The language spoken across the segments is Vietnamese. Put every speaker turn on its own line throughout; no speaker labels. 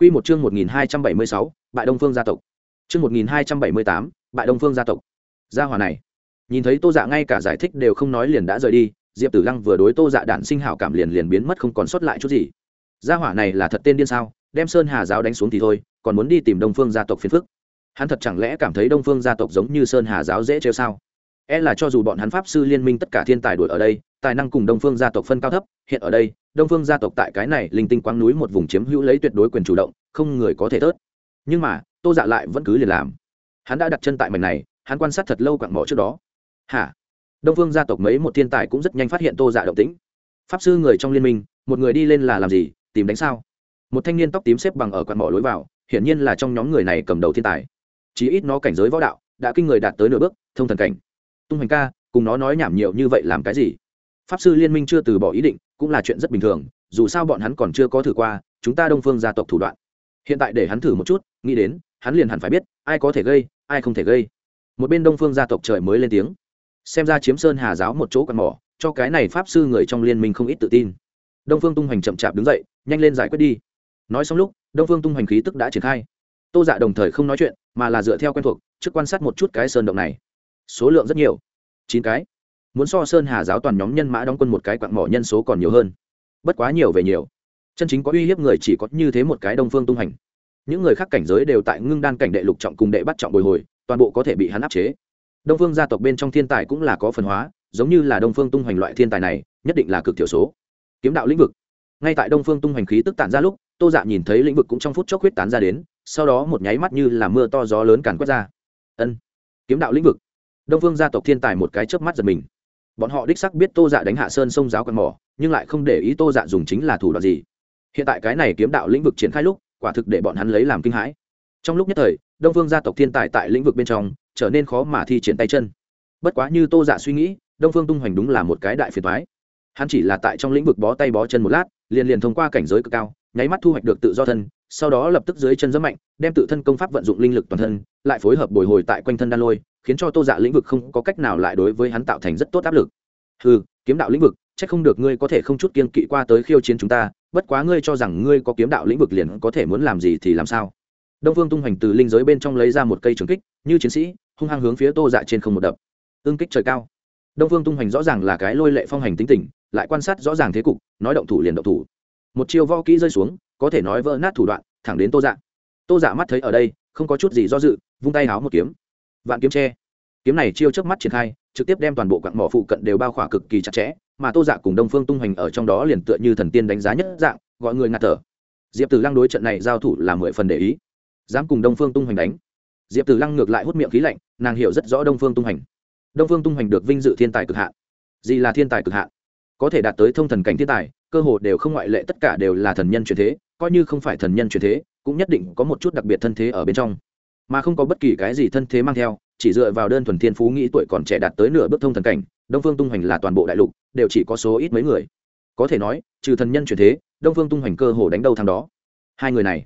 Quy một chương 1276, Bại Đông Phương gia tộc. Chương 1278, Bại Đông Phương gia tộc. Gia hỏa này, nhìn thấy Tô Dạ ngay cả giải thích đều không nói liền đã rời đi, Diệp Tử Lăng vừa đối Tô Dạ đản sinh hảo cảm liền liền biến mất không còn sót lại chút gì. Gia hỏa này là thật tên điên sao? Đem Sơn Hà giáo đánh xuống thì thôi, còn muốn đi tìm Đông Phương gia tộc phiền phức. Hắn thật chẳng lẽ cảm thấy Đông Phương gia tộc giống như Sơn Hà giáo dễ trêu sao? E là cho dù bọn hắn pháp sư liên minh tất cả thiên tài đuổi ở đây, tài năng cùng Đông Phương gia tộc phân cao thấp, hiện ở đây, Đông Phương gia tộc tại cái này linh tinh quáng núi một vùng chiếm hữu lấy tuyệt đối quyền chủ động, không người có thể tớt. Nhưng mà, Tô Dạ lại vẫn cứ liền làm. Hắn đã đặt chân tại mảnh này, hắn quan sát thật lâu quặng mỏ trước đó. Hả? Đông Phương gia tộc mấy một thiên tài cũng rất nhanh phát hiện Tô Dạ động tĩnh. Pháp sư người trong liên minh, một người đi lên là làm gì, tìm đánh sao? Một thanh niên tóc tím xếp bằng ở quặng mỏ lối vào, hiển nhiên là trong nhóm người này cầm đầu thiên tài. Chí ít nó cảnh giới võ đạo đã kinh người đạt tới nửa bước, thông thần cảnh. Tung Hành ca, cùng nó nói nhảm nhiều như vậy làm cái gì? Pháp sư liên minh chưa từ bỏ ý định, cũng là chuyện rất bình thường, dù sao bọn hắn còn chưa có thử qua, chúng ta Đông Phương gia tộc thủ đoạn. Hiện tại để hắn thử một chút, nghĩ đến, hắn liền hẳn phải biết, ai có thể gây, ai không thể gây. Một bên Đông Phương gia tộc trời mới lên tiếng. Xem ra chiếm Sơn Hà giáo một chỗ quan mỏ, cho cái này pháp sư người trong liên minh không ít tự tin. Đông Phương Tung Hoành chậm chạp đứng dậy, nhanh lên giải quyết đi. Nói xong lúc, Đông Phương Tung Hoành khí tức đã triển khai. Tô Dạ đồng thời không nói chuyện, mà là dựa theo quen thuộc, trước quan sát một chút cái sơn động này. Số lượng rất nhiều, chín cái. Muốn so sơn hà giáo toàn nhóm nhân mã đóng quân một cái quặng mỏ nhân số còn nhiều hơn. Bất quá nhiều về nhiều. Chân chính có uy hiếp người chỉ có như thế một cái đông phương tung hành. Những người khác cảnh giới đều tại ngưng đan cảnh đệ lục trọng cùng đệ bắt trọng bồi hồi, toàn bộ có thể bị hắn áp chế. Đông phương gia tộc bên trong thiên tài cũng là có phần hóa, giống như là đông phương tung hoành loại thiên tài này, nhất định là cực thiểu số. Kiếm đạo lĩnh vực. Ngay tại đông phương tung hoành khí tức tản ra lúc, tô dạ nhìn thấy lĩnh vực cũng trong phút chốc huyết tán ra đến, sau đó một nháy mắt như là mưa to gió lớn càn quét ra. Ân. Kiếm đạo lĩnh vực đông phương gia tộc thiên tài một cái chớp mắt giật mình. Bọn họ đích sắc biết tô dạ đánh hạ sơn sông giáo quạt mỏ, nhưng lại không để ý tô dạ dùng chính là thủ đoạn gì. Hiện tại cái này kiếm đạo lĩnh vực triển khai lúc, quả thực để bọn hắn lấy làm kinh hãi. Trong lúc nhất thời, đông phương gia tộc thiên tài tại lĩnh vực bên trong, trở nên khó mà thi triển tay chân. Bất quá như tô dạ suy nghĩ, đông phương tung hoành đúng là một cái đại phiền thoái hắn chỉ là tại trong lĩnh vực bó tay bó chân một lát, liền liền thông qua cảnh giới cực cao, nháy mắt thu hoạch được tự do thân, sau đó lập tức dưới chân rất mạnh, đem tự thân công pháp vận dụng linh lực toàn thân, lại phối hợp bồi hồi tại quanh thân đan lôi khiến cho tô dạ lĩnh vực không có cách nào lại đối với hắn tạo thành rất tốt áp lực. Ừ kiếm đạo lĩnh vực c h ắ c không được ngươi có thể không chút kiên kỵ qua tới khiêu chiến chúng ta, bất quá ngươi cho rằng ngươi có kiếm đạo lĩnh vực liền có thể muốn làm gì thì làm sao? Đông phương tung hoành từ linh giới bên trong lấy ra một cây trường kích, như chiến sĩ, hung hăng hướng phía tô dạ trên không một đập. Ương kích trời cao. Đông phương tung hoành rõ ràng là cái lôi lệ phong hành tính tình, lại quan sát rõ ràng thế cục, nói động thủ liền động thủ. Một chiêu vo kỹ rơi xuống, có thể nói vỡ nát thủ đoạn, thẳng đến tô dạ. Tô dạ mắt thấy ở đây, không có chút gì do dự, vung tay háo một kiếm vạn kiếm tre. Kiếm này chiêu trước mắt triển khai, trực tiếp đem toàn bộ quặng mỏ phụ cận đều bao khỏa cực kỳ chặt chẽ, mà tô dạ cùng đông phương tung hoành ở trong đó liền tựa như thần tiên đánh giá nhất dạng, gọi người ngạt thở. Diệp tử lăng đối trận này giao thủ là mười phần để ý. Dám cùng đông phương tung hoành đánh. Diệp tử lăng ngược lại hút miệng khí lạnh, nàng hiểu rất rõ đông phương tung hoành. Đông phương tung hoành được vinh dự thiên tài cực hạn. Gì là thiên tài cực hạn? Có thể đạt tới thông thần cảnh thiên tài, cơ hồ đều không ngoại lệ, tất cả đều là thần nhân truyền thế, coi như không phải thần nhân truyền thế, cũng nhất định có một chút đặc biệt thân thế ở bên trong mà không có bất kỳ cái gì thân thế mang theo, chỉ dựa vào đơn thuần thiên phú nghĩ tuổi còn trẻ đạt tới nửa bước thông thần cảnh, đông phương tung hoành là toàn bộ đại lục, đều chỉ có số ít mấy người. Có thể nói, trừ thần nhân truyền thế, đông phương tung hoành cơ hồ đánh đầu thằng đó. Hai người này,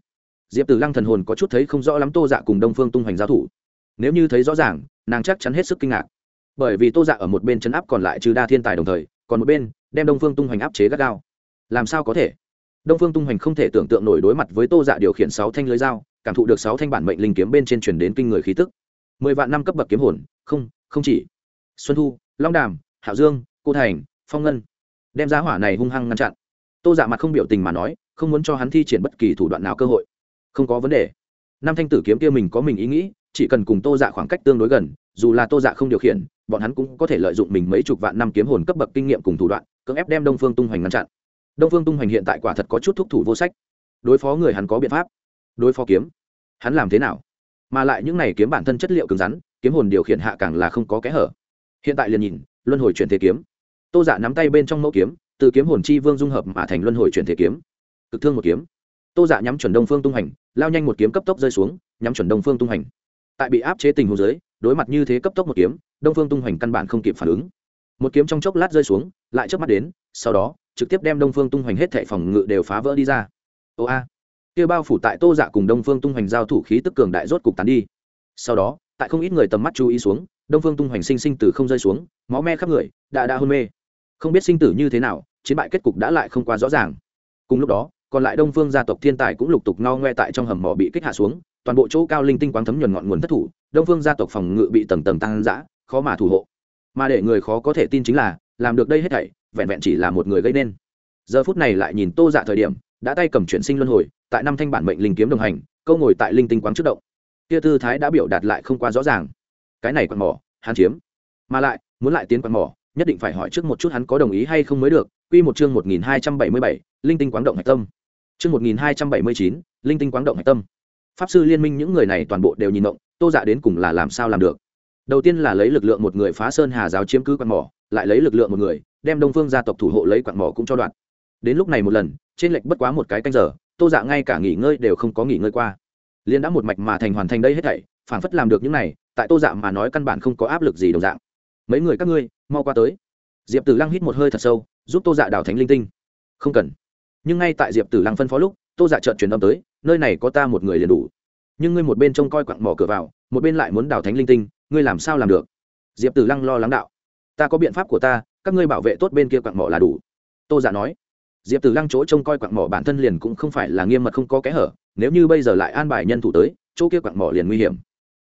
diệp tử lăng thần hồn có chút thấy không rõ lắm tô dạ cùng đông phương tung hoành giao thủ. Nếu như thấy rõ ràng, nàng chắc chắn hết sức kinh ngạc. Bởi vì tô dạ ở một bên chấn áp còn lại trừ đa thiên tài đồng thời, còn một bên đem đông phương tung hoành áp chế gắt gao. Làm sao có thể? Đông phương tung hoành không thể tưởng tượng nổi đối mặt với tô dạ điều khiển sáu thanh lưới dao cảm thụ được sáu thanh bản mệnh linh kiếm bên trên truyền đến kinh người khí tức. Mười vạn năm cấp bậc kiếm hồn, không không chỉ. Xuân thu, long đàm, hạo dương, cô thành, phong ngân. Đem giá hỏa này hung hăng ngăn chặn. Tô dạ mặt không biểu tình mà nói, không muốn cho hắn thi triển bất kỳ thủ đoạn nào cơ hội. Không có vấn đề. Năm thanh tử kiếm kia mình có mình ý nghĩ, chỉ cần cùng tô dạ khoảng cách tương đối gần, dù là tô dạ không điều khiển, bọn hắn cũng có thể lợi dụng mình mấy chục vạn năm kiếm hồn cấp bậc kinh nghiệm cùng thủ đoạn, cưỡng ép đem đông phương tung hoành ngăn chặn. Đông phương tung hoành hiện tại quả thật có chút thúc thủ vô sách. Đối phó người hắn có biện pháp đối phó kiếm. Hắn làm thế nào? Mà lại những này kiếm bản thân chất liệu cứng rắn, kiếm hồn điều khiển hạ càng là không có kẽ hở. Hiện tại liền nhìn, luân hồi chuyển thế kiếm. Tô giả dạ nắm tay bên trong mẫu kiếm, từ kiếm hồn chi vương dung hợp mà thành luân hồi chuyển thế kiếm. Cực thương một kiếm. Tô giả dạ nhắm chuẩn đông phương tung hành, lao nhanh một kiếm cấp tốc rơi xuống, nhắm chuẩn đông phương tung hành. Tại bị áp chế tình hồ dưới, đối mặt như thế cấp tốc một kiếm, đông phương tung hành căn bản không kịp phản ứng. Một kiếm trong chốc lát rơi xuống, lại chớp mắt đến, sau đó, trực tiếp đem đông phương tung hoành hết thệ phòng ngự đều phá vỡ đi ra. Ô a kia bao phủ tại tô dạ cùng đông phương tung hoành giao thủ khí tức cường đại rốt cục tán đi. Sau đó, tại không ít người tầm mắt chú ý xuống, đông phương tung hoành sinh sinh từ không rơi xuống, máu me khắp người, đã đã hôn mê. Không biết sinh tử như thế nào, chiến bại kết cục đã lại không quá rõ ràng. Cùng lúc đó, còn lại đông phương gia tộc thiên tài cũng lục tục no ngoe tại trong hầm mỏ bị kích hạ xuống, toàn bộ chỗ cao linh tinh quáng thấm nhuần ngọn nguồn thất thủ, đông phương gia tộc phòng ngự bị tầng tầng tăng giã khó mà thủ hộ. Mà để người khó có thể tin chính là, làm được đây hết thảy, vẹn vẹn chỉ là một người gây nên. Giờ phút này lại nhìn tô dạ thời điểm đã tay cầm chuyển sinh luân hồi, tại năm thanh bản mệnh linh kiếm đồng hành, câu ngồi tại linh tinh quáng trước động. Kia tư thái đã biểu đạt lại không quá rõ ràng. Cái này quặn mỏ, hắn chiếm. Mà lại, muốn lại tiến quặn mỏ, nhất định phải hỏi trước một chút hắn có đồng ý hay không mới được. Quy một chương một nghìn hai trăm bảy mươi bảy, linh tinh quáng động hạch tâm. Chương một nghìn hai trăm bảy mươi chín, linh tinh quáng động hạch tâm. Pháp sư liên minh những người này toàn bộ đều nhìn động tô dạ đến cùng là làm sao làm được? Đầu tiên là lấy lực lượng một người phá sơn hà giáo chiếm cứ quặn mỏ, lại lấy lực lượng một người, đem đông phương gia tộc thủ hộ lấy quặn mỏ cũng cho đoạn. Đến lúc này một lần trên lệch bất quá một cái canh giờ, tô dạ ngay cả nghỉ ngơi đều không có nghỉ ngơi qua. Liên đã một mạch mà thành hoàn thành đây hết thảy phản phất làm được những này, tại tô dạ mà nói căn bản không có áp lực gì đồng dạng. Mấy người các ngươi, mau qua tới. Diệp tử lăng hít một hơi thật sâu, giúp tô dạ đào thánh linh tinh. Không cần. Nhưng ngay tại diệp tử lăng phân phó lúc, tô dạ trợn truyền âm tới, nơi này có ta một người liền đủ. Nhưng ngươi một bên trông coi quặng mỏ cửa vào, một bên lại muốn đào thánh linh tinh, ngươi làm sao làm được? Diệp tử lăng lo lắng đạo. Ta có biện pháp của ta, các ngươi bảo vệ tốt bên kia quặng mỏ là đủ. Tô dạ nói diệp tử lăng chỗ trông coi quặng mỏ bản thân liền cũng không phải là nghiêm mật không có kẽ hở, nếu như bây giờ lại an bài nhân thủ tới, chỗ kia quặng mỏ liền nguy hiểm.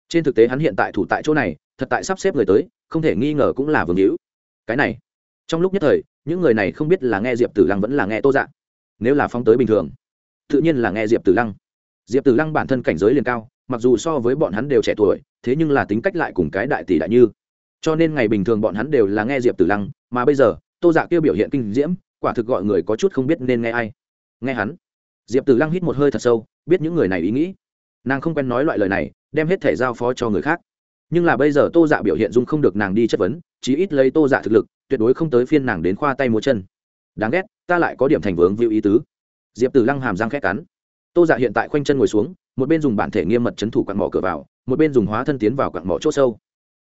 Trên thực tế hắn hiện tại thủ tại chỗ này, thật tại sắp xếp người tới, không thể nghi ngờ cũng là vương hữu. Cái này, trong lúc nhất thời, những người này không biết là nghe diệp tử lăng vẫn là nghe tô dạ. Nếu là phong tới bình thường, tự nhiên là nghe diệp tử lăng. Diệp tử lăng bản thân cảnh giới liền cao, mặc dù so với bọn hắn đều trẻ tuổi, thế nhưng là tính cách lại cùng cái đại tỷ đại như. Cho nên ngày bình thường bọn hắn đều là nghe diệp tử lăng, mà bây giờ, tô dạ kêu biểu hiện kinh diễm quả thực gọi người có chút không biết nên nghe ai. Nghe hắn. Diệp tử lăng hít một hơi thật sâu, biết những người này ý nghĩ. Nàng không quen nói loại lời này, đem hết thể giao phó cho người khác. Nhưng là bây giờ tô dạ biểu hiện dung không được nàng đi chất vấn, chí ít lấy tô dạ thực lực, tuyệt đối không tới phiên nàng đến khoa tay múa chân. Đáng ghét, ta lại có điểm thành vướng vịu ý tứ. Diệp tử lăng hàm răng khét cắn. Tô dạ hiện tại khoanh chân ngồi xuống, một bên dùng bản thể nghiêm mật c h ấ n thủ quặn mỏ cửa vào, một bên dùng hóa thân tiến vào quặn mỏ c h ỗ sâu.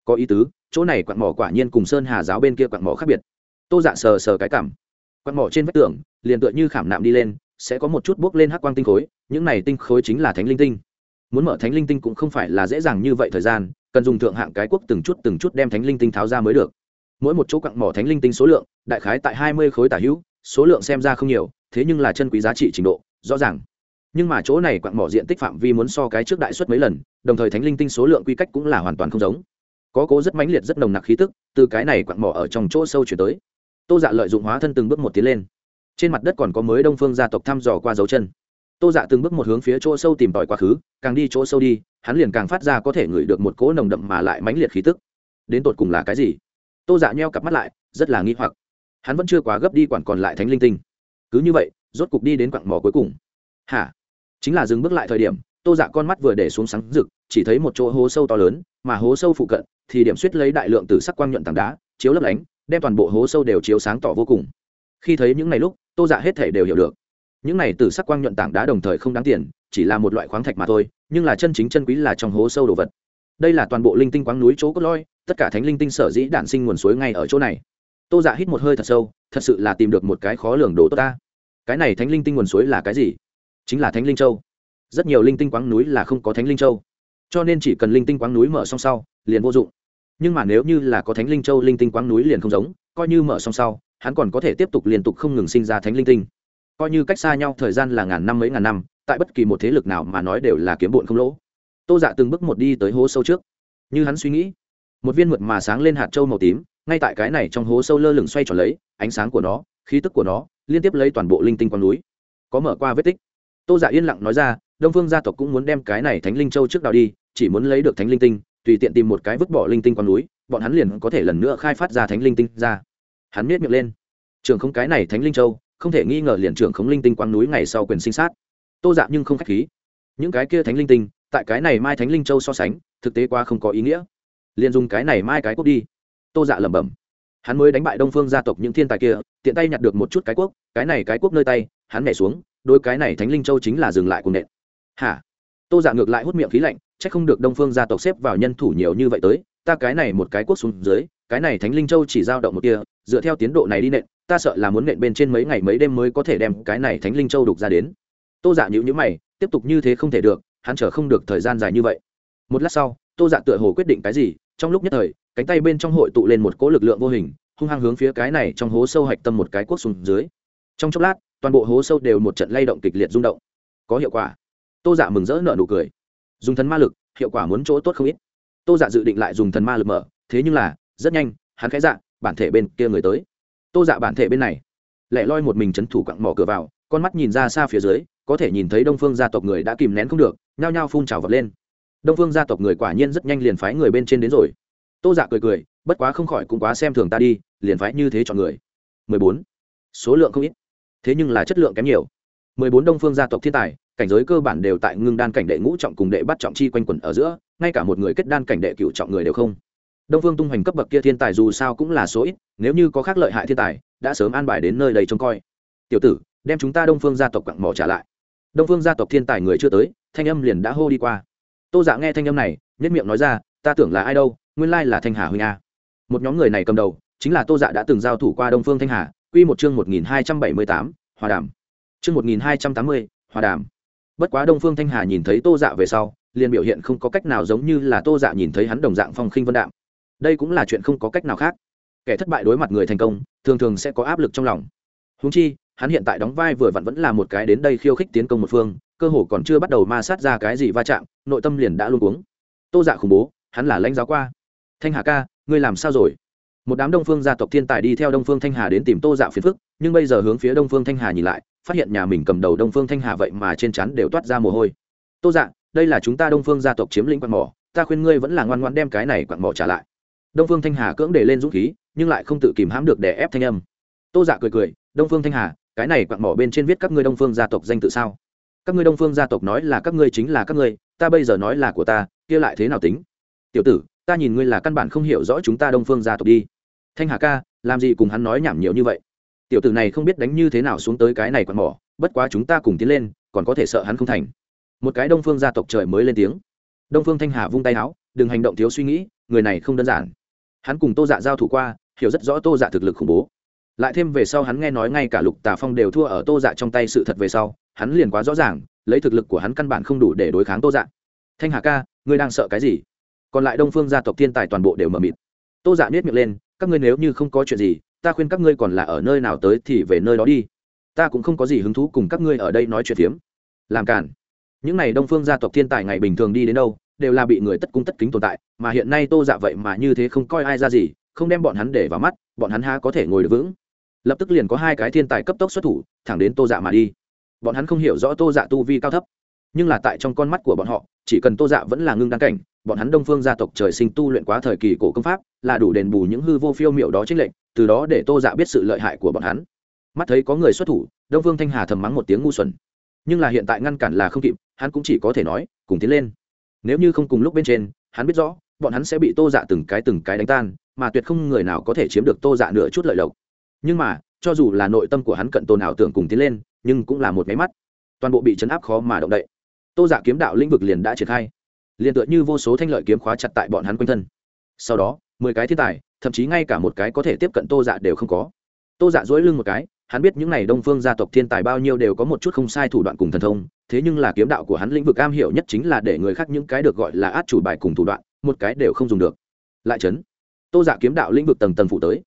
Có ý tứ, chỗ này quặn mỏ quả nhiên cùng sơn hà giáo bên kia quặn mỏ khác biệt. Tô dạ sờ sờ cái cảm quặn mỏ trên vách tường, liền tựa như khảm nạm đi lên, sẽ có một chút bước lên hắc quang tinh khối, những này tinh khối chính là thánh linh tinh. Muốn mở thánh linh tinh cũng không phải là dễ dàng như vậy thời gian, cần dùng thượng hạng cái quốc từng chút từng chút đem thánh linh tinh tháo ra mới được. Mỗi một chỗ quặng mỏ thánh linh tinh số lượng, đại khái tại hai mươi khối tả hữu, số lượng xem ra không nhiều, thế nhưng là chân quý giá trị trình độ, rõ ràng. Nhưng mà chỗ này quặng mỏ diện tích phạm vi muốn so cái trước đại suất mấy lần, đồng thời thánh linh tinh số lượng quy cách cũng là hoàn toàn không giống. Có cố rất mãnh liệt rất nồng nặc khí tức, từ cái này quặng mỏ ở trong chỗ sâu chuyển tới tô dạ lợi dụng hóa thân từng bước một tiến lên. Trên mặt đất còn có mới đông phương gia tộc thăm dò qua dấu chân. Tô dạ từng bước một hướng phía chỗ sâu tìm tòi quá khứ, càng đi chỗ sâu đi, hắn liền càng phát ra có thể ngửi được một cỗ nồng đậm mà lại mãnh liệt khí tức. Đến tột cùng là cái gì? Tô dạ nheo cặp mắt lại, rất là nghi hoặc. Hắn vẫn chưa quá gấp đi quản còn lại thánh linh tinh. Cứ như vậy, rốt cục đi đến quặng mỏ cuối cùng. Hả? Chính là dừng bước lại thời điểm, tô dạ con mắt vừa để xuống sáng rực, chỉ thấy một chỗ hố sâu to lớn, mà hố sâu phụ cận thì điểm suýt lấy đại lượng từ sắc quang nhuận tảng đá, chiếu lấp lánh đem toàn bộ hố sâu đều chiếu sáng tỏ vô cùng. Khi thấy những ngày lúc tô dạ hết thể đều hiểu được. Những này từ sắc quang nhuận tảng đá đồng thời không đáng tiền chỉ là một loại khoáng thạch mà thôi nhưng là chân chính chân quý là trong hố sâu đồ vật. Đây là toàn bộ linh tinh quáng núi chỗ cốt lôi, tất cả thánh linh tinh sở dĩ đản sinh nguồn suối ngay ở chỗ này. Tô dạ hít một hơi thật sâu thật sự là tìm được một cái khó lường đồ tốt ta. Cái này thánh linh tinh nguồn suối là cái gì? Chính là thánh linh châu. Rất nhiều linh tinh quáng núi là không có thánh linh châu. Cho nên chỉ cần linh tinh quáng núi mở xong sau liền vô dụng nhưng mà nếu như là có thánh linh châu linh tinh quáng núi liền không giống, coi như mở xong sau, hắn còn có thể tiếp tục liên tục không ngừng sinh ra thánh linh tinh. Coi như cách xa nhau, thời gian là ngàn năm mấy ngàn năm, tại bất kỳ một thế lực nào mà nói đều là kiếm bụn không lỗ. Tô dạ từng bước một đi tới hố sâu trước. Như hắn suy nghĩ, một viên mượt mà sáng lên hạt trâu màu tím, ngay tại cái này trong hố sâu lơ lửng xoay tròn lấy, ánh sáng của nó, khí tức của nó, liên tiếp lấy toàn bộ linh tinh quang núi. Có mở qua vết tích. Tô giả dạ yên lặng nói ra, đông phương gia tộc cũng muốn đem cái này thánh linh châu trước đào đi, chỉ muốn lấy được thánh linh tinh tùy tiện tìm một cái vứt bỏ linh tinh quang núi, bọn hắn liền có thể lần nữa khai phát ra thánh linh tinh ra. Hắn miết miệng lên. Trường không cái này thánh linh châu, không thể nghi ngờ liền trưởng khống linh tinh quang núi ngày sau quyền sinh sát. Tô dạ nhưng không k h á c h khí. Những cái kia thánh linh tinh, tại cái này mai thánh linh châu so sánh, thực tế qua không có ý nghĩa. Liền dùng cái này mai cái quốc đi. Tô dạ lẩm bẩm. Hắn mới đánh bại đông phương gia tộc những thiên tài kia, tiện tay nhặt được một chút cái quốc, cái này cái quốc nơi tay, hắn nhảy xuống đôi cái này thánh linh châu chính là dừng lại cùng nện. Hả? Tô giả dạ ngược lại hút miệng khí lạnh c h ắ c không được đông phương gia tộc xếp vào nhân thủ nhiều như vậy tới, ta cái này một cái quốc xuống dưới, cái này thánh linh châu chỉ giao động một kia, dựa theo tiến độ này đi nện, ta sợ là muốn nện bên trên mấy ngày mấy đêm mới có thể đem cái này thánh linh châu đục ra đến. Tô giả dạ nhữ nhữ mày, tiếp tục như thế không thể được, hắn chờ không được thời gian dài như vậy. Một lát sau, tô dạ tựa hồ quyết định cái gì, trong lúc nhất thời, cánh tay bên trong hội tụ lên một cỗ lực lượng vô hình, hung hăng hướng phía cái này trong hố sâu hạch tâm một cái quốc xuống dưới. Trong chốc lát, toàn bộ hố sâu đều một trận lay động kịch liệt rung động. Có hiệu quả tô dạ mừng rỡ nợ nụ cười. Dùng thần ma lực, hiệu quả muốn chỗ tốt không ít. Tô dạ dự định lại dùng thần ma lực mở, thế nhưng là, rất nhanh, hắn khẽ dạ bản thể bên kia người tới. Tô dạ bản thể bên này, lẻ loi một mình c h ấ n thủ quặng mỏ cửa vào, con mắt nhìn ra xa phía dưới, có thể nhìn thấy đông phương gia tộc người đã kìm nén không được, nhao nhao phun trào vật lên. Đông phương gia tộc người quả nhiên rất nhanh liền phái người bên trên đến rồi. Tô dạ cười cười, bất quá không khỏi cũng quá xem thường ta đi, liền phái như thế chọn người. Mười bốn. Số lượng không ít, thế nhưng là chất lượng kém nhiều. Mười bốn đông phương gia tộc thiên tài cảnh giới cơ bản đều tại ngưng đan cảnh đệ ngũ trọng cùng đệ bắt trọng chi quanh quẩn ở giữa, ngay cả một người kết đan cảnh đệ cựu trọng người đều không. Đông phương tung hoành cấp bậc kia thiên tài dù sao cũng là số ít, nếu như có khác lợi hại thiên tài, đã sớm an bài đến nơi đây trông coi. Tiểu tử, đem chúng ta đông phương gia tộc quặng mỏ trả lại. Đông phương gia tộc thiên tài người chưa tới, thanh âm liền đã hô đi qua. Tô dạ nghe thanh âm này nhất miệng nói ra, ta tưởng là ai đâu, nguyên lai là thanh hà huynh a. Một nhóm người này cầm đầu, chính là tô dạ đã từng giao thủ qua đông phương thanh hà q một chương một nghìn hai trăm bảy mươi tám, hòa đàm. Chương một nghìn hai trăm tám mươi, hòa đàm bất quá đông phương thanh hà nhìn thấy tô dạ về sau, liền biểu hiện không có cách nào giống như là tô dạ nhìn thấy hắn đồng dạng phong khinh vân đạm. Đây cũng là chuyện không có cách nào khác. Kẻ thất bại đối mặt người thành công, thường thường sẽ có áp lực trong lòng. Húng chi, hắn hiện tại đóng vai vừa vặn vẫn là một cái đến đây khiêu khích tiến công một phương, cơ hồ còn chưa bắt đầu ma sát ra cái gì va chạm, nội tâm liền đã luôn uống tô dạ khủng bố, hắn là lãnh giáo qua. Thanh hà ca, ngươi làm sao rồi? Một đám đông phương gia tộc thiên tài đi theo đông phương thanh hà đến tìm tô dạ phiền phức, nhưng bây giờ hướng phía đông phương thanh hà nhìn lại phát hiện nhà mình cầm đầu đông phương thanh hà vậy mà trên chắn đều toát ra mồ hôi. Tô dạ đây là chúng ta đông phương gia tộc chiếm lĩnh quạt mỏ, ta khuyên ngươi vẫn là ngoan ngoan đem cái này quạt mỏ trả lại. Đông phương thanh hà cưỡng để lên dũng khí, nhưng lại không tự kìm hãm được để ép thanh âm. Tô dạ cười cười, đông phương thanh hà, cái này quạt mỏ bên trên viết các ngươi đông phương gia tộc danh tự sao? Các ngươi đông phương gia tộc nói là các ngươi chính là các ngươi, ta bây giờ nói là của ta, kia lại thế nào tính? Tiểu tử, ta nhìn ngươi là căn bản không hiểu rõ chúng ta đông phương gia tộc đi. Thanh hà ca, làm gì cùng hắn nói nhảm nhiều như vậy? Tiểu tử này không biết đánh như thế nào xuống tới cái này còn mỏ, bất quá chúng ta cùng tiến lên, còn có thể sợ hắn không thành. Một cái đông phương gia tộc trời mới lên tiếng. Đông phương thanh hà vung tay áo đừng hành động thiếu suy nghĩ, người này không đơn giản. Hắn cùng tô dạ giao thủ qua, hiểu rất rõ tô dạ thực lực khủng bố. Lại thêm về sau hắn nghe nói ngay cả lục tà phong đều thua ở tô dạ trong tay sự thật về sau, hắn liền quá rõ ràng, lấy thực lực của hắn căn bản không đủ để đối kháng tô dạ. Thanh hà ca, ngươi đang sợ cái gì? Còn lại đông phương gia tộc thiên tài toàn bộ đều mờ mịt. Tô dạ biết miệng lên, các ngươi nếu như không có chuyện gì ta khuyên các ngươi còn là ở nơi nào tới thì về nơi đó đi. Ta cũng không có gì hứng thú cùng các ngươi ở đây nói chuyện phiếm. Làm cản những n à y đông phương gia tộc thiên tài ngày bình thường đi đến đâu, đều là bị người tất cung tất kính tồn tại, mà hiện nay tô dạ vậy mà như thế không coi ai ra gì, không đem bọn hắn để vào mắt, bọn hắn há có thể ngồi được vững. Lập tức liền có hai cái thiên tài cấp tốc xuất thủ, thẳng đến tô dạ mà đi. Bọn hắn không hiểu rõ tô dạ tu vi cao thấp, nhưng là tại trong con mắt của bọn họ, chỉ cần tô dạ vẫn là ngưng đăng cảnh, bọn hắn đông phương gia tộc trời sinh tu luyện quá thời kỳ cổ công pháp, là đủ đền bù những hư vô phiêu miệu đó trích lệnh từ đó để tô dạ biết sự lợi hại của bọn hắn. Mắt thấy có người xuất thủ, đông vương thanh hà thầm mắng một tiếng ngu xuẩn. Nhưng là hiện tại ngăn cản là không kịp, hắn cũng chỉ có thể nói, cùng tiến lên. Nếu như không cùng lúc bên trên, hắn biết rõ, bọn hắn sẽ bị tô dạ từng cái từng cái đánh tan, mà tuyệt không người nào có thể chiếm được tô dạ nửa chút lợi lộc. Nhưng mà, cho dù là nội tâm của hắn cận tồn ảo tưởng cùng tiến lên, nhưng cũng là một máy mắt. Toàn bộ bị chấn áp khó mà động đậy. Tô dạ kiếm đạo lĩnh vực liền đã triển khai. Liền tựa như vô số thanh lợi kiếm khóa chặt tại bọn hắn quanh thân. Sau đó, mười cái thiên tài thậm chí ngay cả một cái có thể tiếp cận tô dạ đều không có. Tô dạ dỗi lưng một cái, hắn biết những n à y đông phương gia tộc thiên tài bao nhiêu đều có một chút không sai thủ đoạn cùng thần thông, thế nhưng là kiếm đạo của hắn lĩnh vực am hiểu nhất chính là để người khác những cái được gọi là át chủ bài cùng thủ đoạn, một cái đều không dùng được. Lại chấn. Tô dạ kiếm đạo lĩnh vực tầng tầng phụ tới.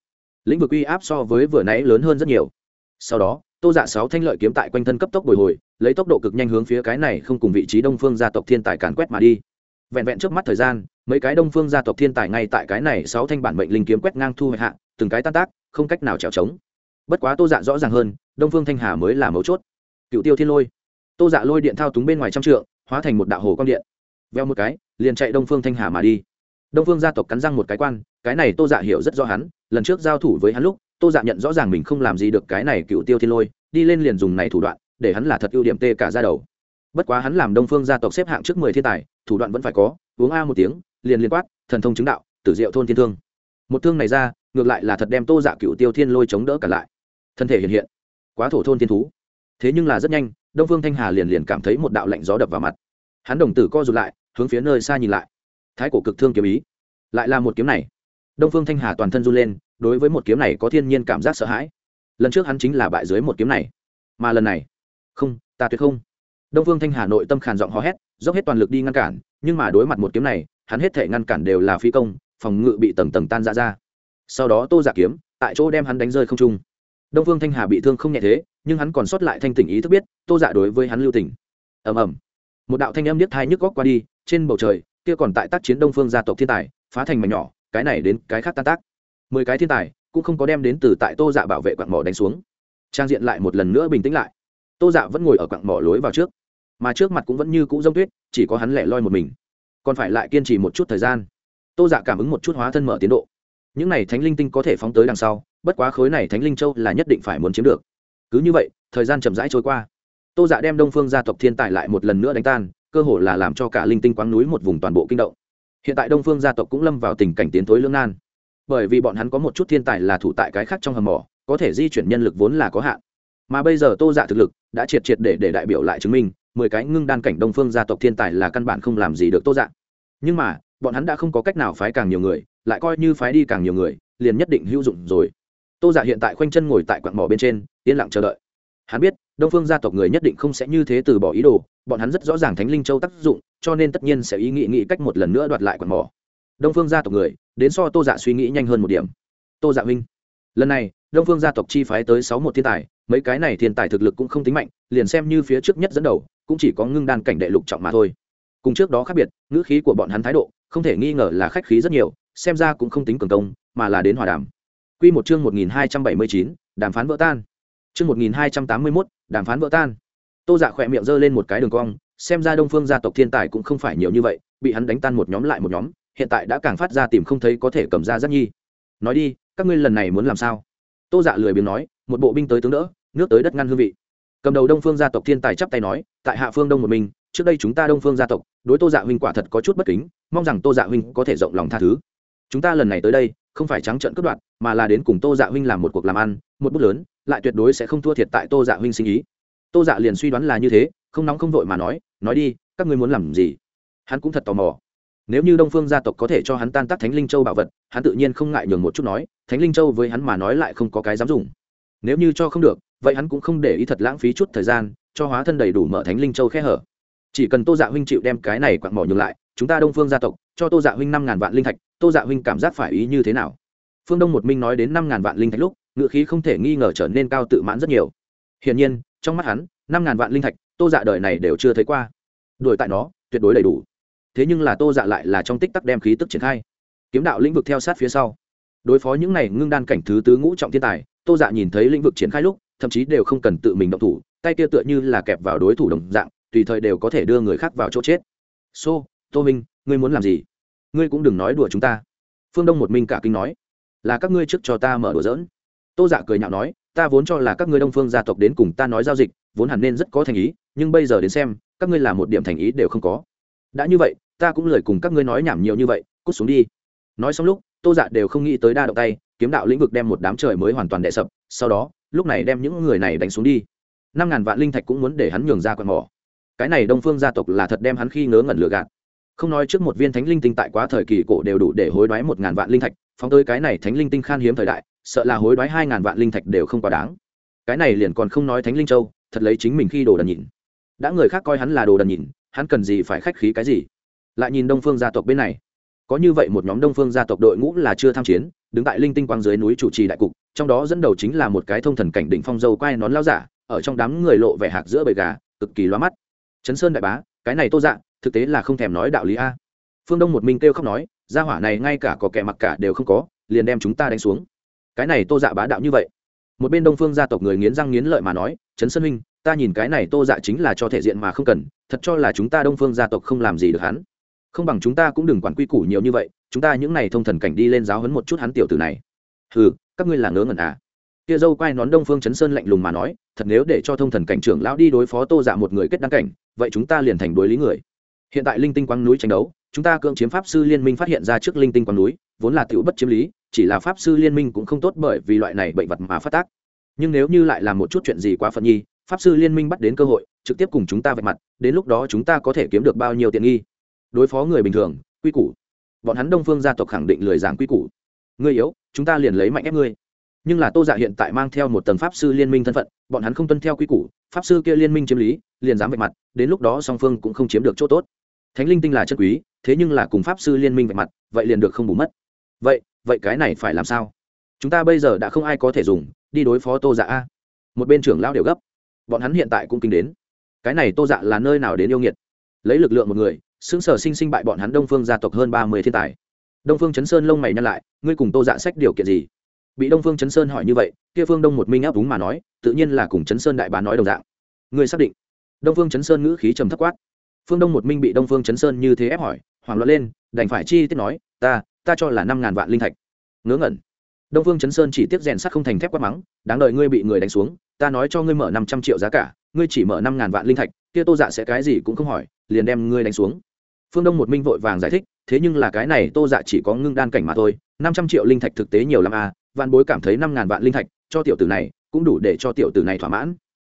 Lĩnh vực uy áp so với vừa nãy lớn hơn rất nhiều. Sau đó, tô dạ sáu thanh lợi kiếm tại quanh thân cấp tốc bồi hồi, lấy tốc độ cực nhanh hướng phía cái này không cùng vị trí đông phương gia tộc thiên tài càn quét mà đi. Vẹn vẹn trước mắt thời gian mấy cái đông phương gia tộc thiên tài ngay tại cái này sáu thanh bản mệnh linh kiếm quét ngang thu hoạch hạ, từng cái tan tác, không cách nào trèo trống. Bất quá tô dạ rõ ràng hơn, đông phương thanh hà mới là mấu chốt. Cựu tiêu thiên lôi. Tô dạ lôi điện thao túng bên ngoài trăm trượng, hóa thành một đạo hồ quang điện. Veo một cái, liền chạy đông phương thanh hà mà đi. Đông phương gia tộc cắn răng một cái quan, cái này tô dạ hiểu rất rõ hắn, lần trước giao thủ với hắn lúc, tô dạ nhận rõ ràng mình không làm gì được cái này cựu tiêu thiên lôi, đi lên liền dùng này thủ đoạn, để hắn là thật ưu điểm tê cả ra đầu. Bất quá hắn làm đông phương gia tộc xếp hạng trước mười thiên tài, thủ đoạn vẫn phải có, uống a một tiếng liền liên quát, thần thông chứng đạo, tử diệu thôn thiên thương. Một thương này ra, ngược lại là thật đem tô dạ cựu tiêu thiên lôi chống đỡ cả lại. Thân thể hiện hiện, quá thổ thôn thiên thú. Thế nhưng là rất nhanh, đông phương thanh hà liền liền cảm thấy một đạo lạnh gió đập vào mặt. Hắn đồng tử co rụt lại, hướng phía nơi xa nhìn lại. Thái cổ cực thương kiếm ý. Lại là một kiếm này. Đông phương thanh hà toàn thân run lên, đối với một kiếm này có thiên nhiên cảm giác sợ hãi. Lần trước hắn chính là bại dưới một kiếm này. Mà lần này, không, ta tuyệt không. Đông phương thanh hà nội tâm khàn giọng hò hét, dốc hết toàn lực đi ngăn cản, nhưng mà đối mặt một kiếm này hắn hết thể ngăn cản đều là phi công, phòng ngự bị tầng tầng tan ra ra. Sau đó tô giả kiếm, tại chỗ đem hắn đánh rơi không trung. Đông phương thanh hà bị thương không nhẹ thế, nhưng hắn còn sót lại thanh tỉnh ý thức biết, tô giả đối với hắn lưu tỉnh ầm ầm. Một đạo thanh âm niết thai nhức góc qua đi, trên bầu trời, kia còn tại tác chiến đông phương gia tộc thiên tài, phá thành mảnh nhỏ, cái này đến cái khác tan tác. Mười cái thiên tài, cũng không có đem đến từ tại tô dạ bảo vệ quặng mỏ đánh xuống. Trang diện lại một lần nữa bình tĩnh lại. Tô dạ vẫn ngồi ở quặng mỏ lối vào trước, mà trước mặt cũng vẫn như cũ g tuyết, chỉ có hắn lẻ loi một mình còn phải lại kiên trì một chút thời gian. Tô dạ cảm ứng một chút hóa thân mở tiến độ. Những này thánh linh tinh có thể phóng tới đằng sau, bất quá khối này thánh linh châu là nhất định phải muốn chiếm được. Cứ như vậy, thời gian chậm rãi trôi qua. Tô dạ đem đông phương gia tộc thiên tài lại một lần nữa đánh tan, cơ hội là làm cho cả linh tinh quáng núi một vùng toàn bộ kinh động. Hiện tại đông phương gia tộc cũng lâm vào tình cảnh tiến thối lương nan. Bởi vì bọn hắn có một chút thiên tài là thủ tại cái khác trong hầm mỏ, có thể di chuyển nhân lực vốn là có hạn. Mà bây giờ tô dạ thực lực đã triệt triệt để để đại biểu lại chứng minh mười cái ngưng đan cảnh đông phương gia tộc thiên tài là căn bản không làm gì được tô dạ nhưng mà, bọn hắn đã không có cách nào phái càng nhiều người, lại coi như phái đi càng nhiều người, liền nhất định hữu dụng rồi. Tô dạ hiện tại khoanh chân ngồi tại quặng mỏ bên trên, yên lặng chờ đợi. Hắn biết, đông phương gia tộc người nhất định không sẽ như thế từ bỏ ý đồ, bọn hắn rất rõ ràng thánh linh châu tác dụng, cho nên tất nhiên sẽ ý nghĩ nghĩ cách một lần nữa đoạt lại quặng mỏ. Đông phương gia tộc người, đến so tô dạ suy nghĩ nhanh hơn một điểm. Tô dạ huynh, lần này, đông phương gia tộc chi phái tới sáu một thiên tài, mấy cái này thiên tài thực lực cũng không tính mạnh, liền xem như phía trước nhất dẫn đầu cũng chỉ có ngưng đan cảnh đệ lục trọng mà thôi cùng trước đó khác biệt ngữ khí của bọn hắn thái độ không thể nghi ngờ là khách khí rất nhiều xem ra cũng không tính cường công mà là đến hòa đàm Quy một chương một nghìn hai trăm bảy mươi chín, đàm phán vỡ tan. Chương một nghìn hai trăm tám mươi 1281, đàm phán vỡ tan. Tô Dạ khỏe miệng giơ lên một cái đường cong, xem ra Đông Phương gia tộc thiên tài cũng không phải nhiều như vậy, bị hắn đánh tan một nhóm lại một nhóm, hiện tại đã càng phát ra tìm không thấy có thể cầm ra rất nhi. Nói đi, các ngươi lần này muốn làm sao? Tô Dạ lười biếng nói, một bộ binh tới tướng đỡ, nước tới đất ngăn hương vị. Cầm đầu Đông Phương gia tộc thiên tài chắp tay nói, tại Hạ Phương Đông một mình, trước đây chúng ta Đông Phương gia tộc, đối Tô Dạ huynh quả thật có chút bất kính, mong rằng Tô Dạ huynh có thể rộng lòng tha thứ. Chúng ta lần này tới đây, không phải trắng trợn cướp đoạt, mà là đến cùng Tô Dạ huynh làm một cuộc làm ăn, một bút lớn, lại tuyệt đối sẽ không thua thiệt tại Tô Dạ huynh sinh ý. Tô Dạ liền suy đoán là như thế, không nóng không vội mà nói, nói đi, các ngươi muốn làm gì? Hắn cũng thật tò mò. Nếu như Đông Phương gia tộc có thể cho hắn tan tác Thánh Linh Châu bảo vật, hắn tự nhiên không ngại nhường một chút nói, Thánh Linh Châu với hắn mà nói lại không có cái dám dùng. Nếu như cho không được, vậy hắn cũng không để ý thật lãng phí chút thời gian, cho hóa thân đầy đủ mở Thánh Linh Châu khe hở. Chỉ cần Tô Dạ huynh chịu đem cái này quặn mỏ nhường lại, chúng ta Đông Phương gia tộc cho Tô Dạ huynh năm ngàn vạn linh thạch, Tô Dạ huynh cảm giác phải ý như thế nào? phương đông một minh nói đến năm ngàn vạn linh thạch lúc ngựa khí không thể nghi ngờ trở nên cao tự mãn rất nhiều. Hiển nhiên trong mắt hắn năm ngàn vạn linh thạch tô dạ đời này đều chưa thấy qua. Đuổi tại nó tuyệt đối đầy đủ. Thế nhưng là tô dạ lại là trong tích tắc đem khí tức triển khai. Kiếm đạo lĩnh vực theo sát phía sau. Đối phó những này ngưng đan cảnh thứ tứ ngũ trọng thiên tài tô dạ nhìn thấy lĩnh vực triển khai lúc thậm chí đều không cần tự mình động thủ tay kia tựa như là kẹp vào đối thủ đồng dạng tùy thời đều có thể đưa người khác vào chỗ chết. Xô、so, tô minh ngươi muốn làm gì? Ngươi cũng đừng nói đùa chúng ta. Phương đông một minh cả kinh nói. Là các ngươi trước cho ta mở đùa dỡn tô dạ cười nhạo nói ta vốn cho là các ngươi đông phương gia tộc đến cùng ta nói giao dịch vốn hẳn nên rất có thành ý nhưng bây giờ đến xem các ngươi là một điểm thành ý đều không có. Đã như vậy ta cũng lời cùng các ngươi nói nhảm nhiều như vậy cút xuống đi. Nói xong lúc tô dạ đều không nghĩ tới đa động tay kiếm đạo lĩnh vực đem một đám trời mới hoàn toàn đệ sập sau đó lúc này đem những người này đánh xuống đi. Năm ngàn vạn linh thạch cũng muốn để hắn nhường ra quạt mỏ. Cái này đông phương gia tộc là thật đem hắn khi ngớ ngẩn lừa gạt. Không nói trước một viên thánh linh tinh tại quá thời kỳ cổ đều đủ để hối đoái một ngàn vạn linh thạch, phóng tới cái này thánh linh tinh khan hiếm thời đại, sợ là hối đoái hai ngàn vạn linh thạch đều không quá đáng. Cái này liền còn không nói thánh linh châu, thật lấy chính mình khi đồ đần nhìn đã người khác coi hắn là đồ đần nhìn hắn cần gì phải khách khí cái gì? Lại nhìn đông phương gia tộc bên này. Có như vậy một nhóm đông phương gia tộc đội ngũ là chưa tham chiến, đứng tại linh tinh quang dưới núi chủ trì đại cục trong đó dẫn đầu chính là một cái thông thần cảnh đỉnh phong dâu quai nón lao giả, ở trong đám người lộ vẻ hạc giữa bầy gà, cực kỳ loa mắt. Chấn sơn đại bá, cái này tô dạ thực tế là không thèm nói đạo lý a. Phương đông một mình kêu khóc nói, gia hỏa này ngay cả có kẻ mặc cả đều không có, liền đem chúng ta đánh xuống. Cái này tô dạ bá đạo như vậy. Một bên đông phương gia tộc người nghiến răng nghiến lợi mà nói, trấn sơn huynh, ta nhìn cái này tô dạ chính là cho thể diện mà không cần, thật cho là chúng ta đông phương gia tộc không làm gì được hắn. Không bằng chúng ta cũng đừng quản quy củ nhiều như vậy, chúng ta những n à y thông thần cảnh đi lên giáo hấn một chút hắn tiểu tử này. Ừ các ngươi là ngớ ngẩn à? Kia dâu quay nón đông phương chấn sơn lạnh lùng mà nói, thật nếu để cho thông thần cảnh trưởng lão đi đối phó tô dạ một người kết đăng cảnh, vậy chúng ta liền thành đối lý người. Hiện tại linh tinh quang núi tranh đấu, chúng ta cưỡng chiếm pháp sư liên minh phát hiện ra trước linh tinh quang núi, vốn là tiểu bất chiếm lý, chỉ là pháp sư liên minh cũng không tốt bởi vì loại này bệnh vật mà phát tác. Nhưng nếu như lại làm một chút chuyện gì quá phận nhi pháp sư liên minh bắt đến cơ hội, trực tiếp cùng chúng ta vạch mặt, đến lúc đó chúng ta có thể kiếm được bao nhiêu tiện nghi? Đối phó người bình thường, quy củ. Bọn hắn đông phương gia tộc khẳng định lười giảng quy củ. Ngươi yếu chúng ta liền lấy mạnh ép ngươi. Nhưng là tô dạ hiện tại mang theo một tầng pháp sư liên minh thân phận, bọn hắn không tuân theo quy củ, pháp sư kia liên minh chiếm lý, liền dám vạch mặt, đến lúc đó song phương cũng không chiếm được chỗ tốt. Thánh linh tinh là chân quý, thế nhưng là cùng pháp sư liên minh vạch mặt, vậy liền được không bù mất. Vậy vậy cái này phải làm sao? Chúng ta bây giờ đã không ai có thể dùng, đi đối phó tô dạ a. Một bên trưởng lao đều gấp. Bọn hắn hiện tại cũng kinh đến. Cái này tô dạ là nơi nào đến yêu nghiệt? Lấy lực lượng một người xứng sở sinh sinh bại bọn hắn đông phương gia tộc hơn ba mươi thiên tài đông phương chấn sơn lông mày nhăn lại, ngươi cùng tô dạ sách điều kiện gì? Bị đông phương chấn sơn hỏi như vậy, kia phương đông một minh áp đúng mà nói, tự nhiên là cùng chấn sơn đại bá nói đồng dạng. Ngươi xác định? Đông phương chấn sơn ngữ khí trầm thấp quát. Phương đông một minh bị đông phương chấn sơn như thế ép hỏi, hoảng loạn lên, đành phải chi tiết nói, ta ta cho là năm ngàn vạn linh thạch. Ngớ ngẩn. Đông phương chấn sơn chỉ tiếp rèn sắt không thành thép quát mắng, đáng đợi ngươi bị người đánh xuống, ta nói cho ngươi mở năm trăm triệu giá cả, ngươi chỉ mở năm ngàn vạn linh thạch, kia tô dạ sẽ cái gì cũng không hỏi, liền đem ngươi đánh xuống. Phương đông một minh vội vàng giải thích thế nhưng là cái này tô dạ chỉ có ngưng đan cảnh mà thôi, năm trăm triệu linh thạch thực tế nhiều lắm à vạn bối cảm thấy năm ngàn vạn linh thạch cho tiểu tử này cũng đủ để cho tiểu tử này thỏa mãn.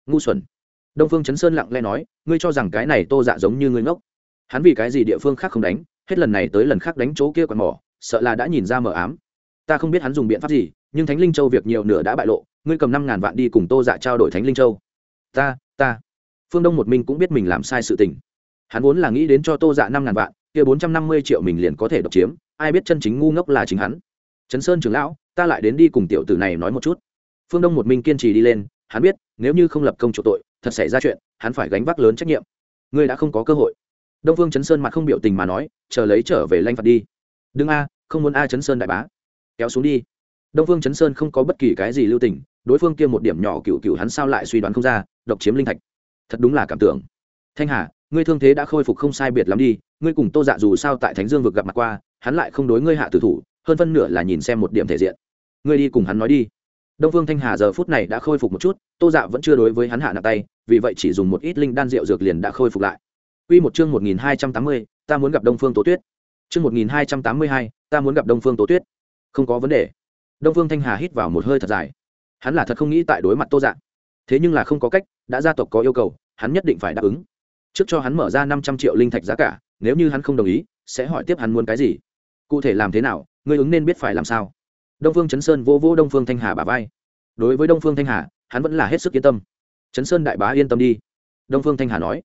Ngu xuẩn. Đông phương chấn sơn lặng lẽ nói, ngươi cho rằng cái này tô dạ giống như ngươi ngốc. Hắn vì cái gì địa phương khác không đánh, hết lần này tới lần khác đánh chỗ kia còn mỏ, sợ là đã nhìn ra mờ ám. Ta không biết hắn dùng biện pháp gì, nhưng thánh linh châu việc nhiều nửa đã bại lộ, ngươi cầm năm ngàn vạn đi cùng tô dạ trao đổi thánh linh châu. Ta ta. Phương đông một mình cũng biết mình làm sai sự tình. Hắn vốn là nghĩ đến cho tô dạ năm ngàn vạn kia bốn trăm năm mươi triệu mình liền có thể độc chiếm, ai biết chân chính ngu ngốc là chính hắn. Trấn sơn trưởng lão, ta lại đến đi cùng tiểu tử này nói một chút. Phương đông một mình kiên trì đi lên, hắn biết, nếu như không lập công chủ tội, thật xảy ra chuyện, hắn phải gánh vác lớn trách nhiệm. Ngươi đã không có cơ hội. Đông phương chấn sơn mặt không biểu tình mà nói, chờ lấy trở về lanh phạt đi. Đừng a, không muốn a chấn sơn đại bá. Kéo xuống đi. Đông phương chấn sơn không có bất kỳ cái gì lưu tình, đối phương kia một điểm nhỏ cựu cựu hắn sao lại suy đoán không ra, độc chiếm linh thạch. Thật đúng là cảm tưởng. Thanh hà ngươi thương thế đã khôi phục không sai biệt lắm đi ngươi cùng tô dạ dù sao tại thánh dương vực gặp mặt qua hắn lại không đối ngươi hạ tử thủ hơn phân nửa là nhìn xem một điểm thể diện ngươi đi cùng hắn nói đi đông phương thanh hà giờ phút này đã khôi phục một chút tô dạ vẫn chưa đối với hắn hạ nặng tay vì vậy chỉ dùng một ít linh đan rượu dược liền đã khôi phục lại Quy một chương 1280, ta muốn gặp Đông Phương Tố Tuyết. Chương 1282, ta muốn gặp Đông Phương Tố Tuyết. Không có vấn đề. Đông Phương Thanh Hà hít vào một hơi thật dài. Hắn là thật không nghĩ tại đối mặt Tô Dạ. Thế nhưng là không có cách, đã gia tộc có yêu cầu, hắn nhất định phải đáp ứng. Trước cho hắn mở ra 500 triệu linh thạch giá cả, nếu như hắn không đồng ý, sẽ hỏi tiếp hắn muốn cái gì. Cụ thể làm thế nào, ngươi ứng nên biết phải làm sao. Đông Phương Chấn Sơn vô vô Đông Phương Thanh Hà bả vai. Đối với Đông Phương Thanh Hà, hắn vẫn là hết sức yên tâm. Chấn Sơn đại bá yên tâm đi. Đông Phương Thanh Hà nói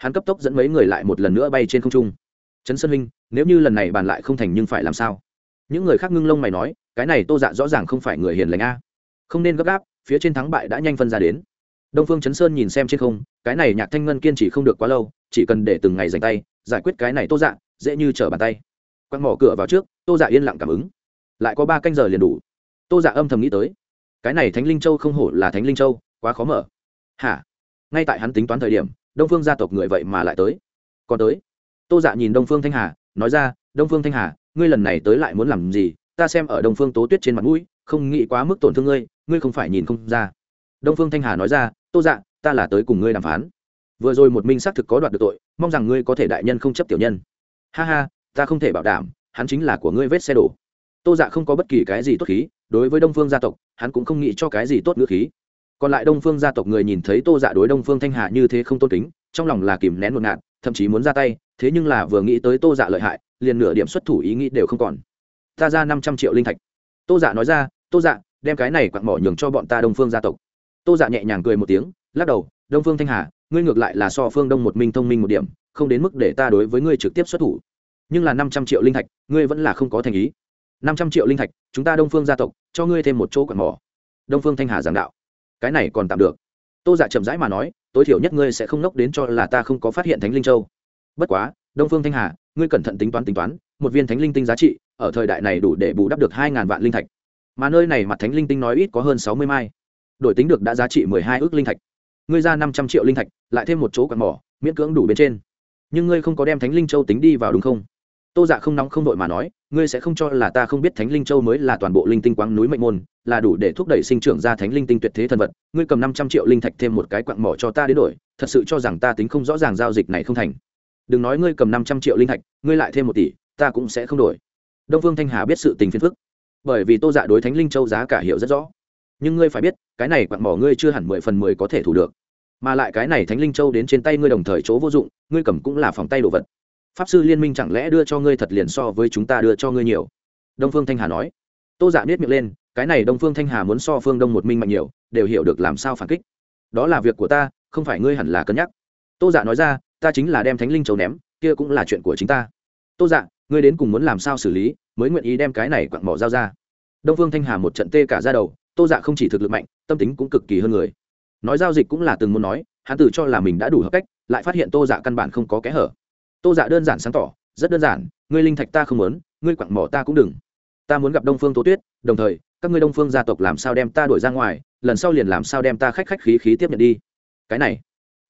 hắn cấp tốc dẫn mấy người lại một lần nữa bay trên không trung Chấn sơn huynh nếu như lần này bàn lại không thành nhưng phải làm sao những người khác ngưng lông mày nói cái này tô dạ rõ ràng không phải người hiền lành a không nên gấp gáp phía trên thắng bại đã nhanh phân ra đến đông phương chấn sơn nhìn xem trên không, cái này nhạc thanh ngân kiên trì không được quá lâu, chỉ cần để từng ngày dành tay, giải quyết cái này tô dạ dễ như trở bàn tay. Quăng mỏ cửa vào trước, tô dạ yên lặng cảm ứng. Lại có ba canh giờ liền đủ. Tô dạ âm thầm nghĩ tới, cái này thánh linh châu không hổ là thánh linh châu, quá khó mở. Hả? Ngay tại hắn tính toán thời điểm, đông phương gia tộc người vậy mà lại tới. Còn tới? Tô dạ nhìn đông phương thanh hà, nói ra, đông phương thanh hà, ngươi lần này tới lại muốn làm gì? Ta xem ở đông phương tố tuyết trên mặt mũi, không nghĩ quá mức tổn thương ngươi ngươi không phải nhìn không ra đông phương thanh hà nói ra, tô dạ ta là tới cùng ngươi đàm phán. Vừa rồi một minh xác thực có đoạt được tội, mong rằng ngươi có thể đại nhân không chấp tiểu nhân. Ha ha, ta không thể bảo đảm, hắn chính là của ngươi vết xe đổ. Tô dạ không có bất kỳ cái gì tốt khí, đối với đông phương gia tộc, hắn cũng không nghĩ cho cái gì tốt ngữ khí. Còn lại đông phương gia tộc người nhìn thấy tô dạ đối đông phương thanh hà như thế không tôn kính, trong lòng là kìm nén một ngạt, thậm chí muốn ra tay, thế nhưng là vừa nghĩ tới tô dạ lợi hại, liền nửa điểm xuất thủ ý nghĩ đều không còn. Ta ra năm trăm triệu linh thạch. Tô dạ nói ra, tô dạ đem cái này quặn mỏ nhường cho bọn ta đông phương gia tộc tô dạ nhẹ nhàng cười một tiếng, lắc đầu, đông phương thanh hà, ngươi ngược lại là so phương đông một minh thông minh một điểm, không đến mức để ta đối với ngươi trực tiếp xuất thủ. Nhưng là năm trăm triệu linh thạch, ngươi vẫn là không có thành ý. Năm trăm triệu linh thạch, chúng ta đông phương gia tộc, cho ngươi thêm một chỗ quạt mỏ. Đông phương thanh hà giảng đạo. Cái này còn tạm được. Tô dạ chậm rãi mà nói, tối thiểu nhất ngươi sẽ không nốc đến cho là ta không có phát hiện thánh linh châu. Bất quá, đông phương thanh hà, ngươi cẩn thận tính toán tính toán, một viên thánh linh tinh giá trị, ở thời đại này đủ để bù đắp được hai ngàn vạn linh thạch. Mà nơi này mặt thánh linh tinh nói ít có hơn sáu mươi mai đổi tính được đã giá trị mười hai ước linh thạch. Ngươi ra năm trăm triệu linh thạch, lại thêm một chỗ quạt mỏ, miễn cưỡng đủ bên trên. Nhưng ngươi không có đem thánh linh châu tính đi vào đúng không? Tô dạ không nóng không đội mà nói, ngươi sẽ không cho là ta không biết thánh linh châu mới là toàn bộ linh tinh quáng núi mệnh môn, là đủ để thúc đẩy sinh trưởng ra thánh linh tinh tuyệt thế thần vật. Ngươi cầm năm trăm triệu linh thạch thêm một cái quặng mỏ cho ta đến đổi, thật sự cho rằng ta tính không rõ ràng giao dịch này không thành. Đừng nói ngươi cầm năm trăm triệu linh thạch, ngươi lại thêm một tỷ, ta cũng sẽ không đổi. Đông phương thanh hà biết sự tình phiền phức. Bởi vì tô dạ đối thánh linh châu giá cả hiểu rất rõ nhưng ngươi phải biết, cái này quặn mỏ ngươi chưa hẳn mười phần mười có thể thủ được. Mà lại cái này thánh linh châu đến trên tay ngươi đồng thời chỗ vô dụng, ngươi cầm cũng là phòng tay đồ vật. Pháp sư liên minh chẳng lẽ đưa cho ngươi thật liền so với chúng ta đưa cho ngươi nhiều? Đông phương thanh hà nói. Tô dạ biết miệng lên, cái này đông phương thanh hà muốn so phương đông một minh mạnh nhiều, đều hiểu được làm sao phản kích. Đó là việc của ta, không phải ngươi hẳn là cân nhắc. Tô dạ nói ra, ta chính là đem thánh linh châu ném, kia cũng là chuyện của chính ta. Tô dạ ngươi đến cùng muốn làm sao xử lý, mới nguyện ý đem cái này quặn bỏ dao ra? Đông phương thanh hà một trận tê cả ra đầu tô dạ không chỉ thực lực mạnh, tâm tính cũng cực kỳ hơn người. Nói giao dịch cũng là từng muốn nói, hắn tự cho là mình đã đủ hợp cách, lại phát hiện tô dạ căn bản không có kẽ hở. Tô dạ đơn giản sáng tỏ, rất đơn giản, ngươi linh thạch ta không muốn, ngươi quặng mỏ ta cũng đừng. Ta muốn gặp đông phương tố tuyết, đồng thời, các ngươi đông phương gia tộc làm sao đem ta đuổi ra ngoài, lần sau liền làm sao đem ta khách khách khí khí tiếp nhận đi. Cái này,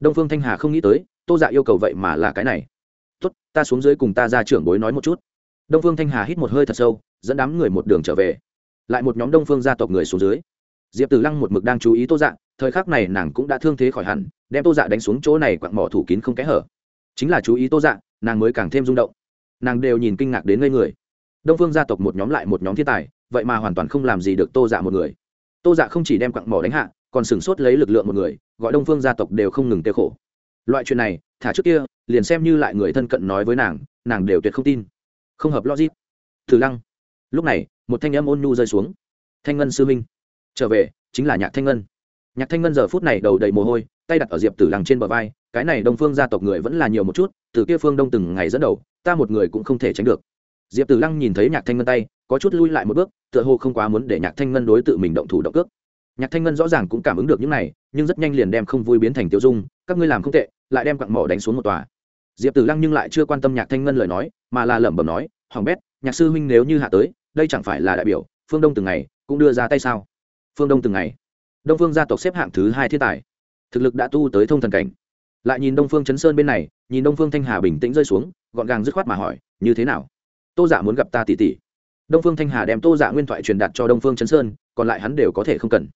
đông phương thanh hà không nghĩ tới, tô dạ yêu cầu vậy mà là cái này. Tốt, ta xuống dưới cùng ta ra trưởng bối nói một chút. Đông phương thanh hà hít một hơi thật sâu, dẫn đám người một đường trở về lại một nhóm đông phương gia tộc người xuống dưới. Diệp tử lăng một mực đang chú ý tô dạ thời khắc này nàng cũng đã thương thế khỏi hẳn, đem tô dạ đánh xuống chỗ này quặng mỏ thủ kín không kẽ hở. Chính là chú ý tô dạ nàng mới càng thêm rung động. Nàng đều nhìn kinh ngạc đến ngây người. Đông phương gia tộc một nhóm lại một nhóm thiên tài, vậy mà hoàn toàn không làm gì được tô dạ một người. Tô dạ không chỉ đem quặng mỏ đánh hạ, còn sửng sốt lấy lực lượng một người, gọi đông phương gia tộc đều không ngừng tiêu khổ. Loại chuyện này, thả trước kia, liền xem như lại người thân cận nói với nàng nàng đều tuyệt không tin. Không hợp logic. Thử lăng. Lúc này một thanh âm ôn nhu rơi xuống. Thanh ngân sư minh, trở về, chính là nhạc thanh ngân. Nhạc thanh ngân giờ phút này đầu đầy mồ hôi, tay đặt ở diệp tử lăng trên bờ vai, cái này đông phương gia tộc người vẫn là nhiều một chút, từ kia phương đông từng ngày dẫn đầu, ta một người cũng không thể tránh được. Diệp tử lăng nhìn thấy nhạc thanh ngân tay, có chút lui lại một bước, tựa hồ không quá muốn để nhạc thanh ngân đối tự mình động thủ động cước. Nhạc thanh ngân rõ ràng cũng cảm ứng được những này, nhưng rất nhanh liền đem không vui biến thành tiêu dung, các ngươi làm không tệ, lại đem quặng mỏ đánh xuống một tòa. Diệp tử lăng nhưng lại chưa quan tâm nhạc thanh ngân lời nói, mà là lẩm bẩm nói, hoàng bét, nhạc sư huynh nếu như hạ tới đây chẳng phải là đại biểu, phương đông từng ngày cũng đưa ra tay sao? Phương đông từng ngày. Đông phương gia tộc xếp hạng thứ hai thiên tài. Thực lực đã tu tới thông thần cảnh. Lại nhìn đông phương chấn sơn bên này, nhìn đông phương thanh hà bình tĩnh rơi xuống, gọn gàng dứt khoát mà hỏi, như thế nào? Tô dạ muốn gặp ta tỉ tỉ. Đông phương thanh hà đem tô dạ nguyên thoại truyền đạt cho đông phương chấn sơn, còn lại hắn đều có thể không cần.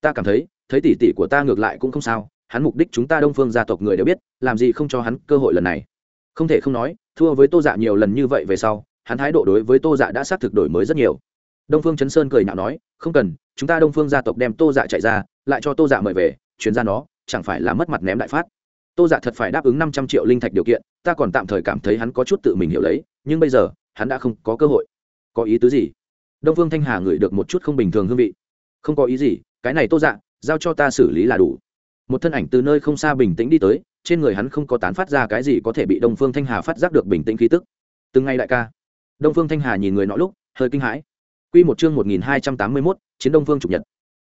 Ta cảm thấy thấy tỉ tỉ của ta ngược lại cũng không sao, hắn mục đích chúng ta đông phương gia tộc người đều biết, làm gì không cho hắn cơ hội lần này. Không thể không nói, thua với tô dạ nhiều lần như vậy về sau hắn thái độ đối với tô dạ đã xác thực đổi mới rất nhiều. Đông phương chấn sơn cười nhạo nói, không cần, chúng ta đông phương gia tộc đem tô dạ chạy ra, lại cho tô dạ mời về chuyển ra nó, chẳng phải là mất mặt ném đại phát. Tô dạ thật phải đáp ứng năm trăm triệu linh thạch điều kiện, ta còn tạm thời cảm thấy hắn có chút tự mình hiểu lấy, nhưng bây giờ, hắn đã không có cơ hội. Có ý tứ gì? Đông phương thanh hà ngửi được một chút không bình thường hương vị. Không có ý gì, cái này tô dạ giao cho ta xử lý là đủ. Một thân ảnh từ nơi không xa bình tĩnh đi tới, trên người hắn không có tán phát ra cái gì có thể bị đông phương thanh hà phát giác được bình tĩnh khí tức. Từng ngày đại ca đông phương thanh hà nhìn người nọ lúc, hơi kinh hãi. Q một chương một nghìn hai trăm tám mươi mốt, chiến đông phương Chủ nhật.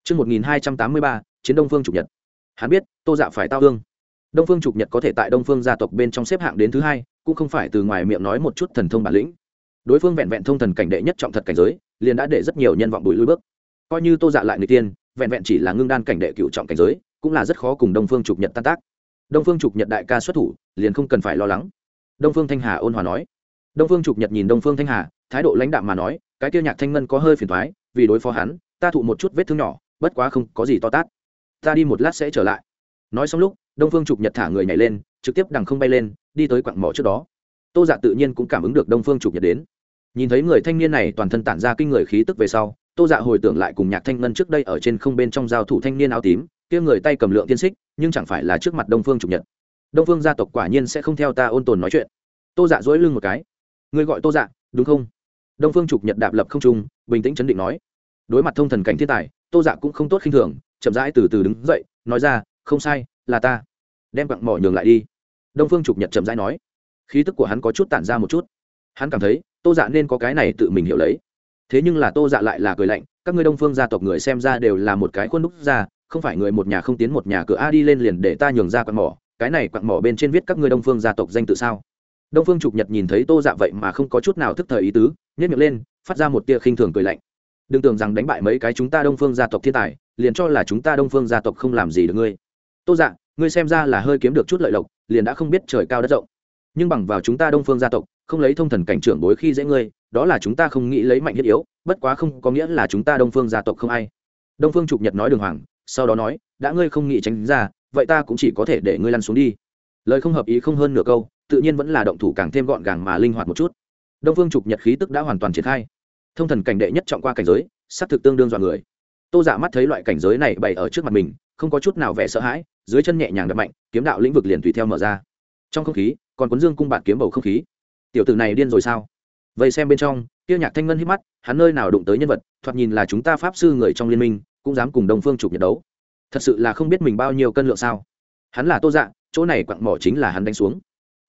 Chương một nghìn hai trăm tám mươi ba, chiến đông phương Chủ nhật. Hắn biết, tô dạ phải tao hương đông phương trục nhật có thể tại đông phương gia tộc bên trong xếp hạng đến thứ hai, cũng không phải từ ngoài miệng nói một chút thần thông bản lĩnh. Đối phương vẹn vẹn thông thần cảnh đệ nhất trọng thật cảnh giới, liền đã để rất nhiều nhân vọng bùi lui bước. Coi như tô dạ lại người tiên, vẹn vẹn chỉ là ngưng đan cảnh đệ cựu trọng cảnh giới, cũng là rất khó cùng đông phương trục nhật tan tác. Đông phương trục nhật đại ca xuất thủ, liền không cần phải lo lắng. Đông phương thanh hà ôn hòa nói đông phương trục nhật nhìn đông phương thanh hà, thái độ lãnh đạm mà nói, cái kia nhạc thanh ngân có hơi phiền thoái vì đối phó hắn, ta thụ một chút vết thương nhỏ, bất quá không có gì to tát. Ta đi một lát sẽ trở lại. Nói xong lúc, đông phương trục nhật thả người nhảy lên, trực tiếp đằng không bay lên, đi tới quặng mỏ trước đó. Tô dạ tự nhiên cũng cảm ứng được đông phương trục nhật đến. Nhìn thấy người thanh niên này toàn thân tản ra kinh người khí tức về sau, tô dạ hồi tưởng lại cùng nhạc thanh ngân trước đây ở trên không bên trong giao thủ thanh niên áo tím, kia người tay cầm lượng tiên xích, nhưng chẳng phải là trước mặt đông phương trục nhật. Đông phương gia tộc quả nhiên sẽ không theo ta ôn tồn nói chuyện. Tô dạ dỗi lưng một cái ngươi gọi tô dạ đúng không? Đông phương trục nhật đạp lập không trung, bình tĩnh chấn định nói. Đối mặt thông thần cảnh thiên tài, tô dạ cũng không tốt khinh thường, chậm rãi từ từ đứng dậy, nói ra, không sai, là ta. Đem quặng mỏ nhường lại đi. Đông phương trục nhật chậm rãi nói. Khí tức của hắn có chút tản ra một chút. Hắn cảm thấy, tô dạ nên có cái này tự mình hiểu lấy. Thế nhưng là tô dạ lại là cười lạnh, các ngươi đông phương gia tộc người xem ra đều là một cái khuôn đúc ra không phải người một nhà không tiến một nhà cửa a đi lên liền để ta nhường ra quặng mỏ. Cái này quặng mỏ bên trên viết các ngươi đông phương gia tộc danh tự sao? Đông phương trục nhật nhìn thấy tô dạ vậy mà không có chút nào thức thời ý tứ nhét miệng lên, phát ra một tia khinh thường cười lạnh. Đừng tưởng rằng đánh bại mấy cái chúng ta đông phương gia tộc thiên tài, liền cho là chúng ta đông phương gia tộc không làm gì được ngươi. Tô dạ ngươi xem ra là hơi kiếm được chút lợi lộc, liền đã không biết trời cao đất rộng. Nhưng bằng vào chúng ta đông phương gia tộc, không lấy thông thần cảnh trưởng bối khi dễ ngươi, đó là chúng ta không nghĩ lấy mạnh thiết yếu, bất quá không có nghĩa là chúng ta đông phương gia tộc không ai. Đông phương trục nhật nói đường hoàng, sau đó nói, đã ngươi không nghĩ tránh ra, vậy ta cũng chỉ có thể để ngươi lăn xuống đi. Lời không hợp ý không hơn nửa câu tự nhiên vẫn là động thủ càng thêm gọn gàng mà linh hoạt một chút. Đông phương trục nhật khí tức đã hoàn toàn triển khai. Thông thần cảnh đệ nhất trọng qua cảnh giới, xác thực tương đương dọa người. Tô giả dạ mắt thấy loại cảnh giới này bày ở trước mặt mình, không có chút nào vẻ sợ hãi, dưới chân nhẹ nhàng đập mạnh, kiếm đạo lĩnh vực liền tùy theo mở ra. Trong không khí, còn cuốn dương cung bạt kiếm bầu không khí. Tiểu tử này điên rồi sao? Vậy xem bên trong tiêu nhạc thanh ngân hít mắt, hắn nơi nào đụng tới nhân vật, thoạt nhìn là chúng ta pháp sư người trong liên minh, cũng dám cùng đồng phương trục nhật đấu. Thật sự là không biết mình bao nhiêu cân lượng sao? Hắn là tô dạ chỗ này quặng mỏ chính là hắn đánh xuống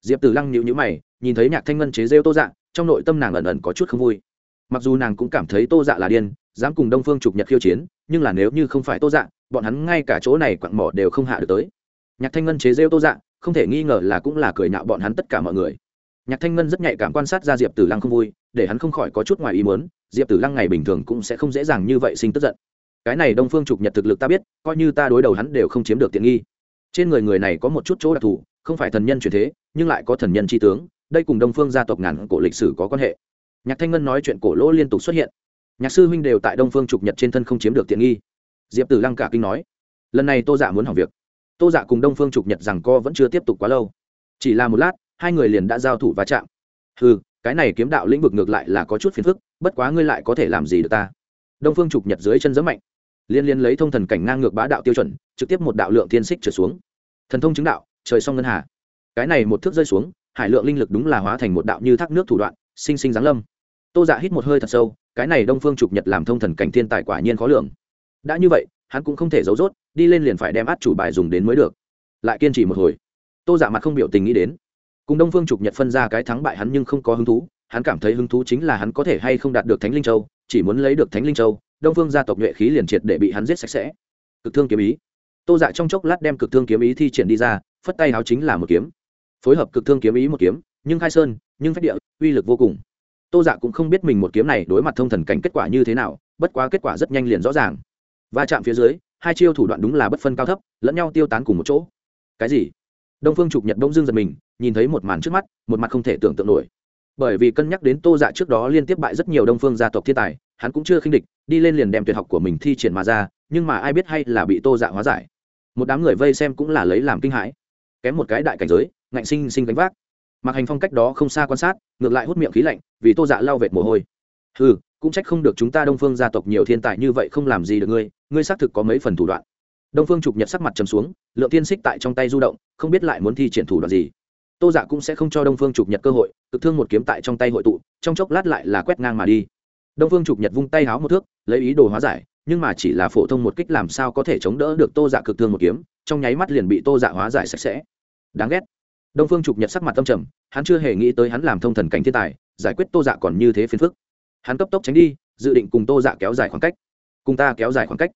diệp tử lăng nhịu nhữ mày, nhìn thấy nhạc thanh ngân chế rêu tô dạ trong nội tâm nàng ẩn ẩn có chút không vui. Mặc dù nàng cũng cảm thấy tô dạ là điên, dám cùng đông phương trục nhật khiêu chiến, nhưng là nếu như không phải tô dạ bọn hắn ngay cả chỗ này quặn mỏ đều không hạ được tới. Nhạc thanh ngân chế rêu tô dạ không thể nghi ngờ là cũng là cười nhạo bọn hắn tất cả mọi người. Nhạc thanh ngân rất nhạy cảm quan sát ra diệp tử lăng không vui, để hắn không khỏi có chút ngoài ý muốn, diệp tử lăng ngày bình thường cũng sẽ không dễ dàng như vậy sinh tức giận. Cái này đông phương trục nhật thực lực ta biết, coi như ta đối đầu hắn đều không chiếm được tiện nghi. Trên người người này có một chút chỗ đặc thù không phải thần nhân truyền thế, nhưng lại có thần nhân tri tướng, đây cùng đông phương gia tộc ngàn cổ lịch sử có quan hệ. Nhạc thanh ngân nói chuyện cổ lỗ liên tục xuất hiện. Nhạc sư huynh đều tại đông phương trục nhật trên thân không chiếm được tiện nghi. Diệp tử lăng cả kinh nói, lần này tô dạ muốn hỏng việc. Tô dạ cùng đông phương trục nhật rằng co vẫn chưa tiếp tục quá lâu. Chỉ là một lát, hai người liền đã giao thủ va chạm. Ừ cái này kiếm đạo lĩnh vực ngược lại là có chút phiền phức, bất quá ngươi lại có thể làm gì được ta? Đông phương trục nhật dưới chân giấm mạnh. Liên liên lấy thông thần cảnh ngang ngược bá đạo tiêu chuẩn, trực tiếp một đạo lượng thiên xích trở xuống. Thần thông chứng đạo trời song ngân hà. Cái này một thước rơi xuống, hải lượng linh lực đúng là hóa thành một đạo như thác nước thủ đoạn, sinh sinh giáng lâm. Tô dạ hít một hơi thật sâu, cái này đông phương trục nhật làm thông thần cảnh thiên tài quả nhiên khó lường. Đã như vậy, hắn cũng không thể giấu rốt, đi lên liền phải đem át chủ bài dùng đến mới được. Lại kiên trì một hồi. Tô dạ mặt không biểu tình nghĩ đến. Cùng đông phương trục nhật phân ra cái thắng bại hắn nhưng không có hứng thú, hắn cảm thấy hứng thú chính là hắn có thể hay không đạt được thánh linh châu, chỉ muốn lấy được thánh linh châu, đông phương gia tộc nhuệ khí liền triệt để bị hắn giết sạch sẽ. Cực thương kiếm ý. Tô dạ trong chốc lát đem cực thương kiếm ý thi triển đi ra phất tay háo chính là một kiếm. Phối hợp cực thương kiếm ý một kiếm, nhưng khai sơn, nhưng phách địa, uy lực vô cùng. Tô dạ cũng không biết mình một kiếm này đối mặt thông thần cảnh kết quả như thế nào, bất quá kết quả rất nhanh liền rõ ràng. Va chạm phía dưới, hai chiêu thủ đoạn đúng là bất phân cao thấp, lẫn nhau tiêu tán cùng một chỗ. Cái gì? Đông phương trục nhật đông dương giật mình, nhìn thấy một màn trước mắt, một mặt không thể tưởng tượng nổi. Bởi vì cân nhắc đến tô dạ trước đó liên tiếp bại rất nhiều đông phương gia tộc thiên tài, hắn cũng chưa khinh địch, đi lên liền đem tuyệt học của mình thi triển mà ra, nhưng mà ai biết hay là bị tô dạ hóa giải. Một đám người vây xem cũng là lấy làm kinh hãi kém một cái đại cảnh giới, ngạnh sinh sinh gánh vác. Mặc hành phong cách đó không xa quan sát, ngược lại hút miệng khí lạnh, vì tô dạ lau vệt mồ hôi. Ừ cũng trách không được chúng ta đông phương gia tộc nhiều thiên tài như vậy không làm gì được ngươi ngươi xác thực có mấy phần thủ đoạn. Đông phương trục nhật sắc mặt trầm xuống, lượng tiên xích tại trong tay du động, không biết lại muốn thi triển thủ đoạn gì. Tô dạ cũng sẽ không cho đông phương trục nhật cơ hội, cực thương một kiếm tại trong tay hội tụ, trong chốc lát lại là quét ngang mà đi. Đông phương trục nhật vung tay háo một thước, lấy ý đồ hóa giải, nhưng mà chỉ là phổ thông một kích làm sao có thể chống đỡ được tô dạ cực thương một kiếm, trong nháy mắt liền bị tô dạ hóa giải sạch sẽ đáng ghét. Đông phương trục nhật sắc mặt tâm trầm, hắn chưa hề nghĩ tới hắn làm thông thần cảnh thiên tài, giải quyết tô dạ còn như thế phiền phức. Hắn cấp tốc tránh đi, dự định cùng tô dạ kéo dài khoảng cách. Cùng ta kéo dài khoảng cách.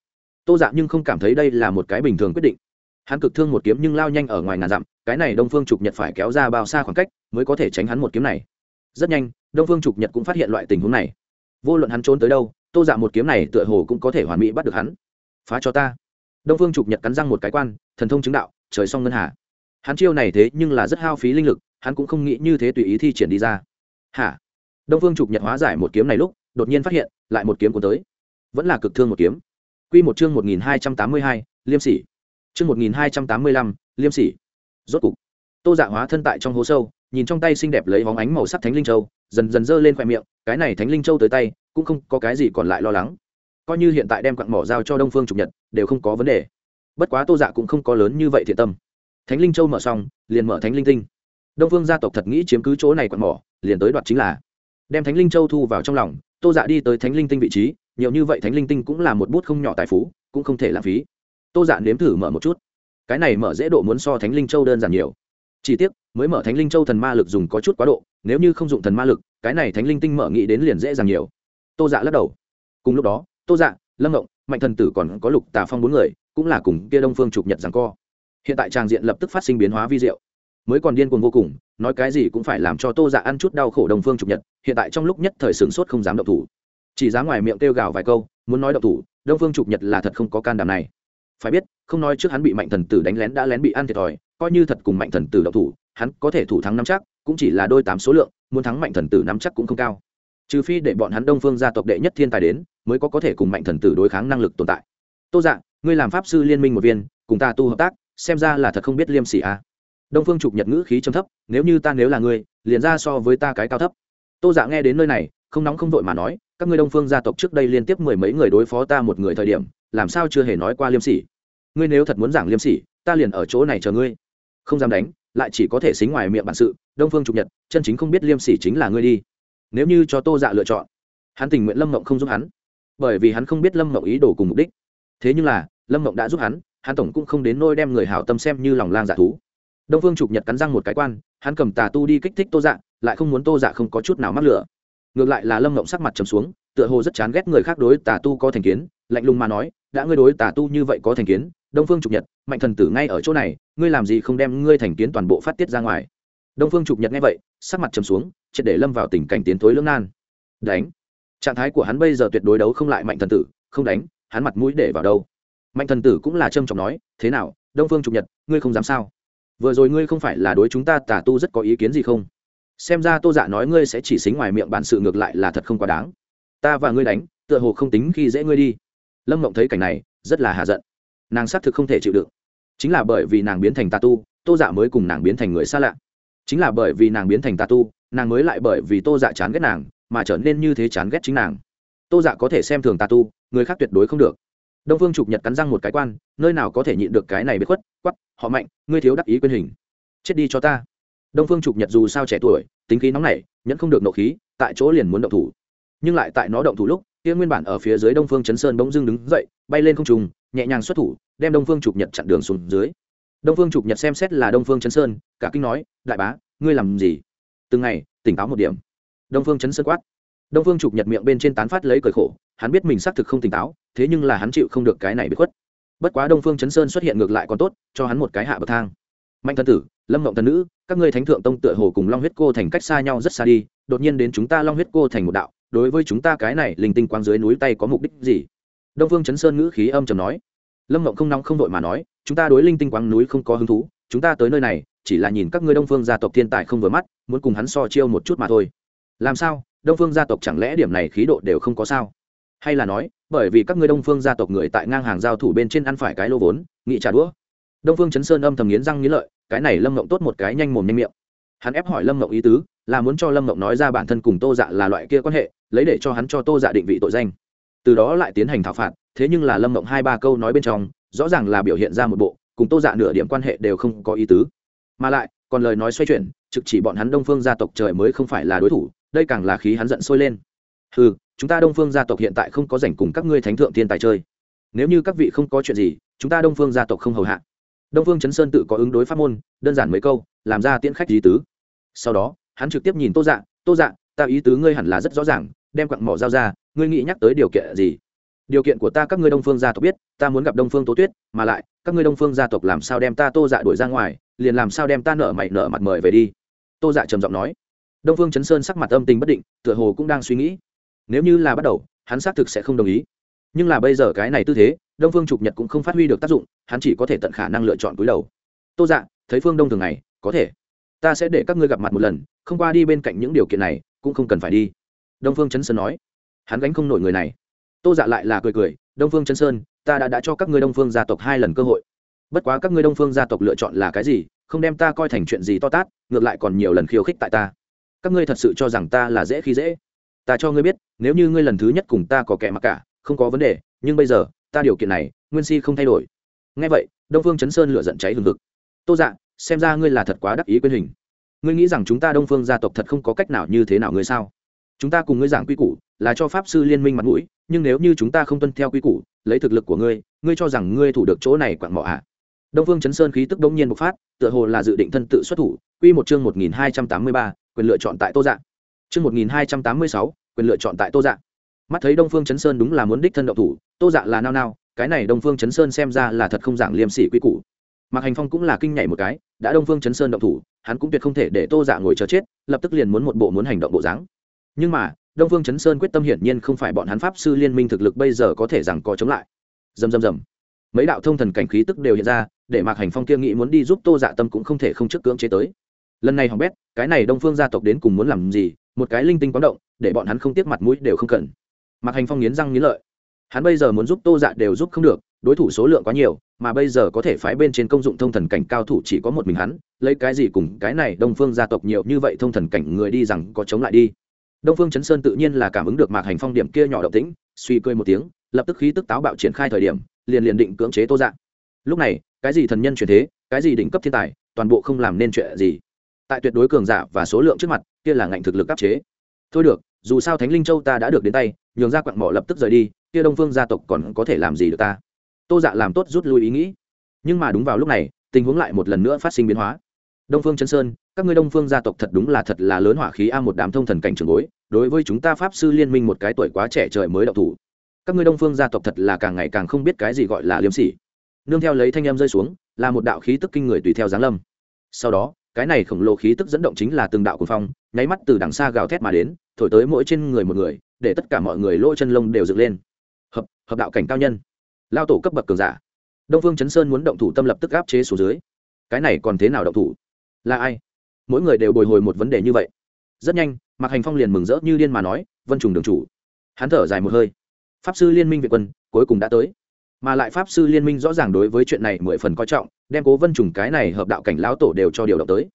Tô dạ nhưng không cảm thấy đây là một cái bình thường quyết định. Hắn cực thương một kiếm nhưng lao nhanh ở ngoài ngàn dặm, cái này đông phương trục nhật phải kéo ra bao xa khoảng cách mới có thể tránh hắn một kiếm này. Rất nhanh, đông phương trục nhật cũng phát hiện loại tình huống này. Vô luận hắn trốn tới đâu, tô dạ một kiếm này tựa hồ cũng có thể hoàn mỹ bắt được hắn. Phá cho ta. Đông phương trục nhật cắn răng một cái quan, thần thông chứng đạo, trời song ngân hà hắn chiêu này thế nhưng là rất hao phí linh lực, hắn cũng không nghĩ như thế tùy ý thi triển đi ra. Hả? Đông phương trục nhật hóa giải một kiếm này lúc, đột nhiên phát hiện, lại một kiếm cuốn tới. Vẫn là cực thương một kiếm. Q một chương một nghìn hai trăm tám mươi hai, liêm sỉ. Chương một nghìn hai trăm tám mươi lăm, liêm sỉ. Rốt cục, tô dạ hóa thân tại trong hố sâu, nhìn trong tay xinh đẹp lấy hóng ánh màu sắc thánh linh châu, dần dần dơ lên khoe miệng, cái này thánh linh châu tới tay, cũng không có cái gì còn lại lo lắng. Coi như hiện tại đem quặng mỏ giao cho đông phương trục nhật, đều không có vấn đề. Bất quá tô dạ cũng không có lớn như vậy thiện tâm thánh linh châu mở xong, liền mở thánh linh tinh. Đông phương gia tộc thật nghĩ chiếm cứ chỗ này quặng mỏ, liền tới đoạt chính là. Đem thánh linh châu thu vào trong lòng, tô dạ đi tới thánh linh tinh vị trí, nhiều như vậy thánh linh tinh cũng là một bút không nhỏ tài phú, cũng không thể lãng phí. Tô dạ nếm thử mở một chút. Cái này mở dễ độ muốn so thánh linh châu đơn giản nhiều. Chỉ tiếc, mới mở thánh linh châu thần ma lực dùng có chút quá độ, nếu như không dùng thần ma lực, cái này thánh linh tinh mở nghĩ đến liền dễ dàng nhiều. Tô dạ lắc đầu. Cùng lúc đó, tô dạ lâm ngộng, mạnh thần tử còn có lục tà phong bốn người, cũng là cùng kia đông phương chụp nhật rằng co hiện tại tràng diện lập tức phát sinh biến hóa vi diệu. Mới còn điên cuồng vô cùng, nói cái gì cũng phải làm cho tô dạ ăn chút đau khổ đồng phương trục nhật, hiện tại trong lúc nhất thời sửng sốt không dám động thủ. Chỉ dám ngoài miệng kêu gào vài câu, muốn nói động thủ, đông phương trục nhật là thật không có can đảm này. Phải biết, không nói trước hắn bị mạnh thần tử đánh lén đã lén bị ăn thiệt thòi, coi như thật cùng mạnh thần tử động thủ, hắn có thể thủ thắng năm chắc, cũng chỉ là đôi tám số lượng, muốn thắng mạnh thần tử năm chắc cũng không cao. Trừ phi để bọn hắn đông phương gia tộc đệ nhất thiên tài đến, mới có có thể cùng mạnh thần tử đối kháng năng lực tồn tại. Tô dạ ngươi làm pháp sư liên minh một viên, cùng ta tu hợp tác xem ra là thật không biết liêm sỉ à. đông phương trục nhật ngữ khí trầm thấp, nếu như ta nếu là ngươi, liền ra so với ta cái cao thấp. Tô dạ nghe đến nơi này, không nóng không vội mà nói, các ngươi đông phương gia tộc trước đây liên tiếp mười mấy người đối phó ta một người thời điểm, làm sao chưa hề nói qua liêm sỉ? Ngươi nếu thật muốn giảng liêm sỉ, ta liền ở chỗ này chờ ngươi. Không dám đánh, lại chỉ có thể xính ngoài miệng bản sự, đông phương trục nhật, chân chính không biết liêm sỉ chính là ngươi đi. Nếu như cho tô dạ lựa chọn, hắn tình nguyện lâm mộng không giúp hắn. Bởi vì hắn không biết lâm mộng ý đồ cùng mục đích. Thế nhưng là, lâm mộng đã giúp hắn hắn tổng cũng không đến nôi đem người hảo tâm xem như lòng lang dạ thú. Đông phương trục nhật cắn răng một cái quan, hắn cầm tà tu đi kích thích tô dạ lại không muốn tô dạ không có chút nào mắc lửa. Ngược lại là lâm mộng sắc mặt trầm xuống, tựa hồ rất chán ghét người khác đối tà tu có thành kiến, lạnh lùng mà nói, đã ngươi đối tà tu như vậy có thành kiến, đông phương trục nhật, mạnh thần tử ngay ở chỗ này, ngươi làm gì không đem ngươi thành kiến toàn bộ phát tiết ra ngoài? Đông phương trục nhật nghe vậy, sắc mặt trầm xuống, triệt để lâm vào tình cảnh tiến thối lưỡng nan. Đánh. Trạng thái của hắn bây giờ tuyệt đối đấu không lại mạnh thần tử, không đánh, hắn mặt mũi để vào đâu? Mạnh thần tử cũng là trâm trọng nói, thế nào, đông phương trục nhật, ngươi không dám sao? Vừa rồi ngươi không phải là đối chúng ta tà tu rất có ý kiến gì không? Xem ra tô dạ nói ngươi sẽ chỉ xính ngoài miệng bản sự ngược lại là thật không quá đáng. Ta và ngươi đánh, tựa hồ không tính khi dễ ngươi đi. Lâm mộng thấy cảnh này, rất là hạ giận. Nàng xác thực không thể chịu đựng. Chính là bởi vì nàng biến thành tà tu, tô dạ mới cùng nàng biến thành người xa lạ. Chính là bởi vì nàng biến thành tà tu, nàng mới lại bởi vì tô dạ chán ghét nàng, mà trở nên như thế chán ghét chính nàng. Tô dạ có thể xem thường tà tu, người khác tuyệt đối không được đông phương trục nhật cắn răng một cái quan, nơi nào có thể nhịn được cái này bị khuất quắp họ mạnh, ngươi thiếu đắc ý quyền hình. Chết đi cho ta. Đông phương trục nhật dù sao trẻ tuổi, tính khí nóng nảy, nhẫn không được nộ khí, tại chỗ liền muốn động thủ. Nhưng lại tại nó động thủ lúc, kia nguyên bản ở phía dưới đông phương chấn sơn bỗng dưng đứng dậy, bay lên không trùng nhẹ nhàng xuất thủ, đem đông phương trục nhật chặn đường xuống dưới. Đông phương trục nhật xem xét là đông phương chấn sơn, cả kinh nói, đại bá, ngươi làm gì? Từng ngày, tỉnh táo một điểm. Đông phương chấn sơn quát đông phương trục nhật miệng bên trên tán phát lấy cởi khổ, hắn biết mình xác thực không tỉnh táo, thế nhưng là hắn chịu không được cái này bị khuất. Bất quá đông phương chấn sơn xuất hiện ngược lại còn tốt, cho hắn một cái hạ bậc thang. Mạnh thân tử, lâm mộng thần nữ, các ngươi thánh thượng tông tựa hồ cùng long huyết cô thành cách xa nhau rất xa đi, đột nhiên đến chúng ta long huyết cô thành một đạo, đối với chúng ta cái này linh tinh quang dưới núi tay có mục đích gì? Đông phương chấn sơn ngữ khí âm trầm nói. Lâm mộng không nóng không đội mà nói, chúng ta đối linh tinh quang núi không có hứng thú, chúng ta tới nơi này, chỉ là nhìn các ngươi đông phương gia tộc thiên tài không vừa mắt, muốn cùng hắn so chiêu một chút mà thôi. Làm sao? Đông phương gia tộc chẳng lẽ điểm này khí độ đều không có sao? Hay là nói, bởi vì các ngươi đông phương gia tộc người tại ngang hàng giao thủ bên trên ăn phải cái lô vốn, nghị trả đũa. Đông phương chấn sơn âm thầm nghiến răng nghiến lợi, cái này lâm mộng tốt một cái nhanh mồm nhanh miệng. Hắn ép hỏi lâm mộng ý tứ, là muốn cho lâm mộng nói ra bản thân cùng tô dạ là loại kia quan hệ, lấy để cho hắn cho tô dạ định vị tội danh. Từ đó lại tiến hành thảo phạt, thế nhưng là lâm mộng hai ba câu nói bên trong, rõ ràng là biểu hiện ra một bộ, cùng tô dạ nửa điểm quan hệ đều không có ý tứ. Mà lại, còn lời nói xoay chuyển, trực chỉ bọn hắn đông phương gia tộc trời mới không phải là đối thủ đây càng là khí hắn giận sôi lên. Ừ chúng ta đông phương gia tộc hiện tại không có rảnh cùng các ngươi thánh thượng thiên tài chơi. Nếu như các vị không có chuyện gì, chúng ta đông phương gia tộc không hầu hạ. Đông phương chấn sơn tự có ứng đối pháp môn, đơn giản mấy câu, làm ra tiễn khách ý tứ. Sau đó, hắn trực tiếp nhìn tô dạ tô dạ ta ý tứ ngươi hẳn là rất rõ ràng, đem quặng mỏ giao ra, ngươi nghĩ nhắc tới điều kiện gì? Điều kiện của ta các ngươi đông phương gia tộc biết, ta muốn gặp đông phương tố tuyết, mà lại, các ngươi đông phương gia tộc làm sao đem ta tô dạ đuổi ra ngoài, liền làm sao đem ta nợ mày nợ mặt mời về đi. Tô dạ trầm giọng nói đông phương chấn sơn sắc mặt âm tình bất định, tựa hồ cũng đang suy nghĩ. Nếu như là bắt đầu, hắn xác thực sẽ không đồng ý. Nhưng là bây giờ cái này tư thế, đông phương trục nhật cũng không phát huy được tác dụng, hắn chỉ có thể tận khả năng lựa chọn cúi đầu. Tô dạ thấy phương đông thường ngày, có thể. Ta sẽ để các ngươi gặp mặt một lần, không qua đi bên cạnh những điều kiện này, cũng không cần phải đi. Đông phương chấn sơn nói. Hắn gánh không nổi người này. Tô dạ lại là cười cười, đông phương chấn sơn, ta đã đã cho các ngươi đông phương gia tộc hai lần cơ hội. Bất quá các ngươi đông phương gia tộc lựa chọn là cái gì, không đem ta coi thành chuyện gì to tát, ngược lại còn nhiều lần khiêu khích tại ta các ngươi thật sự cho rằng ta là dễ khi dễ? Ta cho ngươi biết, nếu như ngươi lần thứ nhất cùng ta có kẻ mặc cả, không có vấn đề, nhưng bây giờ, ta điều kiện này, nguyên si không thay đổi. Ngay vậy, đông phương chấn sơn lửa giận cháy hừng hực. Tô dạ xem ra ngươi là thật quá đắc ý quyên hình. Ngươi nghĩ rằng chúng ta đông phương gia tộc thật không có cách nào như thế nào ngươi sao? Chúng ta cùng ngươi giảng quy củ là cho pháp sư liên minh mặt mũi, nhưng nếu như chúng ta không tuân theo quy củ, lấy thực lực của ngươi ngươi cho rằng ngươi thủ được chỗ này quặn mỏ ạ à? đông phương chấn sơn khí tức đông nhiên bộc phát, tựa hồ là dự định thân tự xuất thủ. Quy một chương một nghìn hai trăm tám mươi ba quyền lựa chọn tại tô dạ. Chương một nghìn hai trăm tám mươi sáu, quyền lựa chọn tại tô dạ. Mắt thấy đông phương chấn sơn đúng là muốn đích thân động thủ, tô dạ là nao nao, cái này đông phương chấn sơn xem ra là thật không giảng liêm sỉ quy củ. Mạc hành phong cũng là kinh nhảy một cái, đã đông phương chấn sơn động thủ, hắn cũng tuyệt không thể để tô dạ ngồi chờ chết, lập tức liền muốn một bộ muốn hành động bộ dáng. Nhưng mà, đông phương chấn sơn quyết tâm hiển nhiên không phải bọn hắn pháp sư liên minh thực lực bây giờ có thể rằng có chống lại. Dầm dầm dầm mấy đạo thông thần cảnh khí tức đều hiện ra, để mạc hành phong kia nghĩ muốn đi giúp tô dạ tâm cũng không thể không trước cưỡng chế tới lần này hỏng bét, cái này đông phương gia tộc đến cùng muốn làm gì, một cái linh tinh quán động, để bọn hắn không tiếc mặt mũi đều không cần. Mặc hành phong nghiến răng nghiến lợi. Hắn bây giờ muốn giúp tô dạ đều giúp không được, đối thủ số lượng quá nhiều, mà bây giờ có thể phái bên trên công dụng thông thần cảnh cao thủ chỉ có một mình hắn, lấy cái gì cùng cái này đông phương gia tộc nhiều như vậy thông thần cảnh người đi rằng có chống lại đi. Đông phương chấn sơn tự nhiên là cảm ứng được mạc hành phong điểm kia nhỏ động tĩnh, suy cười một tiếng, lập tức khí tức táo bạo triển khai thời điểm, liền liền định cưỡng chế tô dạ. Lúc này, cái gì thần nhân chuyển thế, cái gì đỉnh cấp thiên tài, toàn bộ không làm nên chuyện gì tại tuyệt đối cường giả và số lượng trước mặt, kia là ngạnh thực lực áp chế. Thôi được, dù sao thánh linh châu ta đã được đến tay, nhường ra quặng mỏ lập tức rời đi, kia đông phương gia tộc còn có thể làm gì được ta? Tô dạ làm tốt rút lui ý nghĩ. Nhưng mà đúng vào lúc này, tình huống lại một lần nữa phát sinh biến hóa. Đông phương chân sơn, các ngươi đông phương gia tộc thật đúng là thật là lớn hỏa khí a một đám thông thần cảnh trường bối, đối với chúng ta pháp sư liên minh một cái tuổi quá trẻ trời mới đậu thủ. Các ngươi đông phương gia tộc thật là càng ngày càng không biết cái gì gọi là liêm sỉ. Nương theo lấy thanh em rơi xuống, là một đạo khí tức kinh người tùy theo giáng lâm. Sau đó cái này khổng lồ khí tức dẫn động chính là từng đạo cuồng phong, nháy mắt từ đằng xa gào thét mà đến, thổi tới mỗi trên người một người, để tất cả mọi người lỗ chân lông đều dựng lên. Hợp hợp đạo cảnh cao nhân. Lao tổ cấp bậc cường giả. Đông phương chấn sơn muốn động thủ tâm lập tức áp chế xuống dưới. Cái này còn thế nào động thủ? Là ai? Mỗi người đều bồi hồi một vấn đề như vậy. Rất nhanh, mạc hành phong liền mừng rỡ như điên mà nói, vân trùng đường chủ. Hắn thở dài một hơi. Pháp sư liên minh việt quân, cuối cùng đã tới mà lại pháp sư liên minh rõ ràng đối với chuyện này mười phần coi trọng, đem cố vân trùng cái này hợp đạo cảnh lão tổ đều cho điều động tới.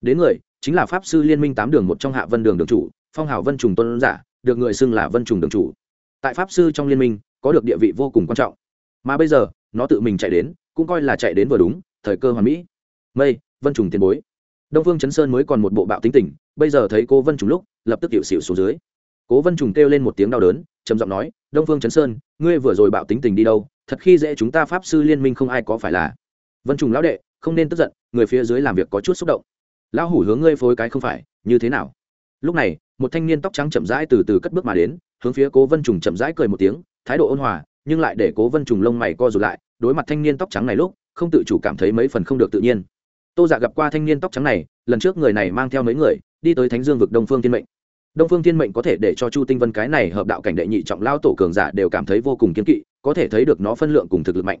Đến người, chính là pháp sư liên minh tám đường một trong hạ vân đường đường chủ, phong hào vân trùng tôn giả, được người xưng là vân trùng đường chủ. Tại pháp sư trong liên minh, có được địa vị vô cùng quan trọng. Mà bây giờ, nó tự mình chạy đến, cũng coi là chạy đến vừa đúng, thời cơ hoàn mỹ. Mây, vân trùng tiền bối. Đông phương chấn sơn mới còn một bộ bạo tính tình, bây giờ thấy cô vân trùng lúc, lập tức hiệu xịu xuống dưới. Cố vân trùng kêu lên một tiếng đau đớn, trầm giọng nói đông phương chấn sơn, ngươi vừa rồi bạo tính tình đi đâu, thật khi dễ chúng ta pháp sư liên minh không ai có phải là. Vân trùng lão đệ, không nên tức giận, người phía dưới làm việc có chút xúc động. Lão hủ hướng ngươi phối cái không phải, như thế nào? Lúc này, một thanh niên tóc trắng chậm rãi từ từ cất bước mà đến, hướng phía cố vân trùng chậm rãi cười một tiếng, thái độ ôn hòa, nhưng lại để cố vân trùng lông mày co rụt lại, đối mặt thanh niên tóc trắng này lúc, không tự chủ cảm thấy mấy phần không được tự nhiên. Tô dạ gặp qua thanh niên tóc trắng này, lần trước người này mang theo mấy người, đi tới thánh dương vực đông phương thiên mệnh đông phương thiên mệnh có thể để cho chu tinh vân cái này hợp đạo cảnh đệ nhị trọng lao tổ cường giả đều cảm thấy vô cùng kiên kỵ, có thể thấy được nó phân lượng cùng thực lực mạnh.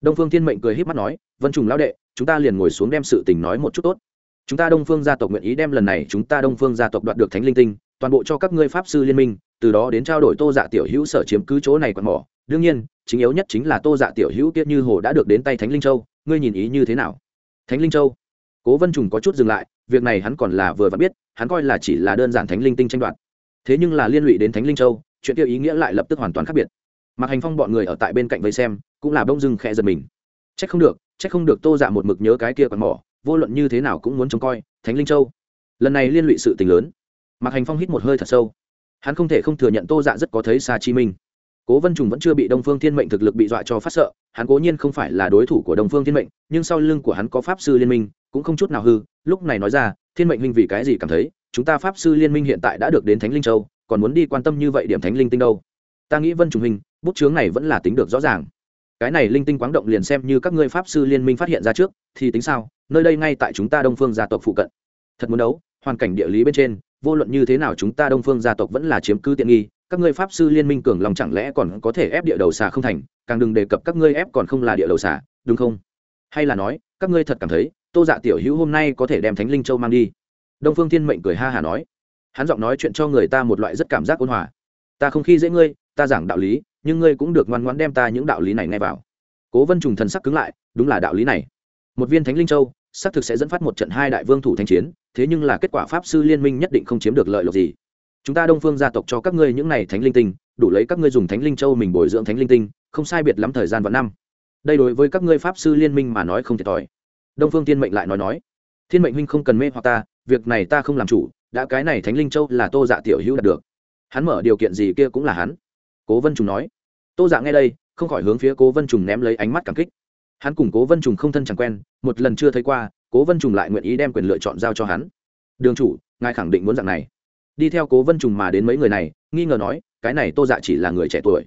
Đông phương thiên mệnh cười h í p mắt nói, vân trùng lao đệ, chúng ta liền ngồi xuống đem sự tình nói một chút tốt. Chúng ta đông phương gia tộc nguyện ý đem lần này chúng ta đông phương gia tộc đoạt được thánh linh tinh, toàn bộ cho các ngươi pháp sư liên minh, từ đó đến trao đổi tô dạ tiểu hữu sở chiếm cứ chỗ này còn mỏ. Đương nhiên, chính yếu nhất chính là tô dạ tiểu hữu kiết như hồ đã được đến tay thánh linh châu, ngươi nhìn ý như thế nào? Thánh linh châu cố vân trùng có chút dừng lại, việc này hắn còn là vừa và biết, hắn coi là chỉ là đơn giản thánh linh tinh tranh đoạt. Thế nhưng là liên lụy đến thánh linh châu, chuyện kia ý nghĩa lại lập tức hoàn toàn khác biệt. Mặc hành phong bọn người ở tại bên cạnh vây xem, cũng là bông dưng khẽ giật mình. C h ắ c không được c h ắ c không được tô dạ một mực nhớ cái kia còn mỏ, vô luận như thế nào cũng muốn trông coi thánh linh châu. Lần này liên lụy sự tình lớn. Mặc hành phong hít một hơi thật sâu. Hắn không thể không thừa nhận tô dạ rất có thấy xa chi minh. Cố vân trùng vẫn chưa bị đông phương thiên mệnh thực lực bị dọa cho phát sợ, hắn cố nhiên không phải là đối thủ của đông phương thiên mệnh, nhưng sau lưng của hắn có pháp sư liên minh cũng không chút nào hư, lúc này nói ra, thiên mệnh huynh vì cái gì cảm thấy, chúng ta pháp sư liên minh hiện tại đã được đến thánh linh châu, còn muốn đi quan tâm như vậy điểm thánh linh tinh đâu? Ta nghĩ vân trùng huynh, bút chướng này vẫn là tính được rõ ràng. Cái này linh tinh quáng động liền xem như các ngươi pháp sư liên minh phát hiện ra trước, thì tính sao, nơi đây ngay tại chúng ta đông phương gia tộc phụ cận. Thật muốn đấu, hoàn cảnh địa lý bên trên, vô luận như thế nào chúng ta đông phương gia tộc vẫn là chiếm cứ tiện nghi, các ngươi pháp sư liên minh cường lòng chẳng lẽ còn có thể ép địa đầu xà không thành, càng đừng đề cập các ngươi ép còn không là địa đầu xà, đúng không? Hay là nói, các ngươi thật cảm thấy tô dạ tiểu hữu hôm nay có thể đem thánh linh châu mang đi. Đông phương thiên mệnh cười ha hà nói. Hắn giọng nói chuyện cho người ta một loại rất cảm giác ôn hòa. Ta không khi dễ ngươi, ta giảng đạo lý, nhưng ngươi cũng được ngoan ngoãn đem ta những đạo lý này ngay vào. Cố vân trùng thần sắc cứng lại, đúng là đạo lý này. Một viên thánh linh châu, xác thực sẽ dẫn phát một trận hai đại vương thủ thanh chiến, thế nhưng là kết quả pháp sư liên minh nhất định không chiếm được lợi lộc gì. Chúng ta đông phương gia tộc cho các ngươi những này thánh linh tinh, đủ lấy các ngươi dùng thánh linh châu mình bồi dưỡng thánh linh tinh, không sai biệt lắm thời gian và năm. Đây đối với các ngươi pháp sư liên minh mà nói không thiệt thòi đông phương tiên mệnh lại nói nói, thiên mệnh huynh không cần mê hoặc ta, việc này ta không làm chủ, đã cái này thánh linh châu là tô dạ tiểu hữu đạt được. Hắn mở điều kiện gì kia cũng là hắn. Cố vân trùng nói. Tô dạ nghe đây, không khỏi hướng phía cố vân trùng ném lấy ánh mắt cảm kích. Hắn cùng cố vân trùng không thân chẳng quen, một lần chưa thấy qua, cố vân trùng lại nguyện ý đem quyền lựa chọn giao cho hắn. Đường chủ, ngài khẳng định muốn dạng này. Đi theo cố vân trùng mà đến mấy người này, nghi ngờ nói, cái này tô dạ chỉ là người trẻ tuổi.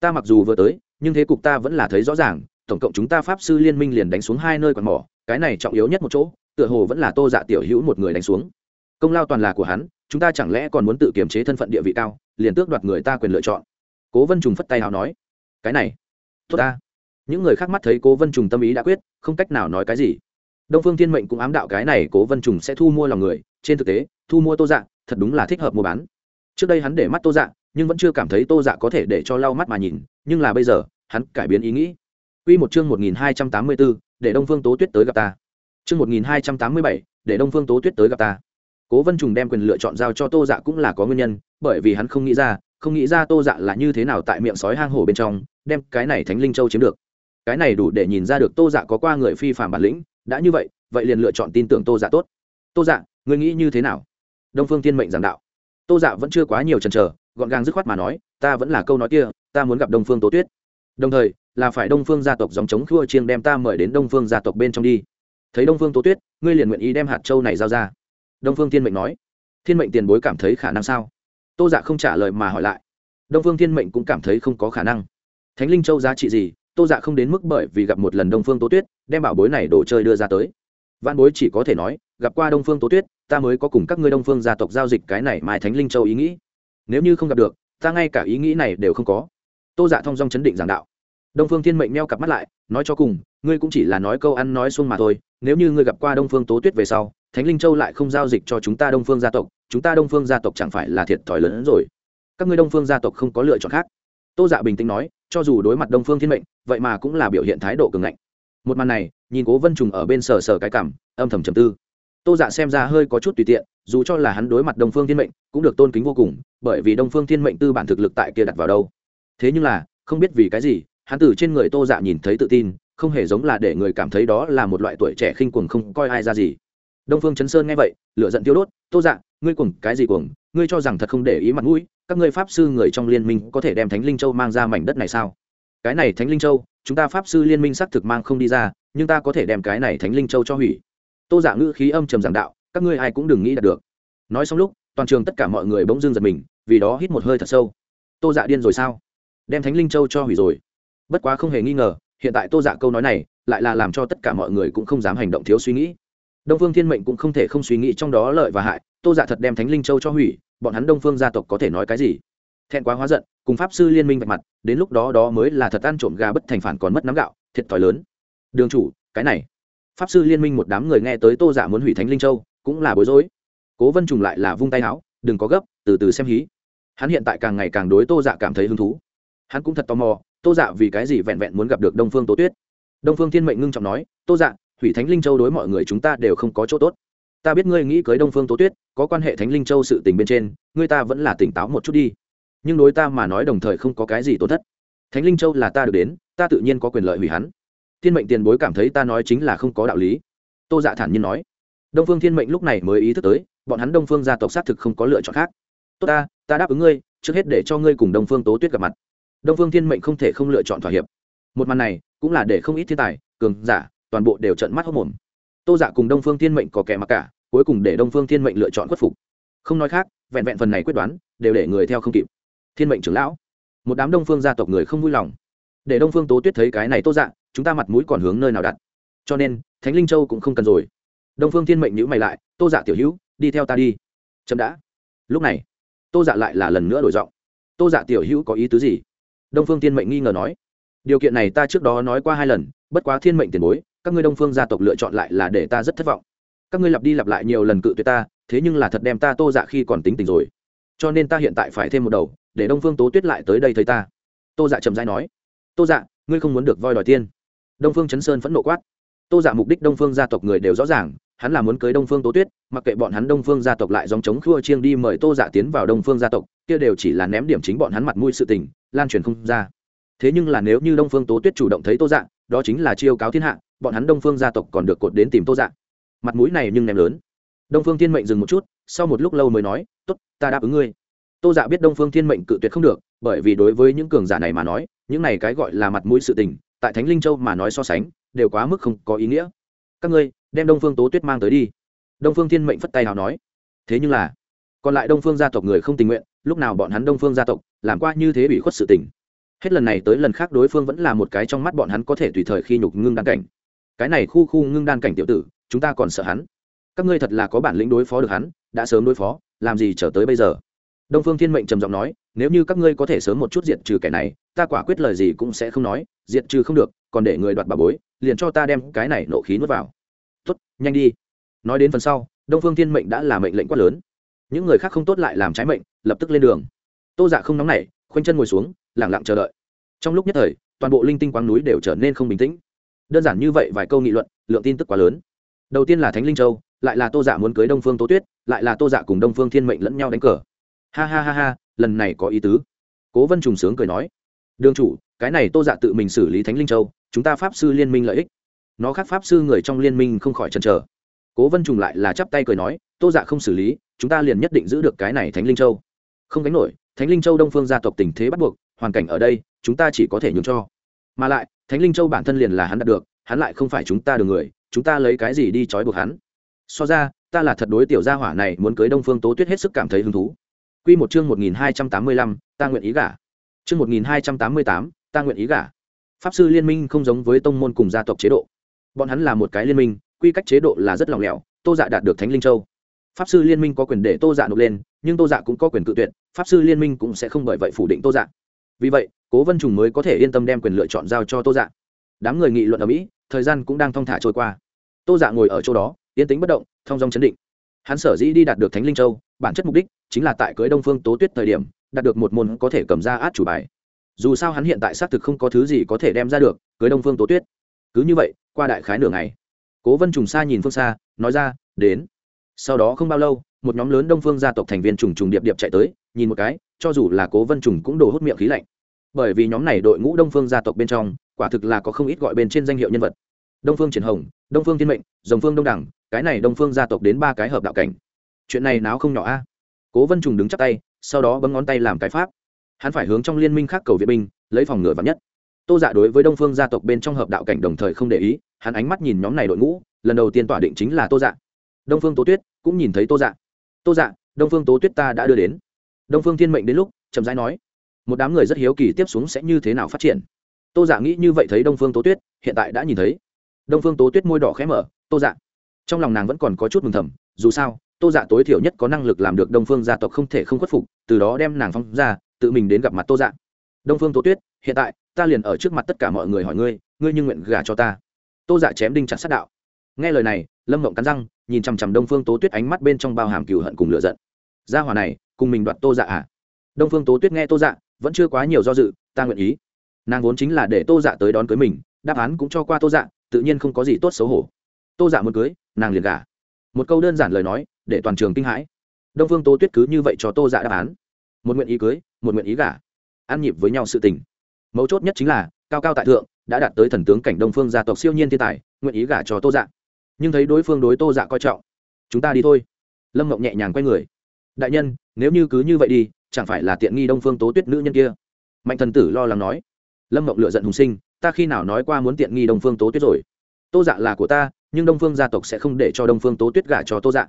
Ta mặc dù vừa tới, nhưng thế cục ta vẫn là thấy rõ ràng, tổng cộng chúng ta pháp sư liên minh liền đánh xuống hai nơi quạt mỏ cái này trọng yếu nhất một chỗ, tựa hồ vẫn là tô dạ tiểu hữu một người đánh xuống. Công lao toàn là của hắn, chúng ta chẳng lẽ còn muốn tự kiềm chế thân phận địa vị cao, liền tước đoạt người ta quyền lựa chọn? Cố vân trùng phất tay hào nói. Cái này, tốt ta. Những người khác mắt thấy cố vân trùng tâm ý đã quyết, không cách nào nói cái gì. Đông phương thiên mệnh cũng ám đạo cái này cố vân trùng sẽ thu mua lòng người, trên thực tế, thu mua tô dạ thật đúng là thích hợp mua bán. Trước đây hắn để mắt tô dạ nhưng vẫn chưa cảm thấy tô dạ có thể để cho lau mắt mà nhìn, nhưng là bây giờ, hắn cải biến ý nghĩ. Quy một chương 1284, để Đông Phương Tố Tuyết tới gặp ta. Chương 1287, để Đông Phương Tố Tuyết tới gặp ta. Cố Vân Trùng đem quyền lựa chọn giao cho Tô Dạ cũng là có nguyên nhân, bởi vì hắn không nghĩ ra, không nghĩ ra Tô Dạ là như thế nào tại miệng sói hang hổ bên trong, đem cái này Thánh Linh Châu chiếm được. Cái này đủ để nhìn ra được Tô Dạ có qua người phi phàm bản lĩnh, đã như vậy, vậy liền lựa chọn tin tưởng Tô Dạ tốt. Tô Dạ, ngươi nghĩ như thế nào? Đông Phương Tiên mệnh giảng đạo. Tô Dạ vẫn chưa quá nhiều chần chờ, gọn gàng dứt khoát mà nói, ta vẫn là câu nói kia, ta muốn gặp Đông Phương Tố Tuyết. Đồng thời, là phải đông phương gia tộc dòng chống khua chiêng đem ta mời đến đông phương gia tộc bên trong đi. Thấy đông phương tố tuyết ngươi liền nguyện ý đem hạt châu này giao ra. Đông phương thiên mệnh nói. Thiên mệnh tiền bối cảm thấy khả năng sao? Tô dạ không trả lời mà hỏi lại. Đông phương thiên mệnh cũng cảm thấy không có khả năng. Thánh linh châu giá trị gì? Tô dạ không đến mức bởi vì gặp một lần đông phương tố tuyết đem bảo bối này đồ chơi đưa ra tới. Văn bối chỉ có thể nói gặp qua đông phương tố tuyết ta mới có cùng các ngươi đông phương gia tộc giao dịch cái này mai thánh linh châu ý nghĩ. Nếu như không gặp được ta ngay cả ý nghĩ này đều không có. Tô dạ thong dong chấn định giảng đạo đông phương thiên mệnh meo cặp mắt lại, nói cho cùng, ngươi cũng chỉ là nói câu ăn nói xuông mà thôi, nếu như ngươi gặp qua đông phương tố tuyết về sau, thánh linh châu lại không giao dịch cho chúng ta đông phương gia tộc, chúng ta đông phương gia tộc chẳng phải là thiệt thòi lớn hơn rồi. Các ngươi đông phương gia tộc không có lựa chọn khác. Tô dạ bình tĩnh nói, cho dù đối mặt đông phương thiên mệnh, vậy mà cũng là biểu hiện thái độ cường ngạnh. Một màn này, nhìn cố vân trùng ở bên sờ sờ cái cảm, âm thầm trầm tư. Tô dạ xem ra hơi có chút tùy tiện, dù cho là hắn đối mặt đông phương thiên mệnh, cũng được tôn kính vô cùng, bởi vì đông phương thiên mệnh tư bản thực lực tại kia đặt vào đâu. Thế nhưng là, không biết vì cái gì hắn từ trên người tô dạ nhìn thấy tự tin, không hề giống là để người cảm thấy đó là một loại tuổi trẻ khinh cuồng không coi ai ra gì. Đông phương chấn sơn nghe vậy lựa giận tiêu đốt, tô dạ ngươi cuồng, cái gì cuồng? Ngươi cho rằng thật không để ý mặt mũi, các ngươi pháp sư người trong liên minh có thể đem thánh linh châu mang ra mảnh đất này sao? Cái này thánh linh châu, chúng ta pháp sư liên minh xác thực mang không đi ra, nhưng ta có thể đem cái này thánh linh châu cho hủy. Tô dạ ngữ khí âm trầm giảng đạo, các ngươi ai cũng đừng nghĩ đạt được. Nói xong lúc, toàn trường tất cả mọi người bỗng dưng giật mình, vì đó hít một hơi thật sâu. Tô dạ điên rồi sao? Đem thánh linh châu cho hủy rồi bất quá không hề nghi ngờ, hiện tại tô dạ câu nói này lại là làm cho tất cả mọi người cũng không dám hành động thiếu suy nghĩ. Đông phương thiên mệnh cũng không thể không suy nghĩ trong đó lợi và hại, tô dạ thật đem thánh linh châu cho hủy, bọn hắn đông phương gia tộc có thể nói cái gì? Thẹn quá hóa giận, cùng pháp sư liên minh vạch mặt, đến lúc đó đó mới là thật ăn trộm gà bất thành phản còn mất nắm gạo, thiệt thòi lớn. Đường chủ, cái này. Pháp sư liên minh một đám người nghe tới tô giả muốn hủy thánh linh châu, cũng là bối rối. Cố vân trùng lại là vung tay áo đừng có gấp, từ từ xem hí. Hắn hiện tại càng ngày càng đối tô giả cảm thấy hứng thú. Hắn cũng thật tò mò tô dạ vì cái gì vẹn vẹn muốn gặp được đông phương tố tuyết? Đông phương thiên mệnh ngưng trọng nói, tô dạ hủy thánh linh châu đối mọi người chúng ta đều không có chỗ tốt. Ta biết ngươi nghĩ cưới đông phương tố tuyết, có quan hệ thánh linh châu sự tình bên trên, ngươi ta vẫn là tỉnh táo một chút đi. Nhưng đối ta mà nói đồng thời không có cái gì tổn thất. Thánh linh châu là ta được đến, ta tự nhiên có quyền lợi hủy hắn. Thiên mệnh tiền bối cảm thấy ta nói chính là không có đạo lý. Tô dạ thản nhiên nói. Đông phương thiên mệnh lúc này mới ý thức tới, bọn hắn đông phương gia tộc xác thực không có lựa chọn khác. Tốt ta ta đáp ứng ngươi, trước hết để cho ngươi cùng đông phương tố tuyết gặp mặt đông phương thiên mệnh không thể không lựa chọn thỏa hiệp. Một màn này cũng là để không ít thiên tài, cường giả toàn bộ đều trận mắt hốc mồm tô giả dạ cùng đông phương thiên mệnh có kẻ mặc cả, cuối cùng để đông phương thiên mệnh lựa chọn khuất phục. Không nói khác, vẹn vẹn phần này quyết đoán đều để người theo không kịp. Thiên mệnh trưởng lão, một đám đông phương gia tộc người không vui lòng. Để đông phương tố tuyết thấy cái này tô dạ chúng ta mặt mũi còn hướng nơi nào đặt? Cho nên, thánh linh châu cũng không cần rồi. Đông phương thiên mệnh nhữ mày lại, tô dạ tiểu hữu, đi theo ta đi. Chậm đã. Lúc này, tô dạ lại là lần nữa đổi giọng. Tô dạ tiểu hữu có ý tứ gì? Đông phương thiên mệnh nghi ngờ nói, điều kiện này ta trước đó nói qua hai lần, bất quá thiên mệnh tiền bối, các ngươi đông phương gia tộc lựa chọn lại là để ta rất thất vọng. Các ngươi lặp đi lặp lại nhiều lần cự tuyệt ta, thế nhưng là thật đem ta tô dạ khi còn tính tình rồi. Cho nên ta hiện tại phải thêm một đầu, để đông phương tố tuyết lại tới đây thấy ta. Tô dạ trầm dai nói, tô dạ ngươi không muốn được voi đòi tiên. Đông phương chấn sơn phẫn nộ quát. Tô dạ mục đích đông phương gia tộc người đều rõ ràng, hắn là muốn cưới đông phương tố tuyết, mặc kệ bọn hắn đông phương gia tộc lại dòng chống khua chiêng đi mời tô dạ tiến vào đông phương gia tộc kia đều chỉ là ném điểm chính bọn hắn mặt mũi sự tình, lan truyền không ra. Thế nhưng là nếu như đông phương tố tuyết chủ động thấy tô dạ đó chính là chiêu cáo thiên hạ, bọn hắn đông phương gia tộc còn được cột đến tìm tô dạ. Mặt mũi này nhưng ném lớn. Đông phương thiên mệnh dừng một chút, sau một lúc lâu mới nói t ố t ta đáp ứng ngươi. Tô dạ biết đông phương thiên mệnh cự tuyệt không được, bởi vì đối với những cường giả này mà nói, những này cái gọi là mặt mũi sự tình, tại thánh linh châu mà nói so sánh, đều quá mức không có ý nghĩa. Các ngươi, đem đông phương tố tuyết mang tới đi. Đông phương thiên mệnh phất tay nào nói. Thế nhưng là, còn lại đông phương gia tộc người không tình nguyện lúc nào bọn hắn đông phương gia tộc, làm qua như thế bị khuất sự tình. Hết lần này tới lần khác đối phương vẫn là một cái trong mắt bọn hắn có thể tùy thời khi nhục ngưng đan cảnh. Cái này khu khu ngưng đan cảnh tiểu tử, chúng ta còn sợ hắn. Các ngươi thật là có bản lĩnh đối phó được hắn, đã sớm đối phó, làm gì trở tới bây giờ? Đông phương thiên mệnh trầm giọng nói, nếu như các ngươi có thể sớm một chút diệt trừ kẻ này, ta quả quyết lời gì cũng sẽ không nói, diệt trừ không được, còn để người đoạt bà bối, liền cho ta đem cái này nộ khí nuốt vào. Tốt, nhanh đi. Nói đến phần sau, đông phương thiên mệnh đã là mệnh lệnh quát lớn những người khác không tốt lại làm trái mệnh, lập tức lên đường. Tô dạ không nóng nảy, khoanh chân ngồi xuống, lẳng lặng chờ đợi. Trong lúc nhất thời, toàn bộ linh tinh quang núi đều trở nên không bình tĩnh. Đơn giản như vậy vài câu nghị luận, lượng tin tức quá lớn. Đầu tiên là thánh linh châu, lại là tô dạ muốn cưới đông phương tố tuyết, lại là tô dạ cùng đông phương thiên mệnh lẫn nhau đánh cờ. Ha ha ha ha, lần này có ý tứ. Cố vân trùng sướng cười nói. Đương chủ, cái này tô dạ tự mình xử lý thánh linh châu, chúng ta pháp sư liên minh lợi ích. Nó khác pháp sư người trong liên minh không khỏi chần chờ. Cố vân trùng lại là chắp tay cười nói, tô dạ không xử lý chúng ta liền nhất định giữ được cái này thánh linh châu không đánh nổi thánh linh châu đông phương gia tộc tình thế bắt buộc hoàn cảnh ở đây chúng ta chỉ có thể nhường cho mà lại thánh linh châu bản thân liền là hắn đạt được hắn lại không phải chúng ta được người chúng ta lấy cái gì đi trói buộc hắn so ra ta là thật đối tiểu gia hỏa này muốn cưới đông phương tố tuyết hết sức cảm thấy hứng thú Quy một chương 1285, ta nguyện ý gả. Chương 1288, ta nguyện ý gả. Pháp sư liên minh không giống với tông môn cùng gia tộc chế độ. Bọn hắn là một cái liên minh, quy cách chế độ là rất lòng lẻo, Tô Dạ đạt được Thánh Linh Châu. Pháp sư liên minh có quyền để Tô Dạ nộp lên, nhưng Tô Dạ cũng có quyền cự tuyệt, Pháp sư liên minh cũng sẽ không bởi vậy phủ định Tô Dạ. Vì vậy, Cố Vân Trùng mới có thể yên tâm đem quyền lựa chọn giao cho Tô Dạ. Đám người nghị luận ở Mỹ, thời gian cũng đang thong thả trôi qua. Tô Dạ ngồi ở chỗ đó, yên tĩnh bất động, thong dong chấn định. Hắn sở dĩ đi đạt được Thánh Linh Châu, bản chất mục đích chính là tại cưới đông phương tố tuyết thời điểm đạt được một môn có thể cầm ra át chủ bài dù sao hắn hiện tại xác thực không có thứ gì có thể đem ra được cưới đông phương tố tuyết cứ như vậy qua đại khái nửa ngày cố vân trùng xa nhìn phương xa nói ra đến sau đó không bao lâu, một nhóm lớn đông phương gia tộc thành viên trùng trùng điệp điệp chạy tới, nhìn một cái, cho dù là cố vân trùng cũng đổ hút miệng khí lạnh. Bởi vì nhóm này đội ngũ đông phương gia tộc bên trong, quả thực là có không ít gọi bên trên danh hiệu nhân vật. Đông phương triển hồng, đông phương thiên mệnh dòng phương đông đẳng, cái này đông phương gia tộc đến ba cái hợp đạo cảnh. Chuyện này náo không nhỏ a. Cố vân trùng đứng chắc tay, sau đó bấm ngón tay làm cái pháp. Hắn phải hướng trong liên minh khác cầu viện binh, lấy phòng ngựa vắn nhất. Tô dạ đối với đông phương gia tộc bên trong hợp đạo cảnh đồng thời không để ý, hắn ánh mắt nhìn nhóm này đội ngũ, lần đầu tiên tỏa định chính là tô dạ. Đông phương tố tuyết cũng nhìn thấy tô dạ. Tô dạ đông phương tố tuyết ta đã đưa đến. Đông phương thiên mệnh đến lúc, chậm rãi nói, một đám người rất hiếu kỳ tiếp xuống sẽ như thế nào phát triển. Tô dạ nghĩ như vậy thấy đông phương tố tuyết, hiện tại đã nhìn thấy. Đông phương tố tuyết môi đỏ khẽ mở, tô dạ. Trong lòng nàng vẫn còn có chút mừng thầm, dù sao, tô dạ tối thiểu nhất có năng lực làm được đông phương gia tộc không thể không khuất phục, từ đó đem nàng phong ra, tự mình đến gặp mặt tô dạ. Đông phương tố tuyết, hiện tại, ta liền ở trước mặt tất cả mọi người hỏi ngươi ngươi như nguyện gả cho ta? Tô dạ chém đinh chặt sát đạo. Nghe lời này lâm mộng cắn răng, nhìn chằm chằm đông phương tố tuyết ánh mắt bên trong bao hàm cừu hận cùng lựa giận. Gia hòa này, cùng mình đoạt tô dạ à? Đông phương tố tuyết nghe tô dạ vẫn chưa quá nhiều do dự, ta nguyện ý. Nàng vốn chính là để tô dạ tới đón cưới mình, đáp án cũng cho qua tô dạ tự nhiên không có gì tốt xấu hổ. Tô dạ muốn cưới, nàng liền gả. Một câu đơn giản lời nói, để toàn trường kinh hãi. Đông phương tố tuyết cứ như vậy cho tô dạ đáp án. Một nguyện ý cưới, một nguyện ý gả. Ăn nhịp với nhau sự tình. Mấu chốt nhất chính là, cao cao tại thượng, đã đạt tới thần tướng cảnh đông phương gia tộc siêu nhiên thiên tài, nguyện ý gả cho tô dạ nhưng thấy đối phương đối tô dạ coi trọng. Chúng ta đi thôi. Lâm ngọc nhẹ nhàng quay người. Đại nhân, nếu như cứ như vậy đi, chẳng phải là tiện nghi đông phương tố tuyết nữ nhân kia? Mạnh thần tử lo lắng nói. Lâm ngọc lựa giận hùng sinh, ta khi nào nói qua muốn tiện nghi đông phương tố tuyết rồi? Tô dạ là của ta, nhưng đông phương gia tộc sẽ không để cho đông phương tố tuyết gả cho tô dạ.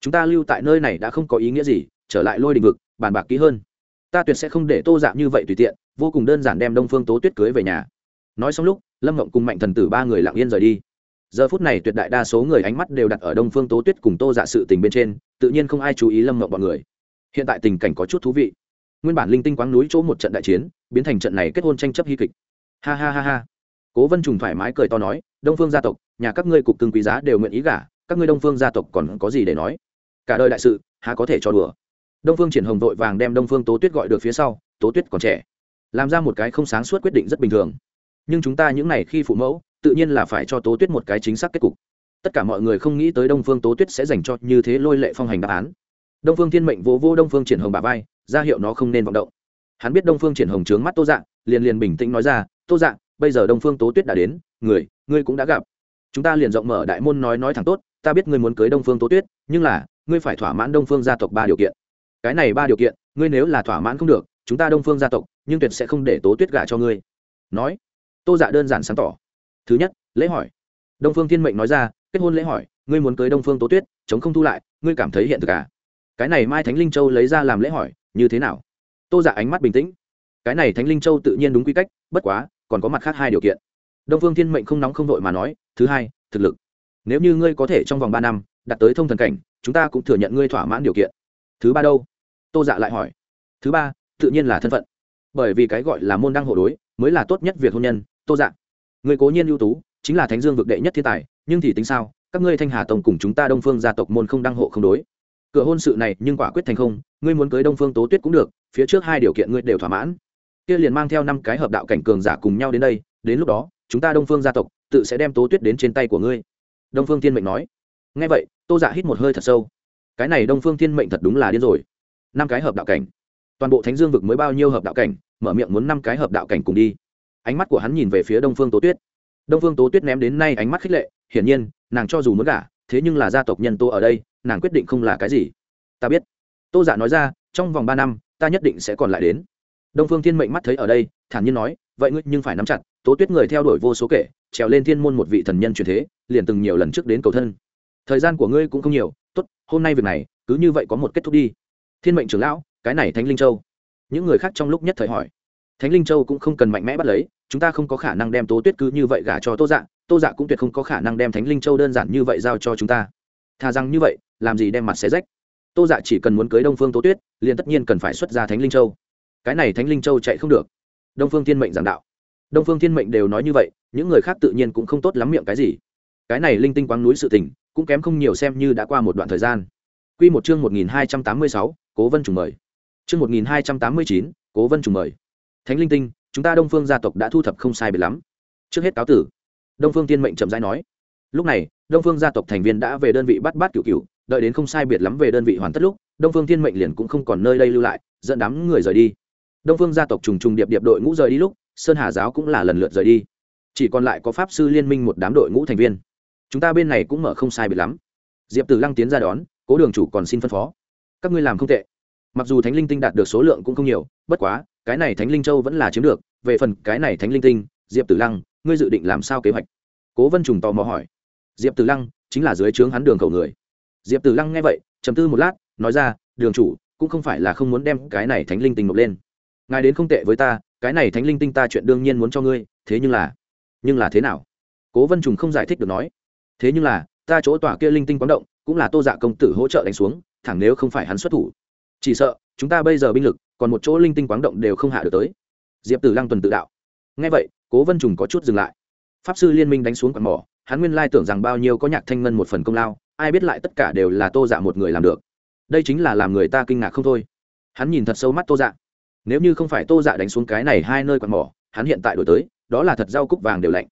Chúng ta lưu tại nơi này đã không có ý nghĩa gì, trở lại lôi đình vực, bàn bạc kỹ hơn. Ta tuyệt sẽ không để tô dạ như vậy tùy tiện, vô cùng đơn giản đem đông phương tố tuyết cưới về nhà. Nói xong lúc, lâm mộng cùng mạnh thần tử ba người lặng yên rời đi giờ phút này tuyệt đại đa số người ánh mắt đều đặt ở đông phương tố tuyết cùng tô dạ sự tình bên trên, tự nhiên không ai chú ý lâm mộng bọn người. Hiện tại tình cảnh có chút thú vị. Nguyên bản linh tinh quáng núi chỗ một trận đại chiến, biến thành trận này kết hôn tranh chấp hy kịch. Ha ha ha ha. Cố vân trùng thoải mái cười to nói, đông phương gia tộc, nhà các ngươi cục cưng quý giá đều nguyện ý gả, các ngươi đông phương gia tộc còn có gì để nói? Cả đời đại sự, há có thể cho đùa? Đông phương triển hồng vội vàng đem đông phương tố tuyết gọi được phía sau, tố tuyết còn trẻ. Làm ra một cái không sáng suốt quyết định rất bình thường. Nhưng chúng ta những n à y khi phụ mẫu tự nhiên là phải cho tố tuyết một cái chính xác kết cục. Tất cả mọi người không nghĩ tới đông phương tố tuyết sẽ dành cho như thế lôi lệ phong hành đáp án. Đông phương thiên mệnh vỗ vô, vô đông phương triển hồng bà vai ra hiệu nó không nên vọng động. Hắn biết đông phương triển hồng trướng mắt tô dạng liền liền bình tĩnh nói ra tô dạng bây giờ đông phương tố tuyết đã đến người ngươi cũng đã gặp. Chúng ta liền rộng mở đại môn nói nói thẳng tốt ta biết ngươi muốn cưới đông phương tố tuyết nhưng là ngươi phải thỏa mãn đông phương gia tộc ba điều kiện. Cái này ba điều kiện ngươi nếu là thỏa mãn không được chúng ta đông phương gia tộc nhưng tuyệt sẽ không để tố tuyết gả cho ngươi. Nói tô dạ đơn giản sáng tỏ thứ nhất, lễ hỏi. Đông phương thiên mệnh nói ra, kết hôn lễ hỏi, ngươi muốn cưới đông phương tố tuyết, chống không thu lại, ngươi cảm thấy hiện thực à? Cái này mai thánh linh châu lấy ra làm lễ hỏi, như thế nào? Tô dạ ánh mắt bình tĩnh. Cái này thánh linh châu tự nhiên đúng quy cách, bất quá, còn có mặt khác hai điều kiện. Đông phương thiên mệnh không nóng không vội mà nói, thứ hai, thực lực. Nếu như ngươi có thể trong vòng ba năm, đạt tới thông thần cảnh, chúng ta cũng thừa nhận ngươi thỏa mãn điều kiện. Thứ ba đâu? Tô dạ lại hỏi. Thứ ba, tự nhiên là thân phận. Bởi vì cái gọi là môn đăng hộ đối, mới là tốt nhất việc hôn nhân, tô dạ người cố nhiên ưu tú, chính là thánh dương vực đệ nhất thiên tài, nhưng thì tính sao? Các ngươi thanh hà Tông cùng chúng ta đông phương gia tộc môn không đăng hộ không đối. Cửa hôn sự này nhưng quả quyết thành không, ngươi muốn cưới đông phương tố tuyết cũng được, phía trước hai điều kiện ngươi đều thỏa mãn. Kia liền mang theo năm cái hợp đạo cảnh cường giả cùng nhau đến đây, đến lúc đó, chúng ta đông phương gia tộc tự sẽ đem tố tuyết đến trên tay của ngươi. Đông phương thiên mệnh nói. Ngay vậy, tô dạ hít một hơi thật sâu. Cái này đông phương thiên mệnh thật đúng là điên rồi. Năm cái hợp đạo cảnh. Toàn bộ thánh dương vực mới bao nhiêu hợp đạo cảnh, mở miệng muốn năm cái hợp đạo cảnh cùng đi ánh mắt của hắn nhìn về phía đông phương tố tuyết. Đông phương tố tuyết ném đến nay ánh mắt khích lệ, hiển nhiên, nàng cho dù muốn gả, thế nhưng là gia tộc nhân tô ở đây, nàng quyết định không là cái gì. Ta biết. Tô giả dạ nói ra, trong vòng ba năm, ta nhất định sẽ còn lại đến. Đông phương thiên mệnh mắt thấy ở đây, thản nhiên nói, vậy ngươi nhưng phải nắm chặt, tố tuyết người theo đuổi vô số kể, trèo lên thiên môn một vị thần nhân truyền thế, liền từng nhiều lần trước đến cầu thân. Thời gian của ngươi cũng không nhiều, tốt, hôm nay việc này, cứ như vậy có một kết thúc đi. Thiên mệnh trưởng lão, cái này thánh linh châu. Những người khác trong lúc nhất thời hỏi thánh linh châu cũng không cần mạnh mẽ bắt lấy chúng ta không có khả năng đem tố tuyết cứ như vậy gả cho tô dạ tô dạ cũng tuyệt không có khả năng đem thánh linh châu đơn giản như vậy giao cho chúng ta. Thà rằng như vậy làm gì đem mặt xé rách? Tô dạ chỉ cần muốn cưới đông phương tố tuyết liền tất nhiên cần phải xuất ra thánh linh châu. Cái này thánh linh châu chạy không được. Đông phương thiên mệnh giảng đạo. Đông phương thiên mệnh đều nói như vậy những người khác tự nhiên cũng không tốt lắm miệng cái gì. Cái này linh tinh quáng núi sự tình cũng kém không nhiều xem như đã qua một đoạn thời gian. Quy một chương 1286, Cố Vân trùng mời. Chương 1289, Cố Vân trùng mời. Thánh linh tinh, chúng ta Đông Phương gia tộc đã thu thập không sai biệt lắm. Trước hết cáo tử. Đông Phương Tiên mệnh chậm rãi nói. Lúc này, Đông Phương gia tộc thành viên đã về đơn vị bắt bắt cựu cựu, đợi đến không sai biệt lắm về đơn vị hoàn tất lúc, Đông Phương Tiên mệnh liền cũng không còn nơi đây lưu lại, dẫn đám người rời đi. Đông Phương gia tộc trùng trùng điệp điệp đội ngũ rời đi lúc, Sơn Hà giáo cũng là lần lượt rời đi. Chỉ còn lại có pháp sư liên minh một đám đội ngũ thành viên. Chúng ta bên này cũng mở không sai biệt lắm. Diệp Tử Lăng tiến ra đón, cố đường chủ còn xin phân phó các ngươi làm không tệ mặc dù thánh linh tinh đạt được số lượng cũng không nhiều bất quá cái này thánh linh châu vẫn là chiếm được, về phần cái này thánh linh tinh, diệp tử lăng, ngươi dự định làm sao kế hoạch? Cố vân trùng tò mò hỏi. Diệp tử lăng chính là dưới trướng hắn đường cầu người. Diệp tử lăng nghe vậy chầm tư một lát, nói ra, đường chủ, cũng không phải là không muốn đem cái này thánh linh tinh nộp lên. Ngài đến không tệ với ta, cái này thánh linh tinh ta chuyện đương nhiên muốn cho ngươi, thế nhưng là nhưng là thế nào? Cố vân trùng không giải thích được nói. Thế nhưng là, ta chỗ tỏa kia linh tinh quán động, cũng là tô dạ công tử hỗ trợ đánh xuống, thẳng nếu không phải hắn xuất thủ. Chỉ sợ, chúng ta bây giờ binh lực còn một chỗ linh tinh quáng động đều không hạ được tới. Diệp tử lăng tuần tự đạo. Ngay vậy, cố vân trùng có chút dừng lại. Pháp sư liên minh đánh xuống quạt mỏ, hắn nguyên lai tưởng rằng bao nhiêu có nhạc thanh ngân một phần công lao, ai biết lại tất cả đều là tô dạ một người làm được. Đây chính là làm người ta kinh ngạc không thôi. Hắn nhìn thật sâu mắt tô dạ. Nếu như không phải tô dạ đánh xuống cái này hai nơi quạt mỏ, hắn hiện tại đổi tới, đó là thật rau cúc vàng đều lạnh.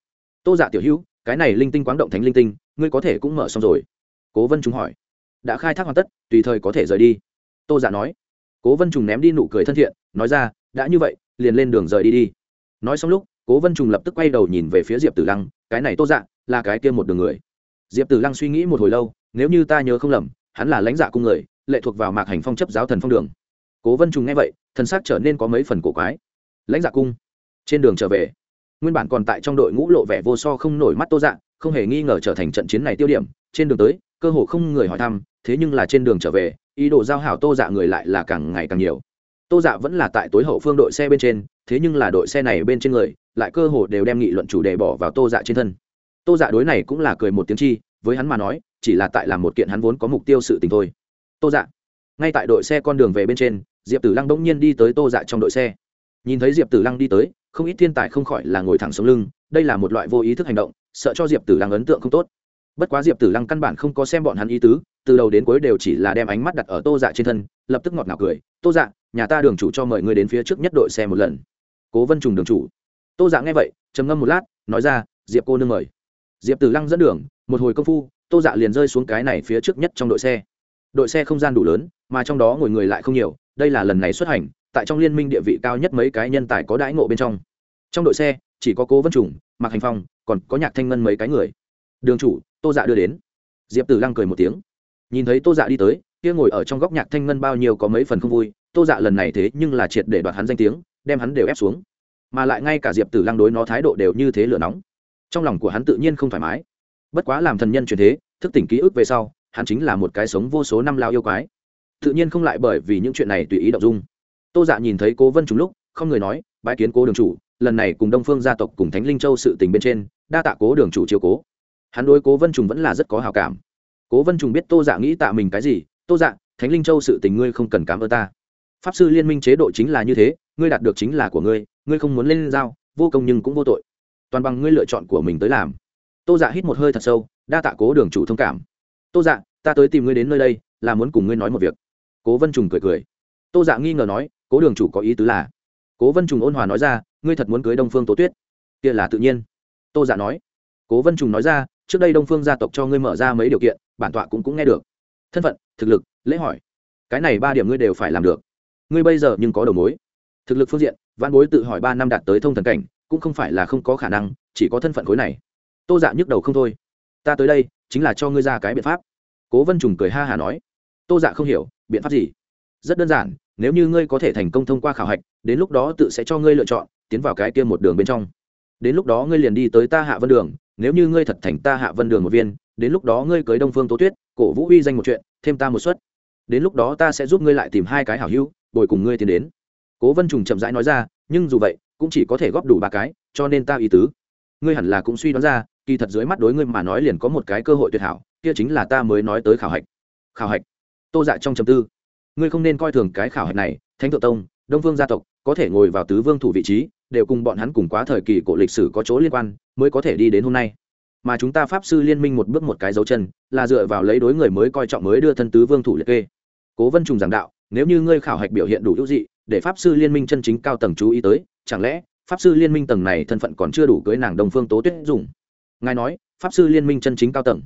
Tô dạ tiểu hữu, cái này linh tinh quáng động thánh linh tinh, ngươi có thể cũng mở xong rồi. Cố vân trùng hỏi. Đã khai thác hoàn tất, tùy thời có thể rời đi. Tô Dạ nói cố vân trùng ném đi nụ cười thân thiện, nói ra, đã như vậy, liền lên đường rời đi đi. Nói xong lúc, cố vân trùng lập tức quay đầu nhìn về phía diệp tử lăng, cái này tô dạ là cái kia một đường người. Diệp tử lăng suy nghĩ một hồi lâu, nếu như ta nhớ không lầm, hắn là lãnh dạ cung người, lệ thuộc vào mạc hành phong chấp giáo thần phong đường. Cố vân trùng nghe vậy, thần xác trở nên có mấy phần cổ quái. Lãnh dạ cung? Trên đường trở về? Nguyên bản còn tại trong đội ngũ lộ vẻ vô so không nổi mắt tô dạ không hề nghi ngờ trở thành trận chiến này tiêu điểm. Trên đường tới, cơ hồ không người hỏi thăm, thế nhưng là trên đường trở về ý đồ giao hảo tô dạ người lại là càng ngày càng nhiều. Tô dạ vẫn là tại tối hậu phương đội xe bên trên, thế nhưng là đội xe này bên trên người, lại cơ hồ đều đem nghị luận chủ đề bỏ vào tô dạ trên thân. Tô dạ đối này cũng là cười một tiếng chi, với hắn mà nói, chỉ là tại làm một kiện hắn vốn có mục tiêu sự tình thôi. Tô dạ ngay tại đội xe con đường về bên trên, diệp tử lăng bỗng nhiên đi tới tô dạ trong đội xe. Nhìn thấy diệp tử lăng đi tới, không ít thiên tài không khỏi là ngồi thẳng sống lưng, đây là một loại vô ý thức hành động, sợ cho diệp tử lăng ấn tượng không tốt. Bất quá diệp tử lăng căn bản không có xem bọn hắn ý tứ từ đầu đến cuối đều chỉ là đem ánh mắt đặt ở tô dạ trên thân, lập tức ngọt ngào cười, tô dạ nhà ta đường chủ cho mời người đến phía trước nhất đội xe một lần. Cố vân trùng đường chủ. Tô dạ nghe vậy, trầm ngâm một lát, nói ra, diệp cô nương mời. Diệp tử lăng dẫn đường, một hồi công phu, tô dạ liền rơi xuống cái này phía trước nhất trong đội xe. Đội xe không gian đủ lớn, mà trong đó ngồi người lại không nhiều, đây là lần này xuất hành, tại trong liên minh địa vị cao nhất mấy cái nhân tài có đãi ngộ bên trong. Trong đội xe, chỉ có cố vân trùng, mạc hành phong, còn có nhạc thanh ngân mấy cái người. Đường chủ, tô dạ đưa đến. Diệp tử lăng cười một tiếng nhìn thấy tô dạ đi tới, kia ngồi ở trong góc nhạc thanh ngân bao nhiêu có mấy phần không vui, tô dạ lần này thế nhưng là triệt để đoạt hắn danh tiếng, đem hắn đều ép xuống. Mà lại ngay cả diệp tử lăng đối nó thái độ đều như thế lửa nóng. Trong lòng của hắn tự nhiên không thoải mái. Bất quá làm thần nhân truyền thế, thức tỉnh ký ức về sau, hắn chính là một cái sống vô số năm lao yêu quái. Tự nhiên không lại bởi vì những chuyện này tùy ý động dung. Tô dạ nhìn thấy cố vân trùng lúc, không người nói bãi kiến cố đường chủ, lần này cùng đông phương gia tộc cùng thánh linh châu sự tình bên trên, đa tạ cố đường chủ chiếu cố. Hắn đối cố vân trùng vẫn là rất có hào cảm cố vân trùng biết tô dạ nghĩ tạ mình cái gì, tô dạ thánh linh châu sự tình ngươi không cần cảm ơn ta. Pháp sư liên minh chế độ chính là như thế, ngươi đạt được chính là của ngươi ngươi không muốn lên giao, vô công nhưng cũng vô tội. Toàn bằng ngươi lựa chọn của mình tới làm. Tô dạ hít một hơi thật sâu, đa tạ cố đường chủ thông cảm. Tô dạ ta tới tìm ngươi đến nơi đây, là muốn cùng ngươi nói một việc. Cố vân trùng cười cười. Tô dạ nghi ngờ nói, cố đường chủ có ý tứ là? Cố vân trùng ôn hòa nói ra, ngươi thật muốn cưới đông phương tố tuyết? Kia là tự nhiên. Tô dạ nói. Cố vân trùng nói ra, trước đây đông phương gia tộc cho ngươi mở ra mấy điều kiện bản tọa cũng cũng nghe được. Thân phận, thực lực, lễ hỏi. Cái này ba điểm ngươi đều phải làm được. Ngươi bây giờ nhưng có đầu mối. Thực lực phương diện văn bối tự hỏi ba năm đạt tới thông thần cảnh, cũng không phải là không có khả năng, chỉ có thân phận khối này. Tô dạ nhức đầu không thôi. Ta tới đây, chính là cho ngươi ra cái biện pháp. Cố vân trùng cười ha hà nói. Tô dạ không hiểu, biện pháp gì? Rất đơn giản, nếu như ngươi có thể thành công thông qua khảo hạch, đến lúc đó tự sẽ cho ngươi lựa chọn, tiến vào cái kia một đường bên trong. Đến lúc đó ngươi liền đi tới ta hạ vân đường nếu như ngươi thật thành ta hạ vân đường một viên, đến lúc đó ngươi cưới đông phương tố tuyết, cổ vũ uy danh một chuyện, thêm ta một suất. Đến lúc đó ta sẽ giúp ngươi lại tìm hai cái hảo hữu, bồi cùng ngươi tiến đến. Cố vân trùng chậm rãi nói ra, nhưng dù vậy, cũng chỉ có thể góp đủ ba cái, cho nên ta ý tứ. Ngươi hẳn là cũng suy đoán ra, kỳ thật dưới mắt đối ngươi mà nói liền có một cái cơ hội tuyệt hảo, kia chính là ta mới nói tới khảo hạch. Khảo hạch? Tô dạ trong chầm tư. Ngươi không nên coi thường cái khảo hạch này, thánh thượng tông, đông vương gia tộc có thể ngồi vào tứ vương thủ vị trí đều cùng bọn hắn cùng quá thời kỳ cổ lịch sử có chỗ liên quan, mới có thể đi đến hôm nay. Mà chúng ta pháp sư liên minh một bước một cái dấu chân, là dựa vào lấy đối người mới coi trọng mới đưa thân tứ vương thủ liệt kê. Cố vân trùng giảng đạo, nếu như ngươi khảo hạch biểu hiện đủ hữu dị, để pháp sư liên minh chân chính cao tầng chú ý tới, chẳng lẽ pháp sư liên minh tầng này thân phận còn chưa đủ cưới nàng đồng phương tố tuyết dùng? Ngài nói, pháp sư liên minh chân chính cao tầng.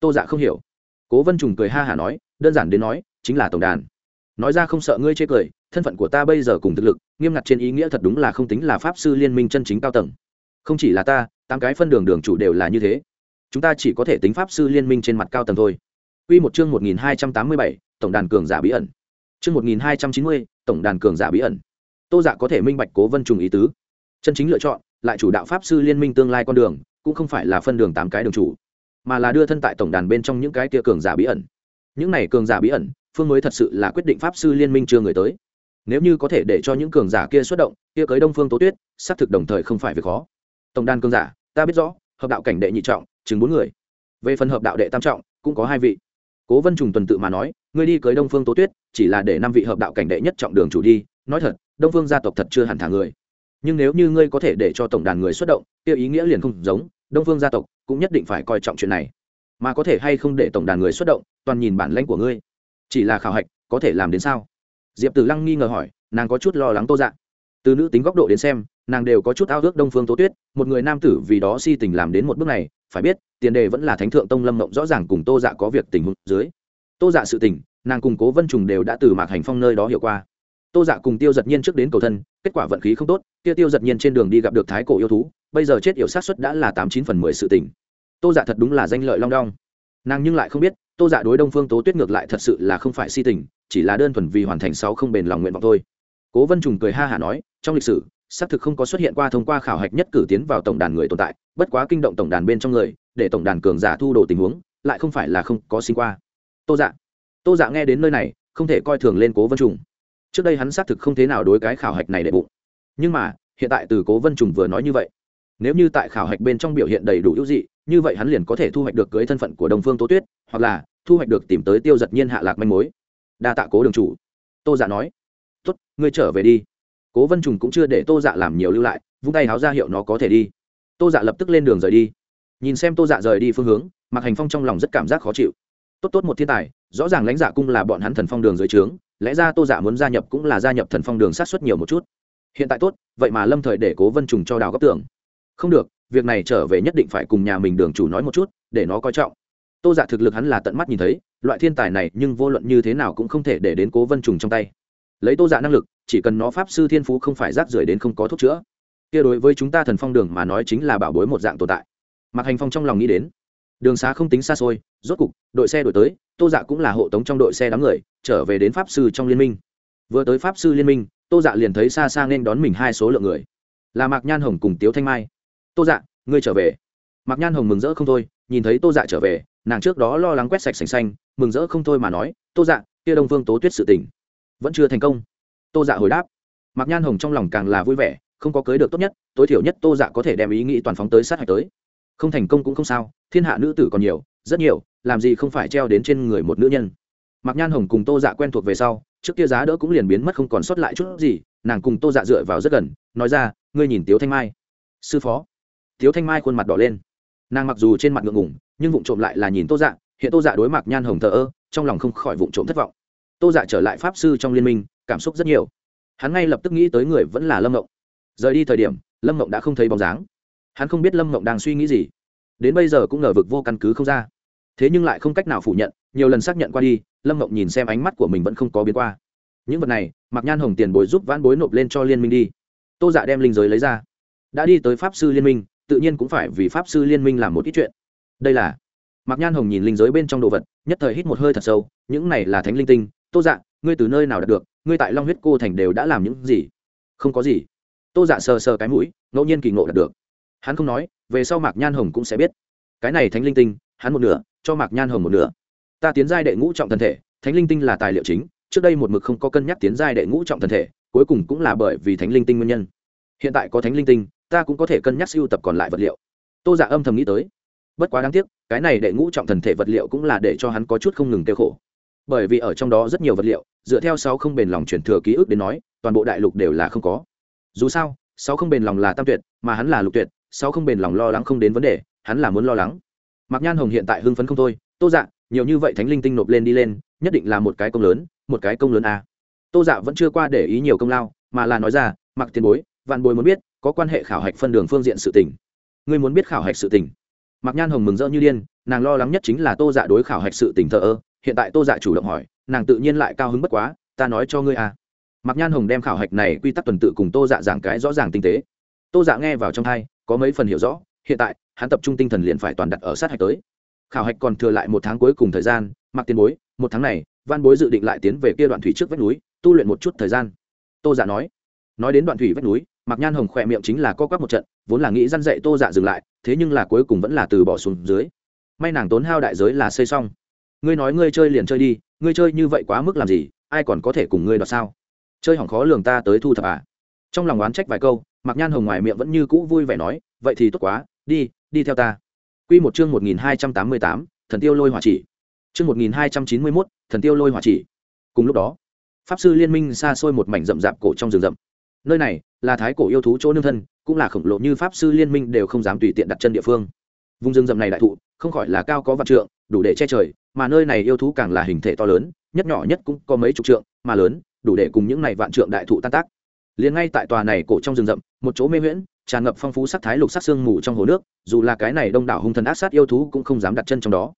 Tô dạ không hiểu. Cố vân trùng cười ha hả nói, đơn giản đến nói, chính là tổng đàn. Nói ra không sợ ngươi chê cười, thân phận của ta bây giờ cùng thực lực nghiêm ngặt trên ý nghĩa thật đúng là không tính là pháp sư liên minh chân chính cao tầng không chỉ là ta tám cái phân đường đường chủ đều là như thế chúng ta chỉ có thể tính pháp sư liên minh trên mặt cao tầng thôi Quy một chương 1287, tổng đàn cường giả bí ẩn. Chương 1290, tổng đàn cường giả bí ẩn. Tô Dạ có thể minh bạch Cố Vân Trùng ý tứ. Chân chính lựa chọn, lại chủ đạo pháp sư liên minh tương lai con đường, cũng không phải là phân đường tám cái đường chủ, mà là đưa thân tại tổng đàn bên trong những cái kia cường giả bí ẩn. Những này cường giả bí ẩn, phương mới thật sự là quyết định pháp sư liên minh chưa người tới. Nếu như có thể để cho những cường giả kia xuất động, kia cưới Đông Phương Tố Tuyết, xác thực đồng thời không phải việc khó. Tổng đàn cường giả, ta biết rõ, hợp đạo cảnh đệ nhị trọng, chừng bốn người. Về phần hợp đạo đệ tam trọng, cũng có hai vị. Cố vân trùng tuần tự mà nói ngươi đi cưới đông phương tố tuyết chỉ là để năm vị hợp đạo cảnh đệ nhất trọng đường chủ đi. Nói thật đông phương gia tộc thật chưa hẳn thả người. Nhưng nếu như ngươi có thể để cho tổng đàn người xuất động kia ý nghĩa liền không giống đông phương gia tộc cũng nhất định phải coi trọng chuyện này. Mà có thể hay không để tổng đàn người xuất động toàn nhìn bản lãnh của ngươi. Chỉ là khảo hạch có thể làm đến sao? Diệp tử lăng nghi ngờ hỏi, nàng có chút lo lắng tô dạ. Từ nữ tính góc độ đến xem, nàng đều có chút ao ước đông phương tố tuyết, một người nam tử vì đó si tình làm đến một bước này, phải biết, tiền đề vẫn là thánh thượng tông lâm mộng rõ ràng cùng tô dạ có việc tình huống dưới. Tô dạ sự tình, nàng cùng cố vân trùng đều đã từ mạc hành phong nơi đó hiểu qua. Tô dạ cùng tiêu giật nhiên trước đến cầu thân, kết quả vận khí không tốt, kia tiêu giật nhiên trên đường đi gặp được thái cổ yêu thú, bây giờ chết yểu sát xuất đã là tám chín phần mười sự tình. Tô dạ thật đúng là danh lợi long đong. Nàng nhưng lại không biết, tô dạ đối đông phương tố tuyết ngược lại thật sự là không phải si tình chỉ là đơn thuần vì hoàn thành sáu không bền lòng nguyện vọng thôi. Cố vân trùng cười ha hả nói, trong lịch sử, xác thực không có xuất hiện qua thông qua khảo hạch nhất cử tiến vào tổng đàn người tồn tại, bất quá kinh động tổng đàn bên trong người, để tổng đàn cường giả thu đồ tình huống, lại không phải là không có sinh qua. Tô dạ tô dạ nghe đến nơi này, không thể coi thường lên cố vân trùng. Trước đây hắn xác thực không thế nào đối cái khảo hạch này để bụng. Nhưng mà, hiện tại từ cố vân trùng vừa nói như vậy, nếu như tại khảo hạch bên trong biểu hiện đầy đủ ưu dị, như vậy hắn liền có thể thu hoạch được cưới thân phận của đồng phương tố tuyết, hoặc là thu hoạch được tìm tới tiêu giật nhiên hạ lạc manh mối đa tạ cố đường chủ. Tô dạ nói, tốt, ngươi trở về đi. Cố vân trùng cũng chưa để tô dạ làm nhiều lưu lại, vung tay háo ra hiệu nó có thể đi. Tô dạ lập tức lên đường rời đi. Nhìn xem tô dạ rời đi phương hướng mặc hành phong trong lòng rất cảm giác khó chịu. Tốt tốt một thiên tài, rõ ràng lãnh giả cung là bọn hắn thần phong đường dưới trướng, lẽ ra tô dạ muốn gia nhập cũng là gia nhập thần phong đường sát xuất nhiều một chút. Hiện tại tốt, vậy mà lâm thời để cố vân trùng cho đào góc tưởng không được, việc này trở về nhất định phải cùng nhà mình đường chủ nói một chút, để nó coi trọng. Tô dạ thực lực hắn là tận mắt nhìn thấy loại thiên tài này nhưng vô luận như thế nào cũng không thể để đến cố vân trùng trong tay. Lấy tô dạ năng lực, chỉ cần nó pháp sư thiên phú không phải rác rưởi đến không có thuốc chữa. Kia đối với chúng ta thần phong đường mà nói chính là bảo bối một dạng tồn tại. Mặc hành phong trong lòng nghĩ đến, đường xá không tính xa xôi, rốt cục, đội xe đổi tới, tô dạ cũng là hộ tống trong đội xe đám người, trở về đến pháp sư trong liên minh. Vừa tới pháp sư liên minh, tô dạ liền thấy xa xa nên đón mình hai số lượng người. Là mạc nhan hồng cùng tiếu thanh mai. Tô dạ ngươi trở về. Mạc nhan hồng mừng rỡ không thôi, nhìn thấy tô dạ trở về, nàng trước đó lo lắng quét sạch sành xanh mừng rỡ không thôi mà nói, tô dạ kia đông vương tố tuyết sự tình vẫn chưa thành công. Tô dạ hồi đáp, mạc nhan hồng trong lòng càng là vui vẻ, không có cưới được tốt nhất, tối thiểu nhất tô dạ có thể đem ý nghĩ toàn phóng tới sát hạch tới. Không thành công cũng không sao, thiên hạ nữ tử còn nhiều, rất nhiều, làm gì không phải treo đến trên người một nữ nhân. Mạc nhan hồng cùng tô dạ quen thuộc về sau, trước kia giá đỡ cũng liền biến mất không còn sót lại chút gì, nàng cùng tô dạ dựa vào rất gần, nói ra, ngươi nhìn tiếu thanh mai. Sư phó. Tiếu thanh mai khuôn mặt đỏ lên. Nàng mặc dù trên mặt ngượng ngủng nhưng vụng trộm lại là nhìn tô dạ hiện tô dạ đối mặt nhan hồng thờ ơ, trong lòng không khỏi vụ trộm thất vọng. Tô dạ trở lại pháp sư trong liên minh, cảm xúc rất nhiều. Hắn ngay lập tức nghĩ tới người vẫn là lâm mộng rời đi thời điểm, lâm mộng đã không thấy bóng dáng. Hắn không biết lâm mộng đang suy nghĩ gì. Đến bây giờ cũng ngờ vực vô căn cứ không ra. Thế nhưng lại không cách nào phủ nhận, nhiều lần xác nhận qua đi, lâm mộng nhìn xem ánh mắt của mình vẫn không có biến qua. Những vật này, mặc nhan hồng tiền bồi giúp vãn bối nộp lên cho liên minh đi. Tô dạ đem linh giới lấy ra. Đã đi tới pháp sư liên minh, tự nhiên cũng phải vì pháp sư liên minh làm một ít chuyện. Đây là Mạc nhan hồng nhìn linh giới bên trong đồ vật, nhất thời hít một hơi thật sâu, những này là thánh linh tinh. Tô dạ ngươi từ nơi nào đạt được? Ngươi tại long huyết cô thành đều đã làm những gì? Không có gì. Tô dạ sờ sờ cái mũi, ngẫu nhiên kỳ ngộ đạt được. Hắn không nói, về sau mạc nhan hồng cũng sẽ biết. Cái này thánh linh tinh, hắn một nửa, cho mạc nhan hồng một nửa. Ta tiến giai đệ ngũ trọng thân thể, thánh linh tinh là tài liệu chính, trước đây một mực không có cân nhắc tiến giai đệ ngũ trọng thân thể, cuối cùng cũng là bởi vì thánh linh tinh nguyên nhân. Hiện tại có thánh linh tinh, ta cũng có thể cân nhắc siêu tập còn lại vật liệu. Tô dạ âm thầm nghĩ tới bất quá đáng tiếc, cái này đệ ngũ trọng thần thể vật liệu cũng là để cho hắn có chút không ngừng tiêu khổ. Bởi vì ở trong đó rất nhiều vật liệu, dựa theo sáu không bền lòng chuyển thừa ký ức đến nói, toàn bộ đại lục đều là không có. Dù sao, sáu không bền lòng là tam tuyệt, mà hắn là lục tuyệt, sáu không bền lòng lo lắng không đến vấn đề, hắn là muốn lo lắng. Mạc nhan hồng hiện tại hưng phấn không thôi, tô dạ nhiều như vậy thánh linh tinh nộp lên đi lên, nhất định là một cái công lớn, một cái công lớn à tô dạ vẫn chưa qua để ý nhiều công lao, mà là nói ra mặc tiền bối, vạn bối muốn biết, có quan hệ khảo hạch phân đường phương diện sự tình. Ngươi muốn biết khảo hạch sự tình? Mạc nhan hồng mừng rỡ như điên, nàng lo lắng nhất chính là tô dạ đối khảo hạch sự tình thờ ơ, hiện tại tô dạ chủ động hỏi, nàng tự nhiên lại cao hứng bất quá, ta nói cho ngươi à. Mạc nhan hồng đem khảo hạch này quy tắc tuần tự cùng tô dạ giảng cái rõ ràng tinh tế. Tô dạ nghe vào trong thai có mấy phần hiểu rõ, hiện tại, hắn tập trung tinh thần liền phải toàn đặt ở sát hạch tới. Khảo hạch còn thừa lại một tháng cuối cùng thời gian mặc tiền bối, một tháng này, văn bối dự định lại tiến về kia đoạn thủy trước vách núi, tu luyện một chút thời gian. Tô dạ nói. Nói đến đoạn thủy vách núi mạc nhan hồng khỏe miệng chính là co quắp một trận, vốn là nghĩ răn dậy tô dạ dừng lại, thế nhưng là cuối cùng vẫn là từ bỏ xuống dưới. May nàng tốn hao đại giới là xây xong. Ngươi nói ngươi chơi liền chơi đi, ngươi chơi như vậy quá mức làm gì, ai còn có thể cùng ngươi đoạt sao? Chơi hỏng khó lường ta tới thu thập à? Trong lòng oán trách vài câu, mạc nhan hồng ngoài miệng vẫn như cũ vui vẻ nói, vậy thì tốt quá, đi đi theo ta. Q một chương một nghìn hai trăm tám mươi tám, thần tiêu lôi hỏa chỉ. Chương một nghìn hai trăm chín mươi mốt, thần tiêu lôi hỏa chỉ. Cùng lúc đó, pháp sư liên minh xa xôi một mảnh rậm rạp cổ trong rừng rậm nơi này là thái cổ yêu thú chỗ nương thân, cũng là khổng lồ như pháp sư liên minh đều không dám tùy tiện đặt chân địa phương. Vùng rừng rậm này đại thụ, không khỏi là cao có vạn trượng, đủ để che trời, mà nơi này yêu thú càng là hình thể to lớn, nhất nhỏ nhất cũng có mấy chục trượng, mà lớn, đủ để cùng những này vạn trượng đại thụ tan tác. Liền ngay tại tòa này cổ trong rừng rậm, một chỗ mê huyễn, tràn ngập phong phú sắc thái lục sắc sương mù trong hồ nước, dù là cái này đông đảo hung thần ác sát yêu thú cũng không dám đặt chân trong đó.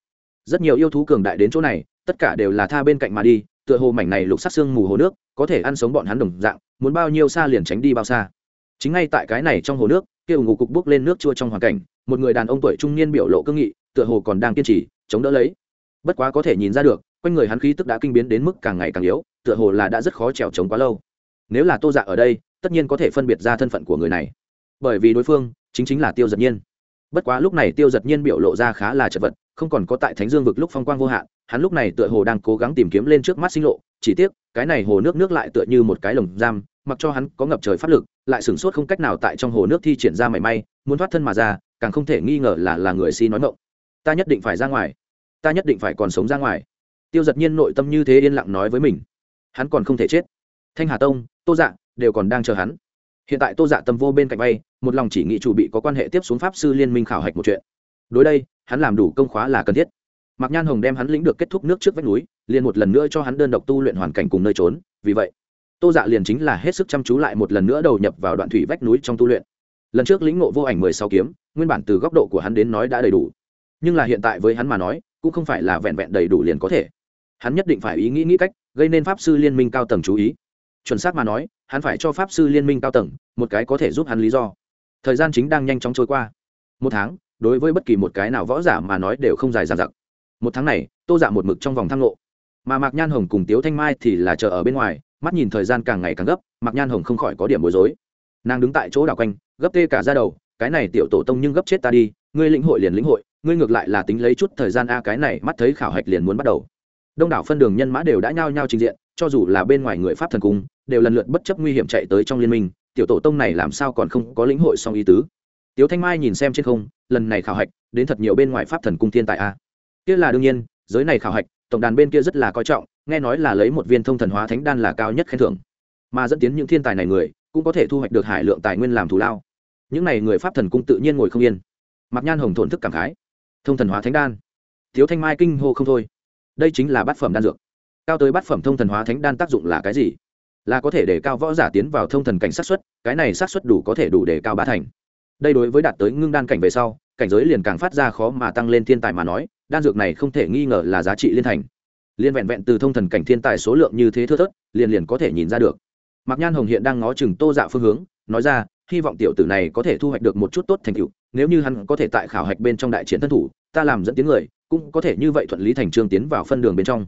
Rất nhiều yêu thú cường đại đến chỗ này, tất cả đều là tha bên cạnh mà đi, tựa hồ mảnh này lục sắc sương mù hồ nước, có thể ăn sống bọn hắn đồng dạng muốn bao nhiêu xa liền tránh đi bao xa. Chính ngay tại cái này trong hồ nước, kia ủng ngục cục bước lên nước chua trong hoàn cảnh, một người đàn ông tuổi trung niên biểu lộ cương nghị, tựa hồ còn đang kiên trì, chống đỡ lấy. Bất quá có thể nhìn ra được, quanh người hắn khí tức đã kinh biến đến mức càng ngày càng yếu, tựa hồ là đã rất khó trèo trống quá lâu. Nếu là tô dạ ở đây, tất nhiên có thể phân biệt ra thân phận của người này. Bởi vì đối phương, chính chính là tiêu giật nhiên. Bất quá lúc này tiêu giật nhiên biểu lộ ra khá là chật vật không còn có tại thánh dương vực lúc phong quang vô hạn, hắn lúc này tựa hồ đang cố gắng tìm kiếm lên trước mắt sinh lộ, chỉ tiếc, cái này hồ nước nước lại tựa như một cái lồng giam, mặc cho hắn có ngập trời pháp lực, lại sửng sốt không cách nào tại trong hồ nước thi triển ra mảy may, muốn thoát thân mà ra, càng không thể nghi ngờ là là người si nói mộng. Ta nhất định phải ra ngoài. Ta nhất định phải còn sống ra ngoài. Tiêu giật nhiên nội tâm như thế yên lặng nói với mình. Hắn còn không thể chết. Thanh hà tông, tô dạ đều còn đang chờ hắn. Hiện tại tô dạ tâm vô bên cạnh bay, một lòng chỉ nghị chủ bị có quan hệ tiếp xuống pháp sư liên minh khảo hạch một chuyện. Đối đây hắn làm đủ công khóa là cần thiết. Mạc nhan hồng đem hắn lĩnh được kết thúc nước trước vách núi, liền một lần nữa cho hắn đơn độc tu luyện hoàn cảnh cùng nơi trốn, vì vậy, tô dạ liền chính là hết sức chăm chú lại một lần nữa đầu nhập vào đoạn thủy vách núi trong tu luyện. Lần trước lĩnh ngộ vô ảnh mười sáu kiếm, nguyên bản từ góc độ của hắn đến nói đã đầy đủ. Nhưng là hiện tại với hắn mà nói, cũng không phải là vẹn vẹn đầy đủ liền có thể. Hắn nhất định phải ý nghĩ nghĩ cách, gây nên pháp sư liên minh cao tầng chú ý. Chuẩn xác mà nói, hắn phải cho pháp sư liên minh cao tầng một cái có thể giúp hắn lý do. Thời gian chính đang nhanh chóng trôi qua. Một tháng đối với bất kỳ một cái nào võ giả mà nói đều không dài dàn dặc. Một tháng này, tô dạ một mực trong vòng thang lộ. Mà mạc nhan hồng cùng tiếu thanh mai thì là chờ ở bên ngoài, mắt nhìn thời gian càng ngày càng gấp, mạc nhan hồng không khỏi có điểm bối rối. Nàng đứng tại chỗ đảo quanh, gấp tê cả ra đầu, cái này tiểu tổ tông nhưng gấp chết ta đi, ngươi lĩnh hội liền lĩnh hội, ngươi ngược lại là tính lấy chút thời gian a, cái này mắt thấy khảo hạch liền muốn bắt đầu. Đông đảo phân đường nhân mã đều đã nhao nhao trình diện, cho dù là bên ngoài người pháp thần cung, đều lần lượt bất chấp nguy hiểm chạy tới trong liên minh, tiểu tổ tông này làm sao còn không có lĩnh hội song ý tứ? Tiếu thanh mai nhìn xem trên không lần này khảo hạch, đến thật nhiều bên ngoài pháp thần cung thiên tài a. Kia là đương nhiên, giới này khảo hạch, tổng đàn bên kia rất là coi trọng, nghe nói là lấy một viên thông thần hóa thánh đan là cao nhất khen thưởng. Mà dẫn tiến những thiên tài này người, cũng có thể thu hoạch được hải lượng tài nguyên làm thù lao. Những n à y người pháp thần cung tự nhiên ngồi không yên. Mặc nhan hồng thổn thức cảm khái. Thông thần hóa thánh đan. Thiếu thanh mai kinh hô không thôi. Đây chính là bát phẩm đan dược. Cao tới bát phẩm thông thần hóa thánh đan tác dụng là cái gì? Là có thể để cao võ giả tiến vào thông thần cảnh sát xuất, cái này sát xuất đủ có thể đủ để cao ba thành đây đối với đạt tới ngưng đan cảnh về sau, cảnh giới liền càng phát ra khó mà tăng lên thiên tài mà nói, đan dược này không thể nghi ngờ là giá trị liên thành. Liên vẹn vẹn từ thông thần cảnh thiên tài số lượng như thế thưa thớt, liền liền có thể nhìn ra được. Mạc nhan hồng hiện đang ngó chừng tô dạ phương hướng, nói ra, hy vọng tiểu tử này có thể thu hoạch được một chút tốt thành tựu, nếu như hắn có thể tại khảo hạch bên trong đại chiến thân thủ, ta làm dẫn tiếng người, cũng có thể như vậy thuận lý thành trương tiến vào phân đường bên trong.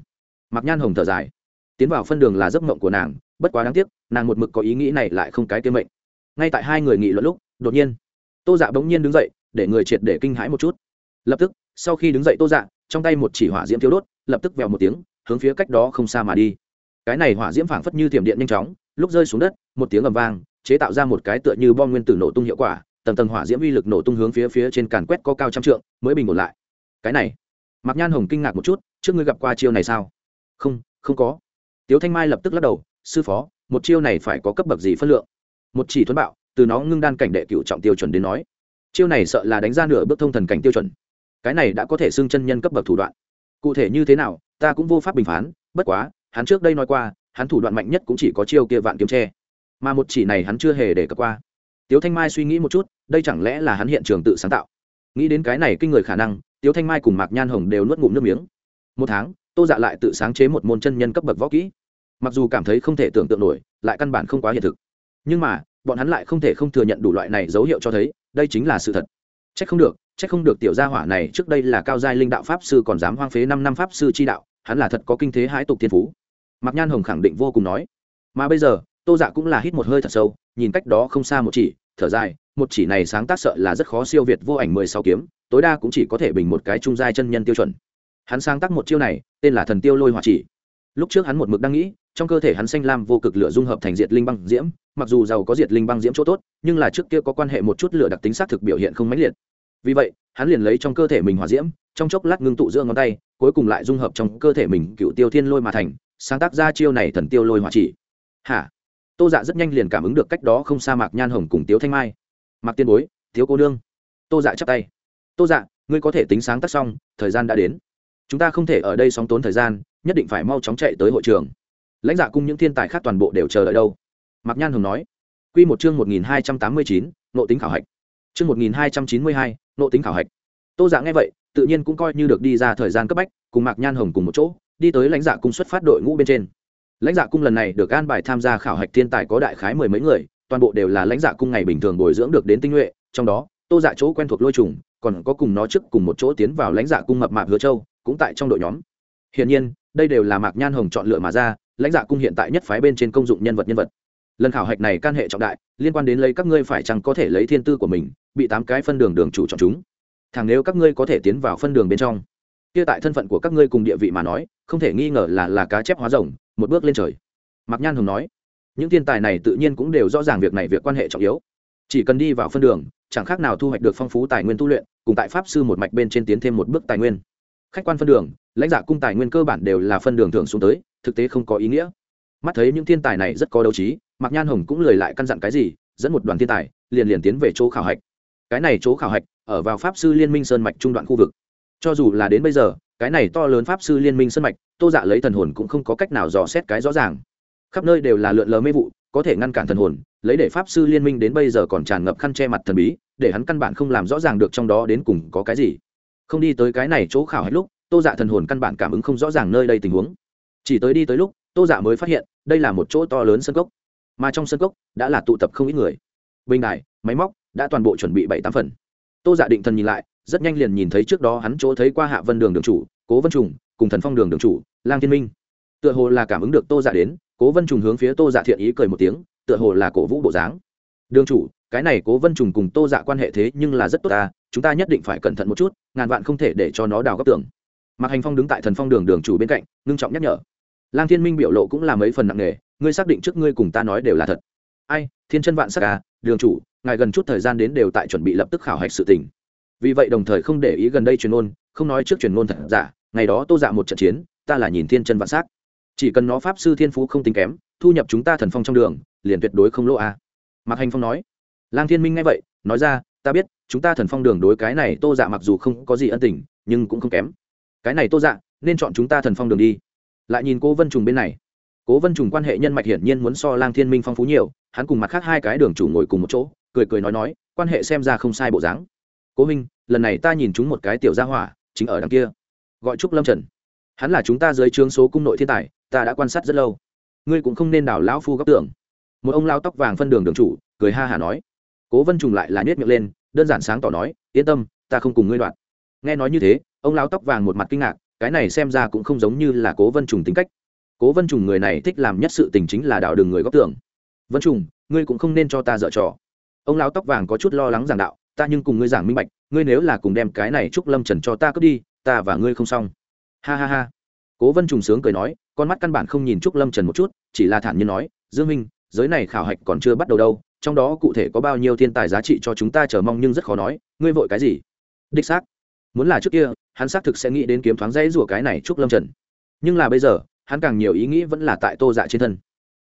Mạc nhan hồng thở dài, tiến vào phân đường là giấc mộng của nàng, bất quá đáng tiếc, nàng một mực có ý nghĩ này lại không cái tiên mệnh. Ngay tại hai người nghị luận lúc, đột nhiên tô dạ bỗng nhiên đứng dậy, để người triệt để kinh hãi một chút. Lập tức, sau khi đứng dậy tô dạ trong tay một chỉ hỏa diễm thiếu đốt, lập tức vèo một tiếng, hướng phía cách đó không xa mà đi. Cái này hỏa diễm phảng phất như thiểm điện nhanh chóng, lúc rơi xuống đất, một tiếng ầm vang, chế tạo ra một cái tựa như bom nguyên tử nổ tung hiệu quả, tầng tầng hỏa diễm uy lực nổ tung hướng phía phía trên càn quét có cao trăm trượng, mới bình ổn lại. Cái này, mạc nhan hồng kinh ngạc một chút, trước ngươi gặp qua chiêu này sao? Không không có. Tiếu thanh mai lập tức lắc đầu, sư phó, một chiêu này phải có cấp bậc gì phân lượng? Một chỉ thuấn bạo từ nó ngưng đan cảnh đệ cựu trọng tiêu chuẩn đến nói, chiêu này sợ là đánh ra nửa bước thông thần cảnh tiêu chuẩn. Cái này đã có thể xưng chân nhân cấp bậc thủ đoạn. Cụ thể như thế nào, ta cũng vô pháp bình phán, bất quá, hắn trước đây nói qua, hắn thủ đoạn mạnh nhất cũng chỉ có chiêu kia vạn kiếm tre. Mà một chỉ này hắn chưa hề để cập qua. Tiếu thanh mai suy nghĩ một chút, đây chẳng lẽ là hắn hiện trường tự sáng tạo? Nghĩ đến cái này kinh người khả năng, tiếu thanh mai cùng mạc nhan hồng đều nuốt ngụm nước miếng. Một tháng, tô dạ lại tự sáng chế một môn chân nhân cấp bậc võ kỹ. Mặc dù cảm thấy không thể tưởng tượng nổi, lại căn bản không quá hiện thực nhưng mà, bọn hắn lại không thể không thừa nhận đủ loại này dấu hiệu cho thấy, đây chính là sự thật. C h ắ c không được c h ắ c không được tiểu gia hỏa này trước đây là cao giai linh đạo pháp sư còn dám hoang phế năm năm pháp sư chi đạo, hắn là thật có kinh thế hãi tục thiên phú. Mạc nhan hồng khẳng định vô cùng nói. Mà bây giờ, tô dạ cũng là hít một hơi thật sâu, nhìn cách đó không xa một chỉ, thở dài, một chỉ này sáng tác sợ là rất khó siêu việt vô ảnh mười sáu kiếm, tối đa cũng chỉ có thể bình một cái trung giai chân nhân tiêu chuẩn. Hắn sáng tác một chiêu này, tên là thần tiêu lôi hỏa chỉ. Lúc trước hắn một mực đang nghĩ trong cơ thể hắn xanh lam vô cực lửa dung hợp thành diệt linh băng diễm, mặc dù giàu có diệt linh băng diễm chỗ tốt, nhưng là trước kia có quan hệ một chút lửa đặc tính xác thực biểu hiện không mãnh liệt. Vì vậy, hắn liền lấy trong cơ thể mình hỏa diễm, trong chốc lát ngưng tụ giữa ngón tay, cuối cùng lại dung hợp trong cơ thể mình cựu tiêu thiên lôi mà thành, sáng tác ra chiêu này thần tiêu lôi hỏa chỉ. Hả? Tô dạ rất nhanh liền cảm ứng được cách đó không xa mạc nhan hồng cùng tiếu thanh mai. Mạc tiên bối thiếu cô nương. Tô dạ chắp tay. Tô dạ ngươi có thể tính sáng tác xong, thời gian đã đến. Chúng ta không thể ở đây sóng tốn thời gian, nhất định phải mau chóng chạy tới hội trường lãnh dạ cung những thiên tài khác toàn bộ đều chờ đợi đâu? Mạc nhan hồng nói. Q một chương một nghìn hai trăm tám mươi chín, nộ tính khảo hạch. Chương một nghìn hai trăm chín mươi hai, nộ tính khảo hạch. Tô dạ nghe vậy, tự nhiên cũng coi như được đi ra thời gian cấp bách, cùng mạc nhan hồng cùng một chỗ, đi tới lãnh dạ cung xuất phát đội ngũ bên trên. Lãnh dạ cung lần này được an bài tham gia khảo hạch thiên tài có đại khái mười mấy người, toàn bộ đều là lãnh dạ cung ngày bình thường bồi dưỡng được đến tinh nhuệ, trong đó, tô dạ chỗ quen thuộc lôi trùng, còn có cùng nó trước cùng một chỗ tiến vào lãnh dạ cung mập mạp hứa châu, cũng tại trong đội nhóm. Hiển nhiên, đây đều là mạc nhan hồng chọn lựa mà ra lãnh dạ cung hiện tại nhất phái bên trên công dụng nhân vật nhân vật. Lần khảo hạch này can hệ trọng đại, liên quan đến lấy các ngươi phải chăng có thể lấy thiên tư của mình, bị tám cái phân đường đường chủ chọn chúng. Thằng nếu các ngươi có thể tiến vào phân đường bên trong, kia tại thân phận của các ngươi cùng địa vị mà nói, không thể nghi ngờ là là cá chép hóa rồng, một bước lên trời. Mạc nhan hồng nói, những thiên tài này tự nhiên cũng đều rõ ràng việc này việc quan hệ trọng yếu. Chỉ cần đi vào phân đường, chẳng khác nào thu hoạch được phong phú tài nguyên tu luyện, cùng tại pháp sư một mạch bên trên tiến thêm một bước tài nguyên. Khách quan phân đường, lãnh giả cung tài nguyên cơ bản đều là phân đường thường xuống tới thực tế không có ý nghĩa. Mắt thấy những thiên tài này rất có đấu trí, mạc nhan hồng cũng lời lại căn dặn cái gì, dẫn một đoàn thiên tài, liền liền tiến về chỗ khảo hạch. Cái này chỗ khảo hạch, ở vào pháp sư liên minh sơn mạch trung đoạn khu vực. Cho dù là đến bây giờ, cái này to lớn pháp sư liên minh sơn mạch, tô dạ lấy thần hồn cũng không có cách nào dò xét cái rõ ràng. Khắp nơi đều là lượn lờ mê vụ, có thể ngăn cản thần hồn, lấy để pháp sư liên minh đến bây giờ còn tràn ngập khăn che mặt thần bí, để hắn căn bản không làm rõ ràng được trong đó đến cùng có cái gì. Không đi tới cái này chỗ khảo hết lúc, tô dạ thần hồn căn bản cảm ứng không rõ ràng nơi đây tình huống chỉ tới đi tới lúc, tô dạ mới phát hiện, đây là một chỗ to lớn sân cốc. Mà trong sân cốc, đã là tụ tập không ít người. Bình đài, máy móc, đã toàn bộ chuẩn bị bảy tám phần. Tô dạ định thần nhìn lại, rất nhanh liền nhìn thấy trước đó hắn chỗ thấy qua hạ vân đường đường chủ, cố vân trùng, cùng thần phong đường đường chủ, lang thiên minh. Tựa hồ là cảm ứng được tô dạ đến, cố vân trùng hướng phía tô dạ thiện ý cười một tiếng, tựa hồ là cổ vũ bộ dáng. Đường chủ, cái này cố vân trùng cùng tô dạ quan hệ thế nhưng là rất tốt ta, chúng ta nhất định phải cẩn thận một chút, ngàn vạn không thể để cho nó đào góc tường. Mạc hành phong đứng tại thần phong đường đường chủ bên cạnh, ngưng trọng nhắc nhở lang thiên minh biểu lộ cũng là mấy phần nặng nề ngươi xác định trước ngươi cùng ta nói đều là thật. Ai thiên chân vạn sắc à đường chủ ngài gần chút thời gian đến đều tại chuẩn bị lập tức khảo hạch sự tình. Vì vậy đồng thời không để ý gần đây truyền ngôn, không nói trước truyền ngôn thật giả ngày đó tô dạ một trận chiến ta là nhìn thiên chân vạn sắc. Chỉ cần nó pháp sư thiên phú không tính kém thu nhập chúng ta thần phong trong đường liền tuyệt đối không lỗ à. mạc hành phong nói. Lang thiên minh nghe vậy nói ra ta biết chúng ta thần phong đường đối cái này tô dạ mặc dù không có gì ân tình nhưng cũng không kém. Cái này tô dạ nên chọn chúng ta thần phong đường đi lại nhìn cố vân trùng bên này. Cố vân trùng quan hệ nhân mạch hiển nhiên muốn so lang thiên minh phong phú nhiều, hắn cùng mặt khác hai cái đường chủ ngồi cùng một chỗ, cười cười nói nói, quan hệ xem ra không sai bộ dáng. Cố minh lần này ta nhìn chúng một cái tiểu gia hỏa, chính ở đằng kia. Gọi trúc lâm trần. Hắn là chúng ta dưới trướng số cung nội thiên tài, ta đã quan sát rất lâu. Ngươi cũng không nên đảo lão phu góc tưởng. Một ông lao tóc vàng phân đường đường chủ, cười ha hả nói. Cố vân trùng lại là nhét miệng lên, đơn giản sáng tỏ nói, yên tâm, ta không cùng ngươi đoạn. Nghe nói như thế, ông lao tóc vàng một mặt kinh ngạc cái này xem ra cũng không giống như là cố vân trùng tính cách. Cố vân trùng người này thích làm nhất sự tình chính là đảo đường người góc tưởng vân trùng, ngươi cũng không nên cho ta dở trò. Ông lão tóc vàng có chút lo lắng giảng đạo, ta nhưng cùng ngươi giảng minh bạch, ngươi nếu là cùng đem cái này trúc lâm trần cho ta cướp đi, ta và ngươi không xong. Ha ha ha. Cố vân trùng sướng cười nói, con mắt căn bản không nhìn trúc lâm trần một chút, chỉ là thản nhiên nói, dương minh giới này khảo hạch còn chưa bắt đầu đâu, trong đó cụ thể có bao nhiêu thiên tài giá trị cho chúng ta chờ mong nhưng rất khó nói, ngươi vội cái gì? Đích xác, muốn là trước kia hắn xác thực sẽ nghĩ đến kiếm thoáng dãy rủa cái này trúc lâm trần. Nhưng là bây giờ, hắn càng nhiều ý nghĩ vẫn là tại tô dạ trên thân.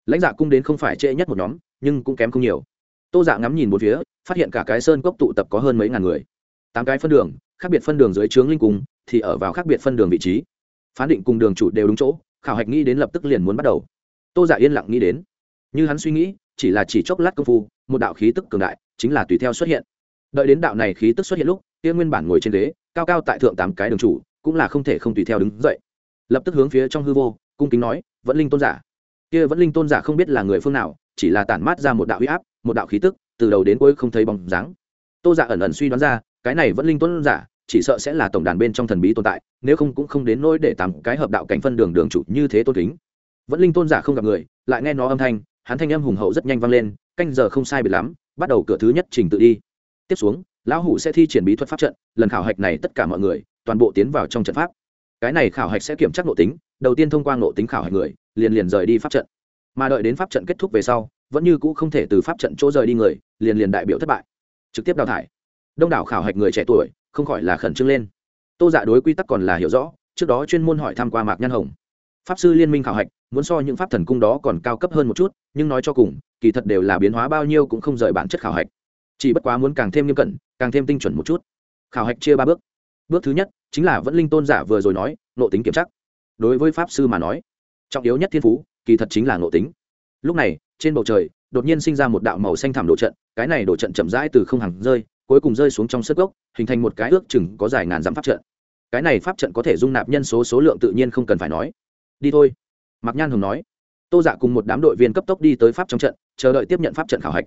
Lãnh dạ cung đến không phải trễ nhất một nhóm, nhưng cũng kém không nhiều. Tô dạ ngắm nhìn một phía, phát hiện cả cái sơn cốc tụ tập có hơn mấy ngàn người. Tám cái phân đường, khác biệt phân đường dưới trướng linh cung, thì ở vào khác biệt phân đường vị trí. Phán định cùng đường chủ đều đúng chỗ, khảo hạch nghĩ đến lập tức liền muốn bắt đầu. Tô dạ yên lặng nghĩ đến. Như hắn suy nghĩ, chỉ là chỉ chốc lát công phu, một đạo khí tức cường đại chính là tùy theo xuất hiện. Đợi đến đạo này khí tức xuất hiện lúc, kia nguyên bản ngồi trên ghế cao cao tại thượng tám cái đường chủ, cũng là không thể không tùy theo đứng dậy. Lập tức hướng phía trong hư vô, cung kính nói, vẫn linh tôn giả. Kia vẫn linh tôn giả không biết là người phương nào, chỉ là tản mát ra một đạo huy áp, một đạo khí tức, từ đầu đến cuối không thấy bóng dáng. Tô giả ẩn ẩn suy đoán ra, cái này vẫn linh tôn giả, chỉ sợ sẽ là tổng đàn bên trong thần bí tồn tại, nếu không cũng không đến nỗi để tạm cái hợp đạo cảnh phân đường đường chủ như thế tôn kính. Vẫn linh tôn giả không gặp người, lại nghe nó âm thanh, hắn thanh âm hùng hậu rất nhanh vang lên, canh giờ không sai biệt lắm, bắt đầu cửa thứ nhất trình tự đi. Tiếp xuống lão hủ sẽ thi triển bí thuật pháp trận, lần khảo hạch này tất cả mọi người toàn bộ tiến vào trong trận pháp. Cái này khảo hạch sẽ kiểm tra nội tính, đầu tiên thông qua nội tính khảo hạch người, liền liền rời đi pháp trận. Mà đợi đến pháp trận kết thúc về sau, vẫn như cũ không thể từ pháp trận chỗ rời đi người, liền liền đại biểu thất bại. Trực tiếp đào thải. Đông đảo khảo hạch người trẻ tuổi, không khỏi là khẩn trương lên. Tô dạ đối quy tắc còn là hiểu rõ, trước đó chuyên môn hỏi tham q u a mạc nhan hồng. Pháp sư liên minh khảo hạch, muốn so những pháp thần cung đó còn cao cấp hơn một chút, nhưng nói cho cùng, kỳ thật đều là biến hóa bao nhiêu cũng không rời bản chất khảo hạch chỉ bất quá muốn càng thêm nghiêm cẩn, càng thêm tinh chuẩn một chút. Khảo hạch chia ba bước. Bước thứ nhất chính là vẫn linh tôn giả vừa rồi nói nộ tính kiểm chắc đối với pháp sư mà nói, trọng yếu nhất thiên phú, kỳ thật chính là nộ tính. Lúc này, trên bầu trời, đột nhiên sinh ra một đạo màu xanh thảm đồ trận, cái này đồ trận chậm rãi từ không hàng rơi, cuối cùng rơi xuống trong sức gốc, hình thành một cái ước chừng có dài ngàn dặm pháp trận. Cái này pháp trận có thể dung nạp nhân số số lượng tự nhiên không cần phải nói. Đi thôi. Mạc nhan hồng nói. Tô dạ cùng một đám đội viên cấp tốc đi tới pháp trong trận, chờ đợi tiếp nhận pháp trận khảo hạch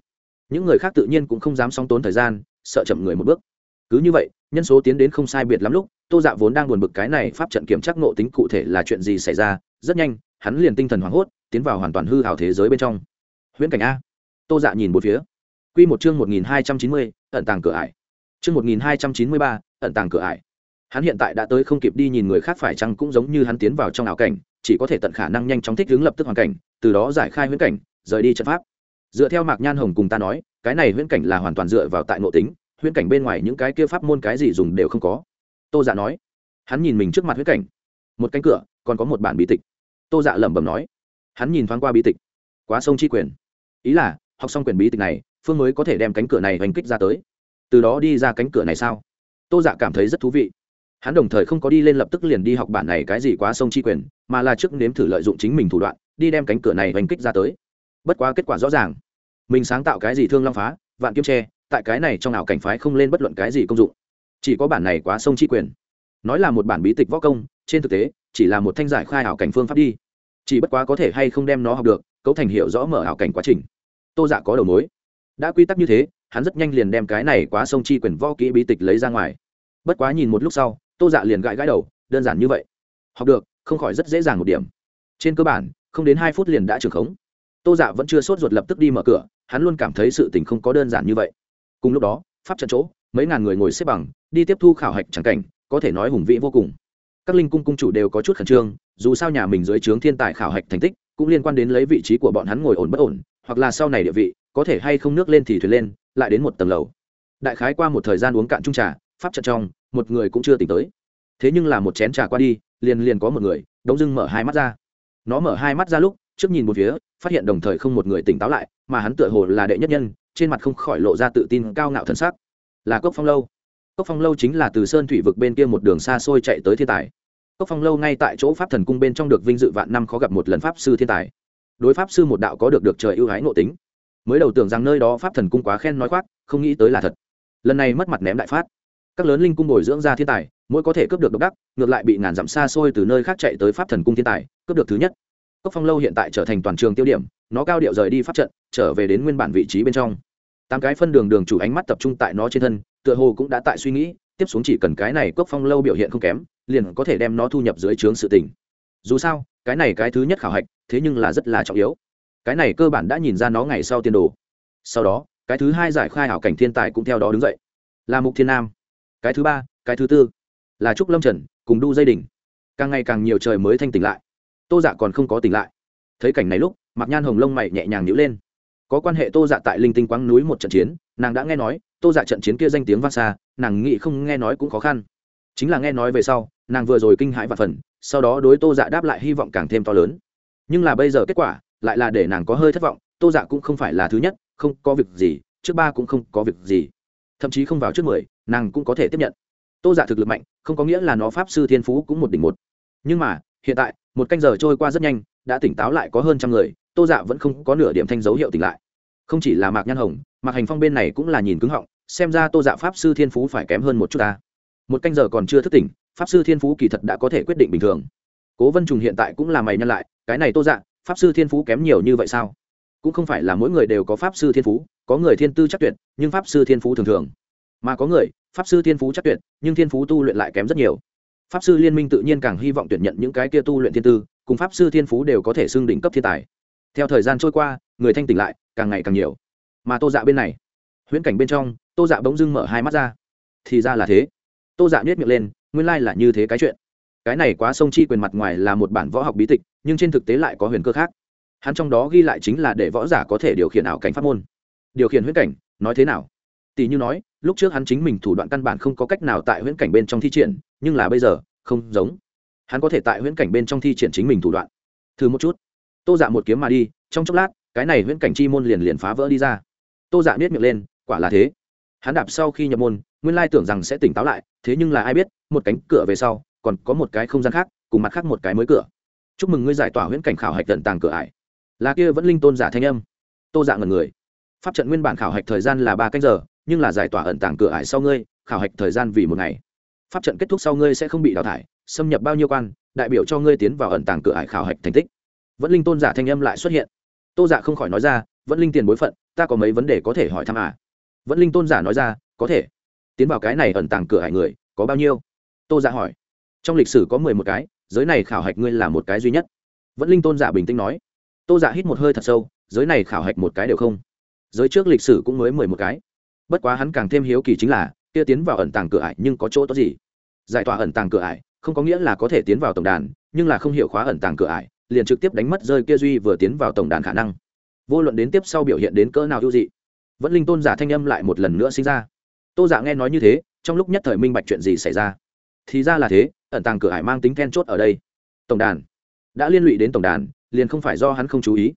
những người khác tự nhiên cũng không dám song tốn thời gian, sợ chậm người một bước. Cứ như vậy, nhân số tiến đến không sai biệt lắm lúc, tô dạ vốn đang buồn bực cái này pháp trận kiểm tra nộ tính cụ thể là chuyện gì xảy ra, rất nhanh, hắn liền tinh thần hoảng hốt, tiến vào hoàn toàn hư hào thế giới bên trong. Huyễn cảnh a. Tô dạ nhìn một phía. Q một chương một nghìn hai trăm chín mươi, ẩn tàng cửa ải. Chương một nghìn hai trăm chín mươi ba, ẩn tàng cửa ải. Hắn hiện tại đã tới không kịp đi nhìn người khác phải chăng cũng giống như hắn tiến vào trong ảo cảnh, chỉ có thể tận khả năng nhanh chóng thích ứng lập tức hoàn cảnh, từ đó giải khai huyễn cảnh, rời đi trận pháp dựa theo mạc nhan hồng cùng ta nói, cái này huyễn cảnh là hoàn toàn dựa vào tại nội tính, huyễn cảnh bên ngoài những cái kia pháp môn cái gì dùng đều không có. Tô dạ nói, hắn nhìn mình trước mặt huyễn cảnh. Một cánh cửa, còn có một bản bí tịch. Tô dạ lẩm bẩm nói, hắn nhìn thoáng qua bí tịch. Quá sông chi quyền. Ý là, học xong quyền bí tịch này, phương mới có thể đem cánh cửa này hành kích ra tới. Từ đó đi ra cánh cửa này sao? Tô dạ cảm thấy rất thú vị. Hắn đồng thời không có đi lên lập tức liền đi học bản này cái gì quá sông chi quyền, mà là trước nếm thử lợi dụng chính mình thủ đoạn, đi đem cánh cửa này hành kích ra tới bất quá kết quả rõ ràng. Mình sáng tạo cái gì thương long phá, vạn kiếm tre, tại cái này trong ảo cảnh phái không lên bất luận cái gì công dụng. Chỉ có bản này quá sông chi quyền. Nói là một bản bí tịch võ công, trên thực tế, chỉ là một thanh giải khai ảo cảnh phương pháp đi. Chỉ bất quá có thể hay không đem nó học được, cấu thành hiểu rõ mở ảo cảnh quá trình. Tô dạ có đầu mối. Đã quy tắc như thế, hắn rất nhanh liền đem cái này quá sông chi quyền võ kỹ bí tịch lấy ra ngoài. Bất quá nhìn một lúc sau, tô dạ liền gãi gãi đầu, đơn giản như vậy. Học được, không khỏi rất dễ dàng một điểm. Trên cơ bản, không đến hai phút liền đã trưởng khống tô dạ vẫn chưa sốt ruột lập tức đi mở cửa, hắn luôn cảm thấy sự tình không có đơn giản như vậy. Cùng lúc đó, pháp trận chỗ, mấy ngàn người ngồi xếp bằng, đi tiếp thu khảo hạch trắng cảnh, có thể nói hùng vĩ vô cùng. Các linh cung cung chủ đều có chút khẩn trương, dù sao nhà mình dưới trướng thiên tài khảo hạch thành tích, cũng liên quan đến lấy vị trí của bọn hắn ngồi ổn bất ổn, hoặc là sau này địa vị, có thể hay không nước lên thì thuyền lên, lại đến một tầng lầu. Đại khái qua một thời gian uống cạn trung trà, pháp trận trong, một người cũng chưa tỉnh tới. Thế nhưng là một chén trà qua đi, liền liền có một người, đống dưng mở hai mắt ra. Nó mở hai mắt ra lúc trước nhìn một phía, phát hiện đồng thời không một người tỉnh táo lại, mà hắn tựa hồ là đệ nhất nhân, trên mặt không khỏi lộ ra tự tin cao ngạo thần sắc. Là cốc phong lâu. Cốc phong lâu chính là từ sơn thủy vực bên kia một đường xa xôi chạy tới thiên tài. Cốc phong lâu ngay tại chỗ pháp thần cung bên trong được vinh dự vạn năm khó gặp một lần pháp sư thiên tài. Đối pháp sư một đạo có được được trời ưu ái ngộ tính. Mới đầu tưởng rằng nơi đó pháp thần cung quá khen nói khoác, không nghĩ tới là thật. Lần này mất mặt ném đại phát. Các lớn linh cung bồi dưỡng ra thiên tài, mỗi có thể cướp được độc đắc, ngược lại bị ngàn dặm xa xôi từ nơi khác chạy tới pháp thần cung thiên tài, cướp được thứ nhất cốc phong lâu hiện tại trở thành toàn trường tiêu điểm, nó cao điệu rời đi pháp trận, trở về đến nguyên bản vị trí bên trong. Tám cái phân đường đường chủ ánh mắt tập trung tại nó trên thân, tựa hồ cũng đã tại suy nghĩ, tiếp xuống chỉ cần cái này cốc phong lâu biểu hiện không kém, liền có thể đem nó thu nhập dưới trướng sự tình. Dù sao, cái này cái thứ nhất khảo hạch, thế nhưng là rất là trọng yếu. Cái này cơ bản đã nhìn ra nó ngày sau tiên đồ. Sau đó, cái thứ hai giải khai hảo cảnh thiên tài cũng theo đó đứng dậy. Là mục thiên nam, cái thứ ba, cái thứ tư, là trúc lâm trần, cùng đu dây đình càng ngày càng nhiều trời mới thanh tỉnh lại tô dạ còn không có tỉnh lại. Thấy cảnh này lúc, mạc nhan hồng lông mày nhẹ nhàng nhữ lên. Có quan hệ tô dạ tại linh tinh quáng núi một trận chiến, nàng đã nghe nói, tô dạ trận chiến kia danh tiếng vang xa, nàng nghĩ không nghe nói cũng khó khăn. Chính là nghe nói về sau, nàng vừa rồi kinh hãi và phần sau đó đối tô dạ đáp lại hy vọng càng thêm to lớn. Nhưng là bây giờ kết quả, lại là để nàng có hơi thất vọng, tô dạ cũng không phải là thứ nhất, không có việc gì, trước ba cũng không có việc gì. Thậm chí không vào trước mười, nàng cũng có thể tiếp nhận. Tô dạ thực lực mạnh, không có nghĩa là nó pháp sư thiên phú cũng một đỉnh một. Nhưng mà hiện tại, một canh giờ trôi qua rất nhanh, đã tỉnh táo lại có hơn trăm người, tô dạ vẫn không có nửa điểm thanh dấu hiệu tỉnh lại. Không chỉ là mạc nhan hồng, mạc hành phong bên này cũng là nhìn cứng họng, xem ra tô dạ pháp sư thiên phú phải kém hơn một chút ta. Một canh giờ còn chưa thức tỉnh, pháp sư thiên phú kỳ thật đã có thể quyết định bình thường. Cố vân trùng hiện tại cũng là mày nhân lại, cái này tô dạ pháp sư thiên phú kém nhiều như vậy sao? Cũng không phải là mỗi người đều có pháp sư thiên phú, có người thiên tư chắc tuyệt, nhưng pháp sư thiên phú thường thường. Mà có người, pháp sư thiên phú chắc tuyệt, nhưng thiên phú tu luyện lại kém rất nhiều pháp sư liên minh tự nhiên càng hy vọng tuyển nhận những cái kia tu luyện thiên tư, cùng pháp sư thiên phú đều có thể xưng đỉnh cấp thiên tài. Theo thời gian trôi qua, người thanh tỉnh lại, càng ngày càng nhiều. Mà tô dạ bên này, huyễn cảnh bên trong, tô dạ bỗng dưng mở hai mắt ra. Thì ra là thế. Tô dạ nhét miệng lên, nguyên lai là như thế cái chuyện. Cái này quá sông chi quyền mặt ngoài là một bản võ học bí tịch, nhưng trên thực tế lại có huyền cơ khác. Hắn trong đó ghi lại chính là để võ giả có thể điều khiển ảo cảnh pháp môn. Điều khiển huyễn cảnh, nói thế nào? Tỷ như nói lúc trước hắn chính mình thủ đoạn căn bản không có cách nào tại huyễn cảnh bên trong thi triển, nhưng là bây giờ, không giống. Hắn có thể tại huyễn cảnh bên trong thi triển chính mình thủ đoạn. Thử một chút. Tô dạ một kiếm mà đi, trong chốc lát, cái này huyễn cảnh chi môn liền liền phá vỡ đi ra. Tô dạ biết miệng lên, quả là thế. Hắn đạp sau khi nhập môn, nguyên lai tưởng rằng sẽ tỉnh táo lại, thế nhưng là ai biết, một cánh cửa về sau, còn có một cái không gian khác, cùng mặt khác một cái mới cửa. Chúc mừng ngươi giải tỏa huyễn cảnh khảo hạch tận tàng cửa ải. Là kia vẫn linh tôn giả thanh âm. Tô dạ ngần người. Pháp trận nguyên bản khảo hạch thời gian là ba canh giờ nhưng là giải tỏa ẩn tàng cửa ải sau ngươi, khảo hạch thời gian vì một ngày. Pháp trận kết thúc sau ngươi sẽ không bị đào thải, xâm nhập bao nhiêu quan, đại biểu cho ngươi tiến vào ẩn tàng cửa ải khảo hạch thành tích. Vẫn linh tôn giả thanh âm lại xuất hiện. Tô dạ không khỏi nói ra, vẫn linh tiền bối phận, ta có mấy vấn đề có thể hỏi thăm à? Vẫn linh tôn giả nói ra, có thể. Tiến vào cái này ẩn tàng cửa hải người, có bao nhiêu? Tô giả dạ hỏi. Trong lịch sử có mười một cái, giới này khảo hạch ngươi là một cái duy nhất. Vẫn linh tôn giả bình tĩnh nói. Tô giả dạ hít một hơi thật sâu, giới này khảo hạch một cái đều không. Giới trước lịch sử cũng mới mười một cái bất quá hắn càng thêm hiếu kỳ chính là, kia tiến vào ẩn tàng cửa ải nhưng có chỗ tốt gì? Giải tỏa ẩn tàng cửa ải, không có nghĩa là có thể tiến vào tổng đàn, nhưng là không hiểu khóa ẩn tàng cửa ải, liền trực tiếp đánh mất rơi kia duy vừa tiến vào tổng đàn khả năng. Vô luận đến tiếp sau biểu hiện đến cỡ nào ưu dị, vẫn linh tôn giả thanh âm lại một lần nữa sinh ra. Tô giả nghe nói như thế, trong lúc nhất thời minh bạch chuyện gì xảy ra. Thì ra là thế, ẩn tàng cửa hải mang tính then chốt ở đây. Tổng đàn. Đã liên lụy đến tổng đàn, liền không phải do hắn không chú ý.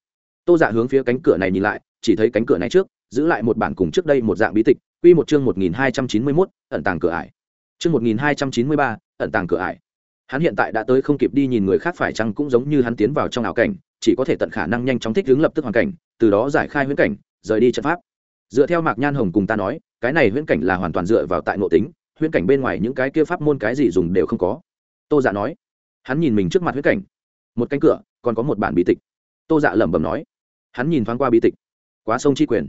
Tô giả hướng phía cánh cửa này nhìn lại, chỉ thấy cánh cửa này trước giữ lại một bản cùng trước đây một dạng bí tịch quy một chương một nghìn hai trăm chín mươi 1291, ẩn tàng cửa ải. Chương một nghìn hai trăm chín mươi ba ẩn tàng cửa ải. Hắn hiện tại đã tới không kịp đi nhìn người khác phải chăng cũng giống như hắn tiến vào trong ảo cảnh chỉ có thể tận khả năng nhanh chóng thích ứng lập tức hoàn cảnh từ đó giải khai huyễn cảnh rời đi trận pháp. Dựa theo mạc nhan hồng cùng ta nói cái này huyễn cảnh là hoàn toàn dựa vào tại nội tính huyễn cảnh bên ngoài những cái kia pháp môn cái gì dùng đều không có. Tô dạ nói. Hắn nhìn mình trước mặt huyễn cảnh. Một cánh cửa còn có một bản bí tịch. Tô dạ lẩm bẩm nói. Hắn nhìn thoáng qua bí tịch. Quá sông chi quyền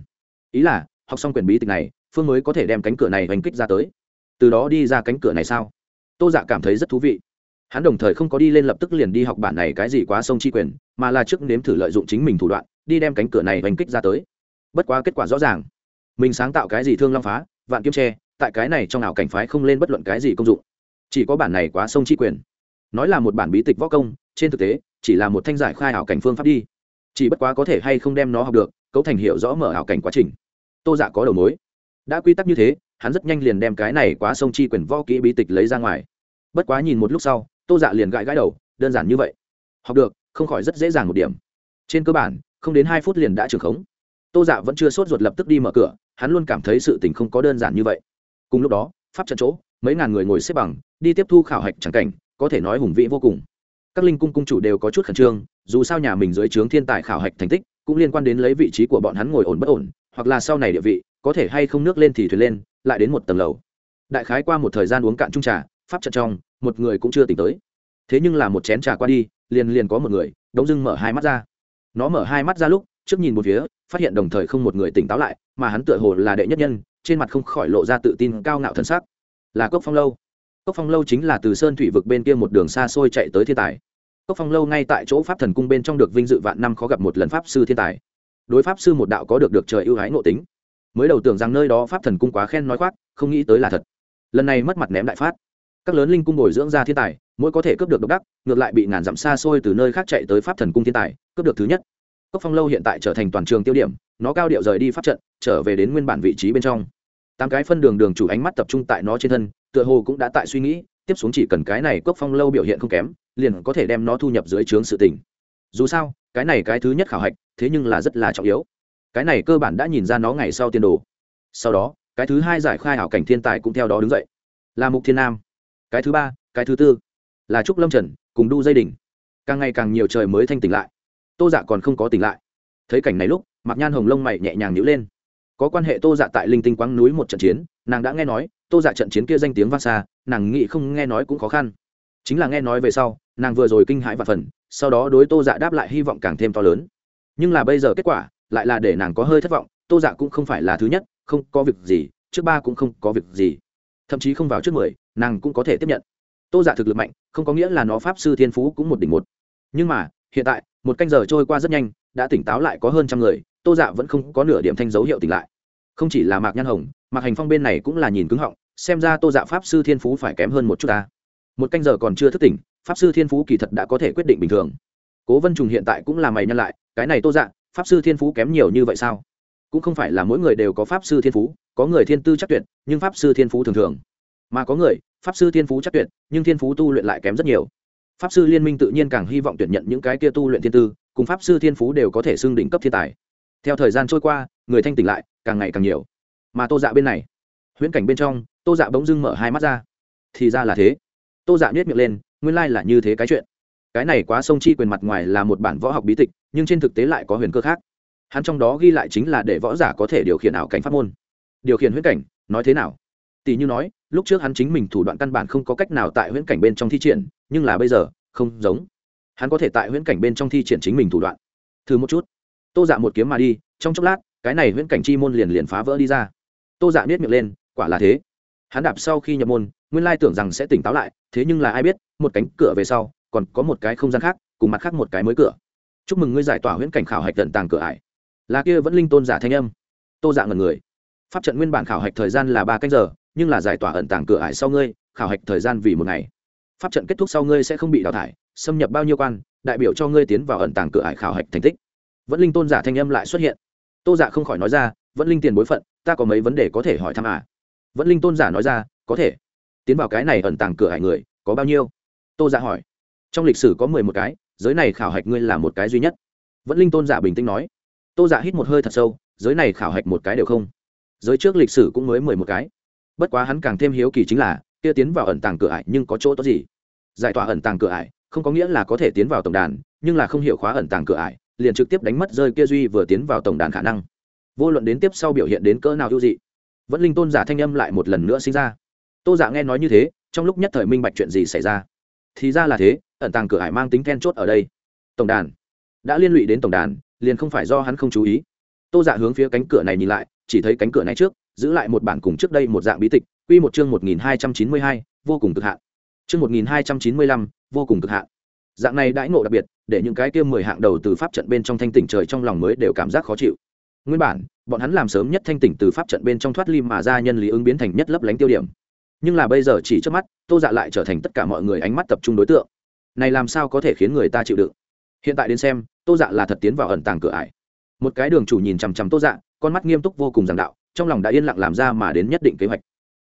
ý là, học xong quyền bí tịch này, phương mới có thể đem cánh cửa này hành kích ra tới. Từ đó đi ra cánh cửa này sao? Tô dạ cảm thấy rất thú vị. Hắn đồng thời không có đi lên lập tức liền đi học bản này cái gì quá sông chi quyền, mà là trước nếm thử lợi dụng chính mình thủ đoạn, đi đem cánh cửa này hành kích ra tới. Bất quá kết quả rõ ràng. Mình sáng tạo cái gì thương long phá, vạn kiếm tre, tại cái này trong ảo cảnh phái không lên bất luận cái gì công dụng. Chỉ có bản này quá sông chi quyền. Nói là một bản bí tịch võ công, trên thực tế, chỉ là một thanh giải khai ảo cảnh phương pháp đi. Chỉ bất quá có thể hay không đem nó học được, cấu thành hiệu rõ mở ảo cảnh quá trình tô dạ có đầu mối. Đã quy tắc như thế, hắn rất nhanh liền đem cái này quá sông chi quyền võ kỹ bí tịch lấy ra ngoài. Bất quá nhìn một lúc sau, tô dạ liền gãi gãi đầu, đơn giản như vậy. Học được, không khỏi rất dễ dàng một điểm. Trên cơ bản, không đến hai phút liền đã trưởng khống. Tô dạ vẫn chưa sốt ruột lập tức đi mở cửa, hắn luôn cảm thấy sự tình không có đơn giản như vậy. Cùng lúc đó, pháp trận chỗ, mấy ngàn người ngồi xếp bằng, đi tiếp thu khảo hạch chẳng cảnh, có thể nói hùng vĩ vô cùng. Các linh cung cung chủ đều có chút khẩn trương, dù sao nhà mình dưới trướng thiên tài khảo hạch thành tích, cũng liên quan đến lấy vị trí của bọn hắn ngồi ổn bất ổn hoặc là sau này địa vị, có thể hay không nước lên thì thuyền lên, lại đến một tầng lầu. Đại khái qua một thời gian uống cạn chung trà, pháp trận trong, một người cũng chưa tỉnh tới. Thế nhưng là một chén trà qua đi, liền liền có một người, đống dưng mở hai mắt ra. Nó mở hai mắt ra lúc, trước nhìn một phía, phát hiện đồng thời không một người tỉnh táo lại, mà hắn tựa hồ là đệ nhất nhân, trên mặt không khỏi lộ ra tự tin cao ngạo thân xác là cốc phong lâu. Cốc phong lâu chính là từ sơn thủy vực bên kia một đường xa xôi chạy tới thiên tài. Cốc phong lâu ngay tại chỗ pháp thần cung bên trong được vinh dự vạn năm khó gặp một lần pháp sư thiên tài đối pháp sư một đạo có được được trời ưu ái ngộ tính. Mới đầu tưởng rằng nơi đó pháp thần cung quá khen nói khoác, không nghĩ tới là thật. Lần này mất mặt ném đại phát. Các lớn linh cung bồi dưỡng ra thiên tài, mỗi có thể cướp được độc đắc, ngược lại bị ngàn dặm xa xôi từ nơi khác chạy tới pháp thần cung thiên tài, cướp được thứ nhất. Cốc phong lâu hiện tại trở thành toàn trường tiêu điểm, nó cao điệu rời đi pháp trận, trở về đến nguyên bản vị trí bên trong. Tám cái phân đường đường chủ ánh mắt tập trung tại nó trên thân, tựa hồ cũng đã tại suy nghĩ, tiếp xuống chỉ cần cái này cốc phong lâu biểu hiện không kém, liền có thể đem nó thu nhập dưới trướng sự tình. Dù sao cái này cái thứ nhất khảo hạch, thế nhưng là rất là trọng yếu. Cái này cơ bản đã nhìn ra nó ngày sau tiên đồ. Sau đó, cái thứ hai giải khai hảo cảnh thiên tài cũng theo đó đứng dậy. Là mục thiên nam. Cái thứ ba, cái thứ tư. Là trúc lâm trần, cùng đu dây đỉnh càng ngày càng nhiều trời mới thanh tỉnh lại. Tô dạ còn không có tỉnh lại. Thấy cảnh này lúc, mạc nhan hồng lông mày nhẹ nhàng nhữ lên. Có quan hệ tô dạ tại linh tinh quáng núi một trận chiến, nàng đã nghe nói, tô dạ trận chiến kia danh tiếng vang xa, nàng nghĩ không nghe nói cũng khó khăn chính là nghe nói về sau, nàng vừa rồi kinh hãi và phần, sau đó đối tô dạ đáp lại hy vọng càng thêm to lớn. Nhưng là bây giờ kết quả, lại là để nàng có hơi thất vọng, tô dạ cũng không phải là thứ nhất, không có việc gì, trước ba cũng không có việc gì. Thậm chí không vào trước mười, nàng cũng có thể tiếp nhận. Tô dạ thực lực mạnh, không có nghĩa là nó pháp sư thiên phú cũng một đỉnh một. Nhưng mà, hiện tại, một canh giờ trôi qua rất nhanh, đã tỉnh táo lại có hơn trăm người, tô dạ vẫn không có nửa điểm thanh dấu hiệu tỉnh lại. Không chỉ là mạc nhan hồng, mạc hành phong bên này cũng là nhìn cứng họng, xem ra tô dạ pháp sư thiên phú phải kém hơn một chút ta một canh giờ còn chưa thức tỉnh, pháp sư thiên phú kỳ thật đã có thể quyết định bình thường. Cố vân trùng hiện tại cũng là mày nhân lại, cái này tô dạ pháp sư thiên phú kém nhiều như vậy sao? Cũng không phải là mỗi người đều có pháp sư thiên phú, có người thiên tư chắc tuyệt, nhưng pháp sư thiên phú thường thường. Mà có người, pháp sư thiên phú chắc tuyệt, nhưng thiên phú tu luyện lại kém rất nhiều. Pháp sư liên minh tự nhiên càng hy vọng tuyển nhận những cái kia tu luyện thiên tư, cùng pháp sư thiên phú đều có thể xưng đỉnh cấp thiên tài. Theo thời gian trôi qua, người thanh tỉnh lại, càng ngày càng nhiều. Mà tô dạ bên này, huyễn cảnh bên trong, tô dạ bỗng dưng mở hai mắt ra. Thì ra là thế tô dạ nhét miệng lên, nguyên lai là như thế cái chuyện. Cái này quá sông chi quyền mặt ngoài là một bản võ học bí tịch, nhưng trên thực tế lại có huyền cơ khác. Hắn trong đó ghi lại chính là để võ giả có thể điều khiển ảo cảnh pháp môn. Điều khiển huyễn cảnh, nói thế nào? Tỷ như nói, lúc trước hắn chính mình thủ đoạn căn bản không có cách nào tại huyễn cảnh bên trong thi triển, nhưng là bây giờ, không giống. Hắn có thể tại huyễn cảnh bên trong thi triển chính mình thủ đoạn. Thử một chút. Tô dạ một kiếm mà đi, trong chốc lát, cái này huyễn cảnh chi môn liền liền phá vỡ đi ra. Tô dạ biết miệng lên, quả là thế. Hắn đạp sau khi nhập môn nguyên lai tưởng rằng sẽ tỉnh táo lại, thế nhưng là ai biết, một cánh cửa về sau, còn có một cái không gian khác, cùng mặt khác một cái mới cửa. Chúc mừng ngươi giải tỏa huyễn cảnh khảo hạch tận tàng cửa ải. Là kia vẫn linh tôn giả thanh âm. Tô dạ ngần người. Pháp trận nguyên bản khảo hạch thời gian là ba canh giờ, nhưng là giải tỏa ẩn tàng cửa ải sau ngươi, khảo hạch thời gian vì một ngày. Pháp trận kết thúc sau ngươi sẽ không bị đào thải, xâm nhập bao nhiêu quan, đại biểu cho ngươi tiến vào ẩn tàng cửa ải khảo hạch thành tích. Vẫn linh tôn giả thanh âm lại xuất hiện. Tô dạ không khỏi nói ra, vẫn linh tiền bối phận, ta có mấy vấn đề có thể hỏi thăm à? Vẫn linh tôn giả nói ra, có thể tiến vào cái này ẩn tàng cửa ải người, có bao nhiêu? Tô dạ hỏi. Trong lịch sử có mười một cái, giới này khảo hạch ngươi là một cái duy nhất. Vẫn linh tôn giả bình tĩnh nói. Tô dạ hít một hơi thật sâu, giới này khảo hạch một cái đều không. Giới trước lịch sử cũng mới mười một cái. Bất quá hắn càng thêm hiếu kỳ chính là, kia tiến vào ẩn tàng cửa ải nhưng có chỗ tốt gì? Giải tỏa ẩn tàng cửa ải không có nghĩa là có thể tiến vào tổng đàn, nhưng là không hiểu khóa ẩn tàng cửa ải liền trực tiếp đánh mất rơi kia duy vừa tiến vào tổng đàn khả năng. Vô luận đến tiếp sau biểu hiện đến cỡ nào hữu dị. Vẫn linh tôn giả thanh âm lại một lần nữa sinh ra tô dạ nghe nói như thế, trong lúc nhất thời minh bạch chuyện gì xảy ra. Thì ra là thế, ẩn tàng cửa ải mang tính then chốt ở đây. Tổng đàn. Đã liên lụy đến tổng đàn, liền không phải do hắn không chú ý. Tô dạ hướng phía cánh cửa này nhìn lại, chỉ thấy cánh cửa này trước, giữ lại một bản cùng trước đây một dạng bí tịch, quy một chương một nghìn hai trăm chín mươi hai, vô cùng cực hạn. Chương một nghìn hai trăm chín mươi lăm, vô cùng cực hạn. Dạng này đãi ngộ đặc biệt, để những cái kia mười hạng đầu từ pháp trận bên trong thanh tỉnh trời trong lòng mới đều cảm giác khó chịu. Nguyên bản, bọn hắn làm sớm nhất thanh tỉnh từ pháp trận bên trong thoát ly mà ra nhân lý ứng biến thành nhất lấp lánh tiêu điểm nhưng là bây giờ chỉ trước mắt, tô dạ lại trở thành tất cả mọi người ánh mắt tập trung đối tượng. Này làm sao có thể khiến người ta chịu đựng? Hiện tại đến xem, tô dạ là thật tiến vào ẩn tàng cửa ải. Một cái đường chủ nhìn chằm chằm tô dạ con mắt nghiêm túc vô cùng giảng đạo, trong lòng đã yên lặng làm ra mà đến nhất định kế hoạch.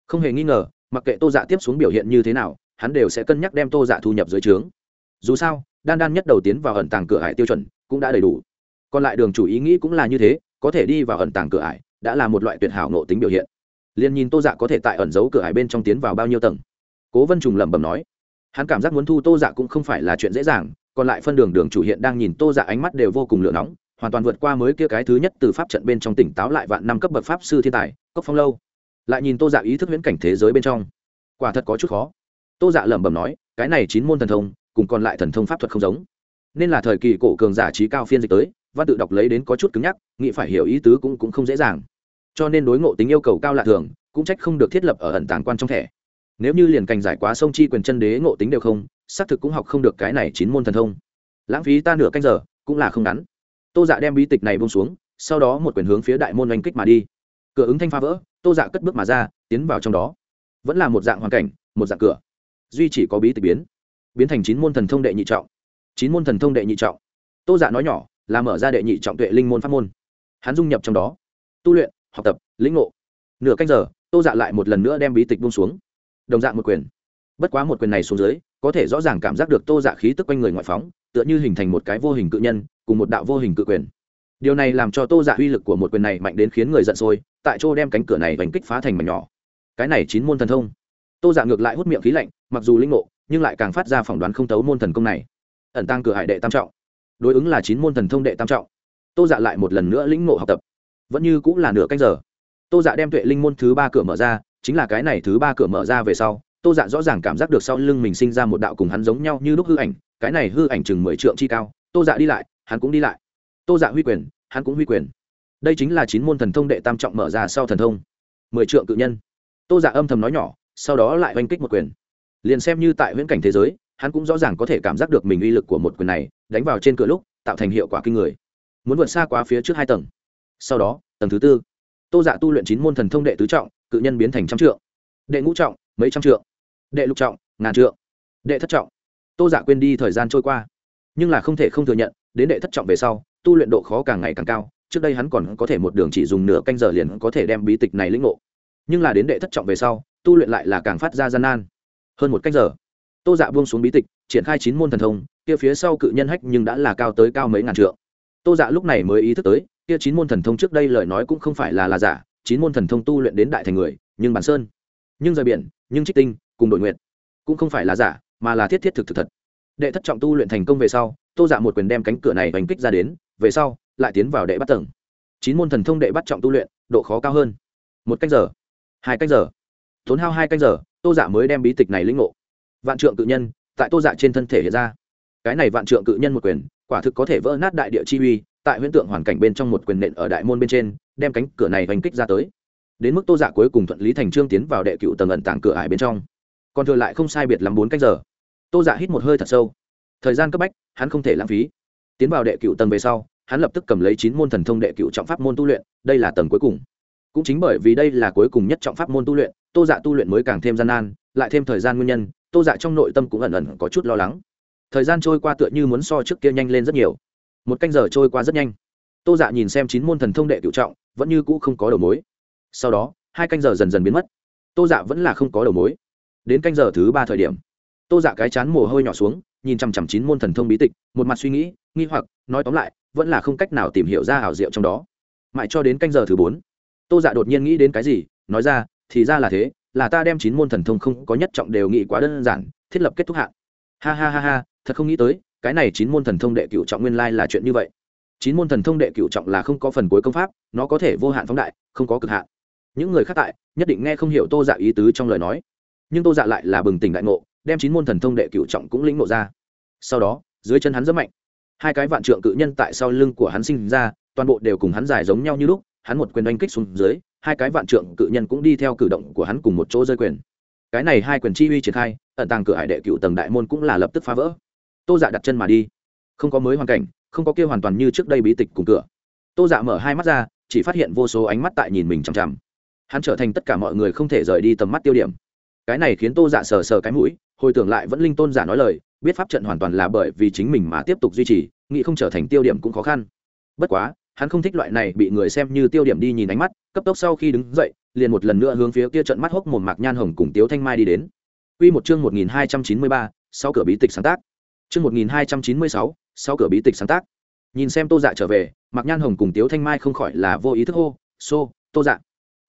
Không hề nghi ngờ, mặc kệ tô dạ tiếp xuống biểu hiện như thế nào, hắn đều sẽ cân nhắc đem tô dạ thu nhập dưới trướng. Dù sao, đan đan nhất đầu tiến vào ẩn tàng cửa ải tiêu chuẩn cũng đã đầy đủ. Còn lại đường chủ ý nghĩ cũng là như thế, có thể đi vào ẩn tàng cửa ải, đã là một loại tuyệt hảo nộ tính biểu hiện liền nhìn tô dạ có thể tại ẩn giấu cửa hải bên trong tiến vào bao nhiêu tầng. Cố vân trùng lẩm bẩm nói, hắn cảm giác muốn thu tô dạ cũng không phải là chuyện dễ dàng, còn lại phân đường đường chủ hiện đang nhìn tô dạ ánh mắt đều vô cùng lửa nóng, hoàn toàn vượt qua mới kia cái thứ nhất từ pháp trận bên trong tỉnh táo lại vạn năm cấp bậc pháp sư thiên tài, cốc phong lâu. Lại nhìn tô dạ ý thức viễn cảnh thế giới bên trong. Quả thật có chút khó. Tô dạ lẩm bẩm nói, cái này chín môn thần thông, cùng còn lại thần thông pháp thuật không giống. Nên là thời kỳ cổ cường giả trí cao phiên dịch tới, văn tự đọc lấy đến có chút cứng nhắc, nghĩ phải hiểu ý tứ cũng cũng không dễ dàng cho nên đối ngộ tính yêu cầu cao lạ thường, cũng trách không được thiết lập ở ẩn tàng quan trong thẻ. Nếu như liền cành giải quá sông chi quyền chân đế ngộ tính đều không, xác thực cũng học không được cái này chín môn thần thông. Lãng phí ta nửa canh giờ, cũng là không ngắn. Tô dạ đem bí tịch này bông xuống, sau đó một quyền hướng phía đại môn oanh kích mà đi. Cửa ứng thanh phá vỡ, tô dạ cất bước mà ra, tiến vào trong đó. Vẫn là một dạng hoàn cảnh, một dạng cửa. Duy chỉ có bí tịch biến. Biến thành chín môn thần thông đệ nhị trọng. Chín môn thần thông đệ nhị trọng. Tô dạ nói nhỏ, là mở ra đệ nhị trọng tuệ linh môn pháp môn. Hắn dung nhập trong đó. Tu luyện học tập, lĩnh ngộ. Nửa canh giờ, tô dạ lại một lần nữa đem bí tịch buông xuống. Đồng dạng một quyền. Bất quá một quyền này xuống dưới, có thể rõ ràng cảm giác được tô dạ khí tức quanh người ngoại phóng, tựa như hình thành một cái vô hình cự nhân, cùng một đạo vô hình cự quyền. Điều này làm cho tô dạ uy lực của một quyền này mạnh đến khiến người giận sôi, tại chỗ đem cánh cửa này vành kích phá thành mảnh nhỏ. Cái này chín môn thần thông. Tô dạ ngược lại hút miệng khí lạnh, mặc dù linh ngộ, nhưng lại càng phát ra phỏng đoán không tấu môn thần công này. Ẩn tăng cửa hải đệ tam trọng. Đối ứng là chín môn thần thông đệ tam trọng. Tô dạ lại một lần nữa lĩnh ngộ học tập vẫn như cũng là nửa canh giờ. Tô dạ đem tuệ linh môn thứ ba cửa mở ra, chính là cái này thứ ba cửa mở ra về sau, tô dạ rõ ràng cảm giác được sau lưng mình sinh ra một đạo cùng hắn giống nhau như lúc hư ảnh, cái này hư ảnh chừng mười trượng chi cao, tô dạ đi lại, hắn cũng đi lại. Tô dạ huy quyền, hắn cũng huy quyền. Đây chính là chín môn thần thông đệ tam trọng mở ra sau thần thông. Mười trượng cự nhân. Tô dạ âm thầm nói nhỏ, sau đó lại oanh kích một quyền. Liền xem như tại viễn cảnh thế giới, hắn cũng rõ ràng có thể cảm giác được mình uy lực của một quyền này, đánh vào trên cửa lúc, tạo thành hiệu quả kinh người. Muốn vượt xa quá phía trước hai tầng sau đó, tầng thứ tư, tô dạ tu luyện chín môn thần thông đệ tứ trọng, cự nhân biến thành trăm trượng. Đệ ngũ trọng, mấy trăm trượng. Đệ lục trọng, ngàn trượng. Đệ thất trọng. Tô dạ quên đi thời gian trôi qua, nhưng là không thể không thừa nhận, đến đệ thất trọng về sau, tu luyện độ khó càng ngày càng cao, trước đây hắn còn có thể một đường chỉ dùng nửa canh giờ liền có thể đem bí tịch này lĩnh ngộ. Nhưng là đến đệ thất trọng về sau, tu luyện lại là càng phát ra gian nan. Hơn một canh giờ, tô dạ buông xuống bí tịch, triển khai chín môn thần thông, kia phía sau cự nhân hách nhưng đã là cao tới cao mấy ngàn trượng. Tô dạ lúc này mới ý thức tới kia chín môn thần thông trước đây lời nói cũng không phải là là giả, chín môn thần thông tu luyện đến đại thành người, nhưng bản sơn, nhưng rời biển, nhưng trích tinh, cùng đội nguyện cũng không phải là giả, mà là thiết thiết thực thực thật. Đệ thất trọng tu luyện thành công về sau, tô giả một quyền đem cánh cửa này đánh kích ra đến, về sau, lại tiến vào đệ bắt tầng. Chín môn thần thông đệ bắt trọng tu luyện, độ khó cao hơn. Một cách giờ, hai cách giờ, tốn hao hai cách giờ, tô giả mới đem bí tịch này lĩnh ngộ. Vạn trượng cự nhân, tại tô giả trên thân thể hiện ra. Cái này vạn trượng cự nhân một quyền, quả thực có thể vỡ nát đại địa chi uy tại huyễn tượng hoàn cảnh bên trong một quyền nện ở đại môn bên trên, đem cánh cửa này hành kích ra tới. Đến mức tô dạ cuối cùng thuận lý thành trương tiến vào đệ cựu tầng ẩn tảng cửa ải bên trong. Còn thừa lại không sai biệt lắm bốn cách giờ. Tô dạ hít một hơi thật sâu. Thời gian cấp bách, hắn không thể lãng phí. Tiến vào đệ cựu tầng về sau, hắn lập tức cầm lấy chín môn thần thông đệ cựu trọng pháp môn tu luyện, đây là tầng cuối cùng. Cũng chính bởi vì đây là cuối cùng nhất trọng pháp môn tu luyện, tô dạ tu luyện mới càng thêm gian nan, lại thêm thời gian nguyên nhân, tô dạ trong nội tâm cũng ẩn ẩn có chút lo lắng. Thời gian trôi qua tựa như muốn so trước kia nhanh lên rất nhiều một canh giờ trôi qua rất nhanh. Tô dạ nhìn xem chín môn thần thông đệ cựu trọng, vẫn như cũ không có đầu mối. Sau đó, hai canh giờ dần dần biến mất. Tô dạ vẫn là không có đầu mối. Đến canh giờ thứ ba thời điểm, tô dạ cái chán mồ hôi nhỏ xuống, nhìn chằm chằm chín môn thần thông bí tịch, một mặt suy nghĩ, nghi hoặc, nói tóm lại, vẫn là không cách nào tìm hiểu ra ảo diệu trong đó. Mãi cho đến canh giờ thứ bốn, tô dạ đột nhiên nghĩ đến cái gì, nói ra, thì ra là thế, là ta đem chín môn thần thông không có nhất trọng đều nghĩ quá đơn giản, thiết lập kết thúc hạn. Ha ha ha ha, thật không nghĩ tới cái này chín môn thần thông đệ cựu trọng nguyên lai là chuyện như vậy. Chín môn thần thông đệ cựu trọng là không có phần cuối công pháp, nó có thể vô hạn phóng đại, không có cực hạn. Những người khác tại, nhất định nghe không hiểu tô dạ ý tứ trong lời nói. Nhưng tô dạ lại là bừng tỉnh đại ngộ, đem chín môn thần thông đệ cựu trọng cũng lĩnh ngộ ra. Sau đó, dưới chân hắn rất mạnh. Hai cái vạn trượng cự nhân tại sau lưng của hắn sinh ra, toàn bộ đều cùng hắn dài giống nhau như lúc, hắn một quyền đánh kích xuống dưới, hai cái vạn trượng cự nhân cũng đi theo cử động của hắn cùng một chỗ rơi quyền. Cái này hai quyền chi uy triển khai, ẩn tàng cửa hải đệ cựu tầng đại môn cũng là lập tức phá vỡ tô dạ đặt chân mà đi. Không có mới hoàn cảnh không có kia hoàn toàn như trước đây bí tịch cùng cửa. Tô dạ mở hai mắt ra chỉ phát hiện vô số ánh mắt tại nhìn mình chằm chằm. Hắn trở thành tất cả mọi người không thể rời đi tầm mắt tiêu điểm. Cái này khiến tô dạ sờ sờ cái mũi hồi tưởng lại vẫn linh tôn giả nói lời biết pháp trận hoàn toàn là bởi vì chính mình mà tiếp tục duy trì nghĩ không trở thành tiêu điểm cũng khó khăn. Bất quá hắn không thích loại này bị người xem như tiêu điểm đi nhìn ánh mắt cấp tốc sau khi đứng dậy liền một lần nữa hướng phía kia trận mắt hốc một mạc nhan hồng cùng tiếu thanh mai đi đến. Quy một chương 1293, sau cửa bí tịch sáng tác. Chương 1296, sau cửa bí tịch sáng tác. Nhìn xem Tô Dạ trở về, Mạc Nhan Hồng cùng Tiếu Thanh Mai không khỏi là vô ý thức hô, "Xô, Tô Dạ."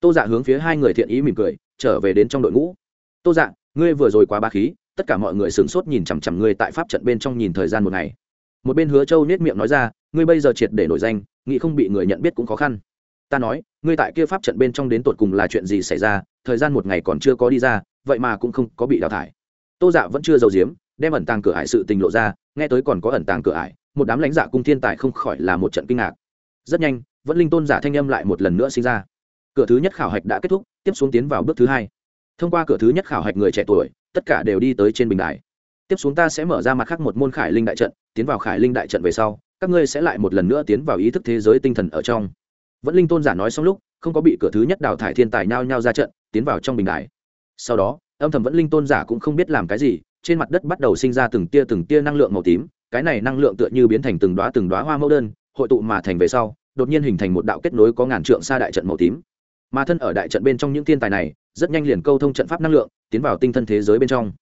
Tô Dạ hướng phía hai người thiện ý mỉm cười, trở về đến trong đội ngũ. "Tô Dạ, ngươi vừa rồi quá ba khí, tất cả mọi người sửng sốt nhìn chằm chằm ngươi tại pháp trận bên trong nhìn thời gian một ngày." Một bên Hứa Châu nhếch miệng nói ra, "Ngươi bây giờ triệt để nổi danh, nghĩ không bị người nhận biết cũng khó khăn." Ta nói, ngươi tại kia pháp trận bên trong đến tột cùng là chuyện gì xảy ra, thời gian một ngày còn chưa có đi ra, vậy mà cũng không có bị đào thải tô dạ vẫn chưa giấu giếm đem ẩn tàng cửa ải sự tình lộ ra, nghe tới còn có ẩn tàng cửa ải, một đám lãnh dạ cung thiên tài không khỏi là một trận kinh ngạc. Rất nhanh vẫn linh tôn giả thanh âm lại một lần nữa sinh ra. Cửa thứ nhất khảo hạch đã kết thúc, tiếp xuống tiến vào bước thứ hai. Thông qua cửa thứ nhất khảo hạch người trẻ tuổi, tất cả đều đi tới trên bình đài. Tiếp xuống ta sẽ mở ra mặt khác một môn khải linh đại trận, tiến vào khải linh đại trận về sau, các ngươi sẽ lại một lần nữa tiến vào ý thức thế giới tinh thần ở trong. Vẫn linh tôn giả nói xong lúc, không có bị cửa thứ nhất đào thải thiên tài nhao nhao ra trận, tiến vào trong bình đài. Sau đó, âm thầm vẫn linh tôn giả cũng không biết làm cái gì trên mặt đất bắt đầu sinh ra từng tia từng tia năng lượng màu tím, cái này năng lượng tựa như biến thành từng đoá từng đoá hoa mẫu đơn, hội tụ mà thành về sau, đột nhiên hình thành một đạo kết nối có ngàn trượng xa đại trận màu tím. Mà thân ở đại trận bên trong những thiên tài này, rất nhanh liền câu thông trận pháp năng lượng, tiến vào tinh thần thế giới bên trong.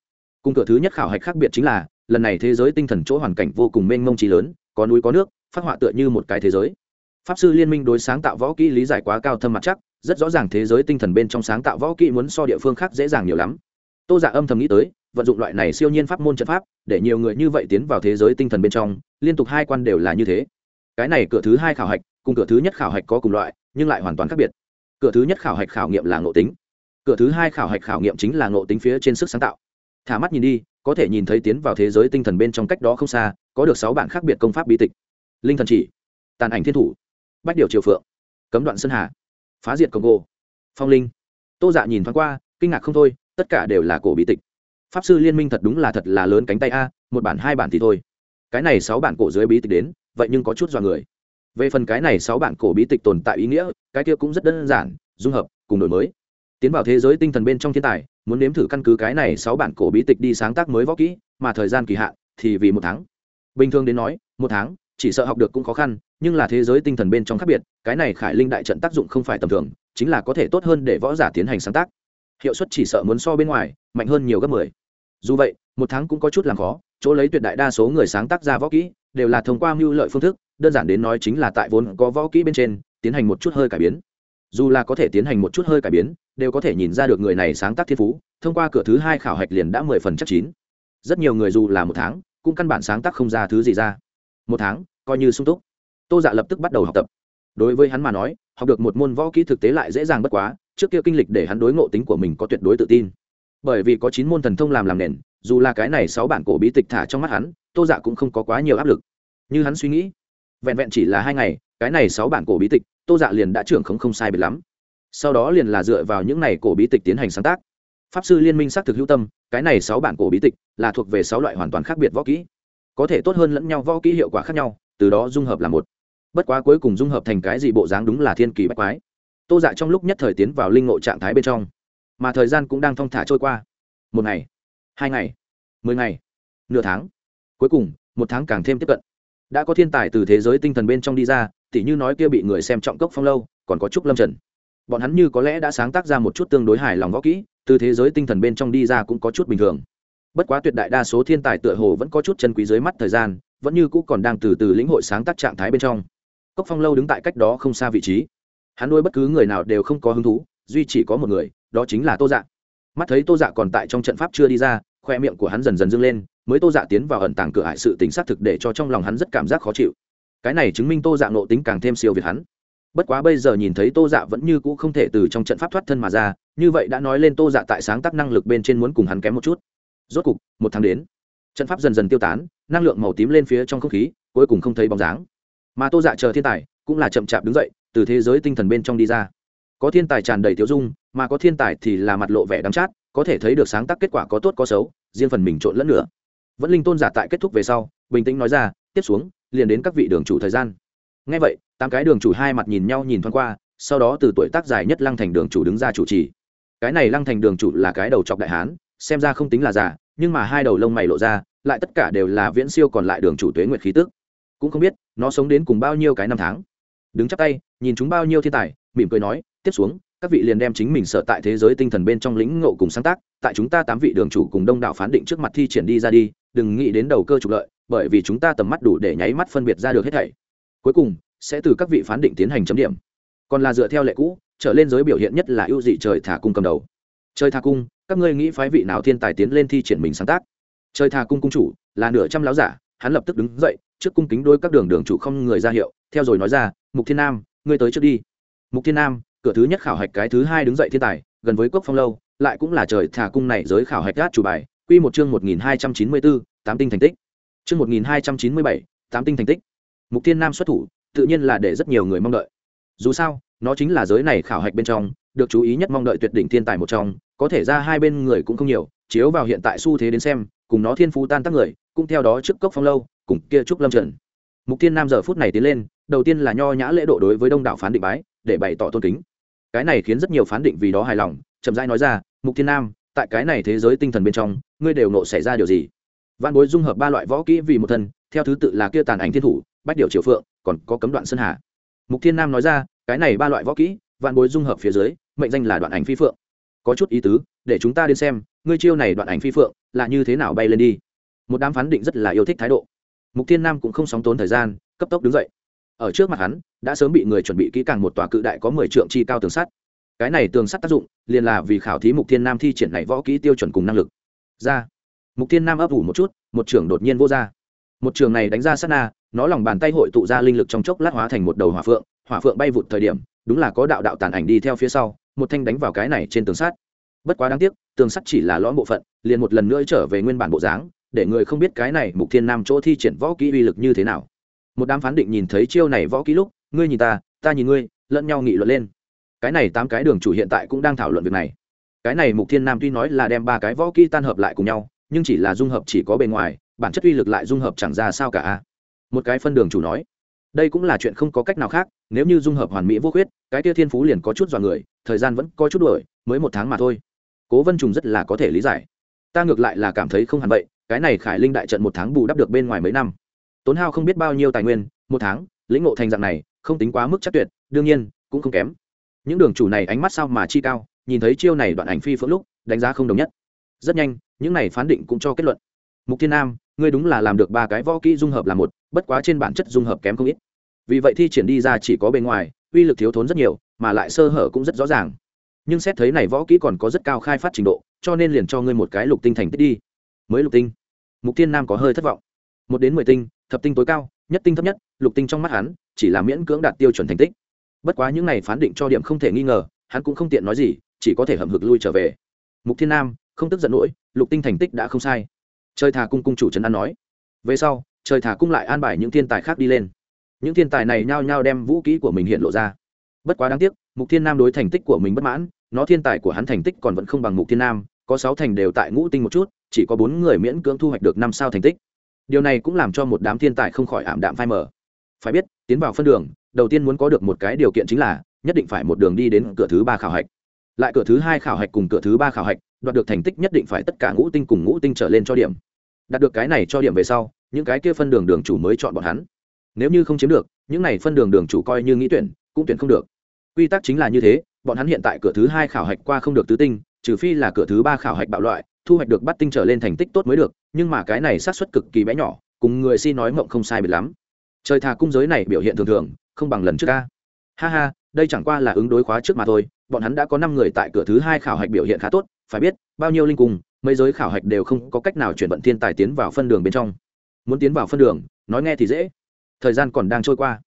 Cung cửa thứ nhất khảo hạch khác biệt chính là, lần này thế giới tinh thần chỗ hoàn cảnh vô cùng mênh mông trí lớn, có núi có nước phát họa tựa như một cái thế giới. Pháp sư liên minh đối sáng tạo võ kỹ lý giải quá cao thâm mặt chắc, rất rõ ràng thế giới tinh thần bên trong sáng tạo võ kỹ muốn so địa phương khác dễ dàng nhiều lắm. Tô giả âm thầm nghĩ tới vận dụng loại này siêu nhiên pháp môn trận pháp, để nhiều người như vậy tiến vào thế giới tinh thần bên trong, liên tục hai quan đều là như thế. Cái này cửa thứ hai khảo hạch cùng cửa thứ nhất khảo hạch có cùng loại, nhưng lại hoàn toàn khác biệt. Cửa thứ nhất khảo hạch khảo nghiệm là ngộ tính. Cửa thứ hai khảo hạch khảo nghiệm chính là ngộ tính phía trên sức sáng tạo. Thả mắt nhìn đi, có thể nhìn thấy tiến vào thế giới tinh thần bên trong cách đó không xa, có được sáu bản khác biệt công pháp bí tịch. Linh thần chỉ, tàn ảnh thiên thủ, bách điều triều phượng, cấm đoạn sơn hà, phá diệt công gô, phong linh. Tô dạ nhìn thoáng qua, kinh ngạc không thôi, tất cả đều là cổ bí tịch pháp sư liên minh thật đúng là thật là lớn cánh tay a, một bản hai bản thì thôi. Cái này sáu bản cổ dưới bí tịch đến, vậy nhưng có chút dọa người. Về phần cái này sáu bản cổ bí tịch tồn tại ý nghĩa, cái kia cũng rất đơn giản, dung hợp, cùng đổi mới. Tiến vào thế giới tinh thần bên trong thiên tài, muốn nếm thử căn cứ cái này sáu bản cổ bí tịch đi sáng tác mới võ kỹ, mà thời gian kỳ hạn thì vì một tháng. Bình thường đến nói, một tháng, chỉ sợ học được cũng khó khăn, nhưng là thế giới tinh thần bên trong khác biệt, cái này khải linh đại trận tác dụng không phải tầm thường, chính là có thể tốt hơn để võ giả tiến hành sáng tác. Hiệu suất chỉ sợ muốn so bên ngoài, mạnh hơn nhiều gấp mười dù vậy, một tháng cũng có chút làm khó, chỗ lấy tuyệt đại đa số người sáng tác ra võ kỹ đều là thông qua mưu lợi phương thức, đơn giản đến nói chính là tại vốn có võ kỹ bên trên, tiến hành một chút hơi cải biến. Dù là có thể tiến hành một chút hơi cải biến, đều có thể nhìn ra được người này sáng tác thiên phú, thông qua cửa thứ hai khảo hạch liền đã mười phần chắc chín. Rất nhiều người dù là một tháng, cũng căn bản sáng tác không ra thứ gì ra. Một tháng, coi như sung túc. Tô dạ lập tức bắt đầu học tập. Đối với hắn mà nói, học được một môn võ kỹ thực tế lại dễ dàng bất quá, trước kia kinh lịch để hắn đối ngộ tính của mình có tuyệt đối tự tin bởi vì có chín môn thần thông làm làm nền, dù là cái này sáu bản cổ bí tịch thả trong mắt hắn, tô dạ cũng không có quá nhiều áp lực. Như hắn suy nghĩ, vẹn vẹn chỉ là hai ngày, cái này sáu bản cổ bí tịch, tô dạ liền đã trưởng không không sai biệt lắm. Sau đó liền là dựa vào những này cổ bí tịch tiến hành sáng tác. Pháp sư liên minh xác thực hữu tâm, cái này sáu bản cổ bí tịch là thuộc về sáu loại hoàn toàn khác biệt võ kỹ. Có thể tốt hơn lẫn nhau võ kỹ hiệu quả khác nhau, từ đó dung hợp là một. Bất quá cuối cùng dung hợp thành cái gì bộ dáng đúng là thiên kỳ bách quái. Tô dạ trong lúc nhất thời tiến vào linh ngộ trạng thái bên trong mà thời gian cũng đang thong thả trôi qua. Một ngày, hai ngày, mười ngày, nửa tháng. Cuối cùng, một tháng càng thêm tiếp cận. Đã có thiên tài từ thế giới tinh thần bên trong đi ra, tỉ như nói kia bị người xem trọng cốc phong lâu, còn có trúc lâm trần. Bọn hắn như có lẽ đã sáng tác ra một chút tương đối hài lòng võ kỹ, từ thế giới tinh thần bên trong đi ra cũng có chút bình thường. Bất quá tuyệt đại đa số thiên tài tựa hồ vẫn có chút chân quý dưới mắt thời gian, vẫn như cũ còn đang từ từ lĩnh hội sáng tác trạng thái bên trong. Cốc phong lâu đứng tại cách đó không xa vị trí. Hắn nuôi bất cứ người nào đều không có hứng thú, duy chỉ có một người đó chính là tô dạ. Mắt thấy tô dạ còn tại trong trận pháp chưa đi ra, khoe miệng của hắn dần dần dâng lên, mới tô dạ tiến vào ẩn tàng cửa hại sự tính xác thực để cho trong lòng hắn rất cảm giác khó chịu. Cái này chứng minh tô dạ nộ tính càng thêm siêu việt hắn. Bất quá bây giờ nhìn thấy tô dạ vẫn như cũ không thể từ trong trận pháp thoát thân mà ra, như vậy đã nói lên tô dạ tại sáng tác năng lực bên trên muốn cùng hắn kém một chút. Rốt cục, một tháng đến, trận pháp dần dần tiêu tán, năng lượng màu tím lên phía trong không khí, cuối cùng không thấy bóng dáng. Mà tô dạ chờ thiên tài, cũng là chậm chạp đứng dậy, từ thế giới tinh thần bên trong đi ra có thiên tài tràn đầy tiêu dung mà có thiên tài thì là mặt lộ vẻ đắm chát có thể thấy được sáng tác kết quả có tốt có xấu riêng phần mình trộn lẫn nữa vẫn linh tôn giả tại kết thúc về sau bình tĩnh nói ra tiếp xuống liền đến các vị đường chủ thời gian. Ngay vậy tám cái đường chủ hai mặt nhìn nhau nhìn thoáng qua sau đó từ tuổi tác dài nhất lăng thành đường chủ đứng ra chủ trì. Cái này lăng thành đường chủ là cái đầu chọc đại hán xem ra không tính là giả, nhưng mà hai đầu lông mày lộ ra lại tất cả đều là viễn siêu còn lại đường chủ tuế nguyệt khí tức. Cũng không biết nó sống đến cùng bao nhiêu cái năm tháng. Đứng chắp tay nhìn chúng bao nhiêu thiên tài mỉm cười nói tiếp xuống, các vị liền đem chính mình sở tại thế giới tinh thần bên trong lĩnh ngộ cùng sáng tác, tại chúng ta tám vị đường chủ cùng đông đảo phán định trước mặt thi triển đi ra đi, đừng nghĩ đến đầu cơ trục lợi, bởi vì chúng ta tầm mắt đủ để nháy mắt phân biệt ra được hết thảy. Cuối cùng, sẽ từ các vị phán định tiến hành chấm điểm. Còn là dựa theo lệ cũ, trở lên giới biểu hiện nhất là ưu dị trời thả cung cầm đầu. Trời thả cung, các ngươi nghĩ phái vị nào thiên tài tiến lên thi triển mình sáng tác? Trời thả cung cung chủ, là nửa trăm láo giả, hắn lập tức đứng dậy, trước cung kính đôi các đường đường chủ không người ra hiệu, theo rồi nói ra, mục thiên nam, ngươi tới trước đi. Mục thiên nam cửa thứ nhất khảo hạch cái thứ hai đứng dậy thiên tài, gần với quốc phong lâu, lại cũng là trời thả cung này giới khảo hạch gác chủ bài, quy một chương một nghìn hai trăm chín mươi bốn tám tinh thành tích. Chương một nghìn hai trăm chín mươi bảy, tám tinh thành tích. Mục thiên nam xuất thủ, tự nhiên là để rất nhiều người mong đợi. Dù sao, nó chính là giới này khảo hạch bên trong, được chú ý nhất mong đợi tuyệt đỉnh thiên tài một trong, có thể ra hai bên người cũng không nhiều, chiếu vào hiện tại xu thế đến xem, cùng nó thiên phú tan tác người, cũng theo đó trước cốc phong lâu, cùng kia trúc lâm trần. Mục thiên nam giờ phút này tiến lên, đầu tiên là nho nhã lễ độ đối với đông đảo phán định bái, để bày tỏ tôn kính cái này khiến rất nhiều phán định vì đó hài lòng, chậm rãi nói ra, mục thiên nam, tại cái này thế giới tinh thần bên trong, ngươi đều nộ xảy ra điều gì? Văn bối dung hợp ba loại võ kỹ vì một thân, theo thứ tự là kia tàn ảnh thiên thủ, bách điều triều phượng, còn có cấm đoạn sơn hà. Mục thiên nam nói ra, cái này ba loại võ kỹ văn bối dung hợp phía dưới, mệnh danh là đoạn ảnh phi phượng. Có chút ý tứ, để chúng ta đến xem, ngươi chiêu này đoạn ảnh phi phượng, là như thế nào bay lên đi? Một đám phán định rất là yêu thích thái độ. Mục thiên nam cũng không sóng tốn thời gian, cấp tốc đứng dậy ở trước mặt hắn, đã sớm bị người chuẩn bị kỹ càng một tòa cự đại có mười trượng chi cao tường sắt. Cái này tường sắt tác dụng, liền là vì khảo thí mục thiên nam thi triển này võ kỹ tiêu chuẩn cùng năng lực. Ra. Mục thiên nam ấp ủ một chút, một trưởng đột nhiên vô ra. Một trường này đánh ra sát na, nó lòng bàn tay hội tụ ra linh lực trong chốc lát hóa thành một đầu hỏa phượng hỏa phượng bay vụt thời điểm, đúng là có đạo đạo tàn ảnh đi theo phía sau, một thanh đánh vào cái này trên tường sắt. Bất quá đáng tiếc, tường sắt chỉ là lõm bộ phận, liền một lần nữa trở về nguyên bản bộ dáng, để người không biết cái này mục thiên nam chỗ thi triển võ kỹ uy lực như thế nào một đám phán định nhìn thấy chiêu này võ kỹ lúc, ngươi nhìn ta ta nhìn ngươi, lẫn nhau nghị luận lên. Cái này tám cái đường chủ hiện tại cũng đang thảo luận việc này. Cái này mục thiên nam tuy nói là đem ba cái võ kỹ tan hợp lại cùng nhau, nhưng chỉ là dung hợp chỉ có bề ngoài, bản chất uy lực lại dung hợp chẳng ra sao cả một cái phân đường chủ nói, đây cũng là chuyện không có cách nào khác, nếu như dung hợp hoàn mỹ vô khuyết, cái tia thiên phú liền có chút dọa người, thời gian vẫn có chút đuổi, mới một tháng mà thôi. Cố vân trùng rất là có thể lý giải. Ta ngược lại là cảm thấy không hẳn vậy, cái này khải linh đại trận một tháng bù đắp được bên ngoài mấy năm tốn hao không biết bao nhiêu tài nguyên, một tháng, lĩnh ngộ thành dạng này, không tính quá mức chắc tuyệt, đương nhiên, cũng không kém. Những đường chủ này ánh mắt sao mà chi cao, nhìn thấy chiêu này đoạn ảnh phi phượng lúc, đánh giá không đồng nhất. Rất nhanh, những này phán định cũng cho kết luận. Mục thiên nam, ngươi đúng là làm được ba cái võ kỹ dung hợp là một, bất quá trên bản chất dung hợp kém không ít. Vì vậy thi triển đi ra chỉ có bên ngoài, uy lực thiếu thốn rất nhiều, mà lại sơ hở cũng rất rõ ràng. Nhưng xét thấy này võ kỹ còn có rất cao khai phát trình độ, cho nên liền cho ngươi một cái lục tinh thành tích đi. Mới lục tinh. Mục thiên nam có hơi thất vọng. Một đến mười tinh thập tinh tối cao, nhất tinh thấp nhất, lục tinh trong mắt hắn, chỉ là miễn cưỡng đạt tiêu chuẩn thành tích. Bất quá những này phán định cho điểm không thể nghi ngờ, hắn cũng không tiện nói gì, chỉ có thể hậm hực lui trở về. Mục thiên nam, không tức giận nỗi, lục tinh thành tích đã không sai. Trời thà cung cung chủ trấn an nói. Về sau, trời thà cung lại an bài những thiên tài khác đi lên. Những thiên tài này nhao nhao đem vũ kỹ của mình hiện lộ ra. Bất quá đáng tiếc, mục thiên nam đối thành tích của mình bất mãn, nó thiên tài của hắn thành tích còn vẫn không bằng mục thiên nam, có sáu thành đều tại ngũ tinh một chút, chỉ có bốn người miễn cưỡng thu hoạch được năm sao thành tích điều này cũng làm cho một đám thiên tài không khỏi ảm đạm phai mờ. Phải biết, tiến vào phân đường, đầu tiên muốn có được một cái điều kiện chính là nhất định phải một đường đi đến cửa thứ ba khảo hạch. Lại cửa thứ hai khảo hạch cùng cửa thứ ba khảo hạch, đoạt được thành tích nhất định phải tất cả ngũ tinh cùng ngũ tinh trở lên cho điểm. Đạt được cái này cho điểm về sau, những cái kia phân đường đường chủ mới chọn bọn hắn. Nếu như không chiếm được, những này phân đường đường chủ coi như nghĩ tuyển, cũng tuyển không được. Quy tắc chính là như thế, bọn hắn hiện tại cửa thứ hai khảo hạch qua không được tứ tinh, trừ phi là cửa thứ ba khảo hạch bạo loại thu hoạch được bắt tinh trở lên thành tích tốt mới được, nhưng mà cái này xác suất cực kỳ bé nhỏ, cùng người si nói mộng không sai biệt lắm. Trời thà cung giới này biểu hiện thường thường, không bằng lần trước ca. Ha ha, đây chẳng qua là ứng đối khóa trước mà thôi, bọn hắn đã có năm người tại cửa thứ hai khảo hạch biểu hiện khá tốt, phải biết, bao nhiêu linh cùng, mấy giới khảo hạch đều không có cách nào chuyển vận thiên tài tiến vào phân đường bên trong. Muốn tiến vào phân đường, nói nghe thì dễ. Thời gian còn đang trôi qua.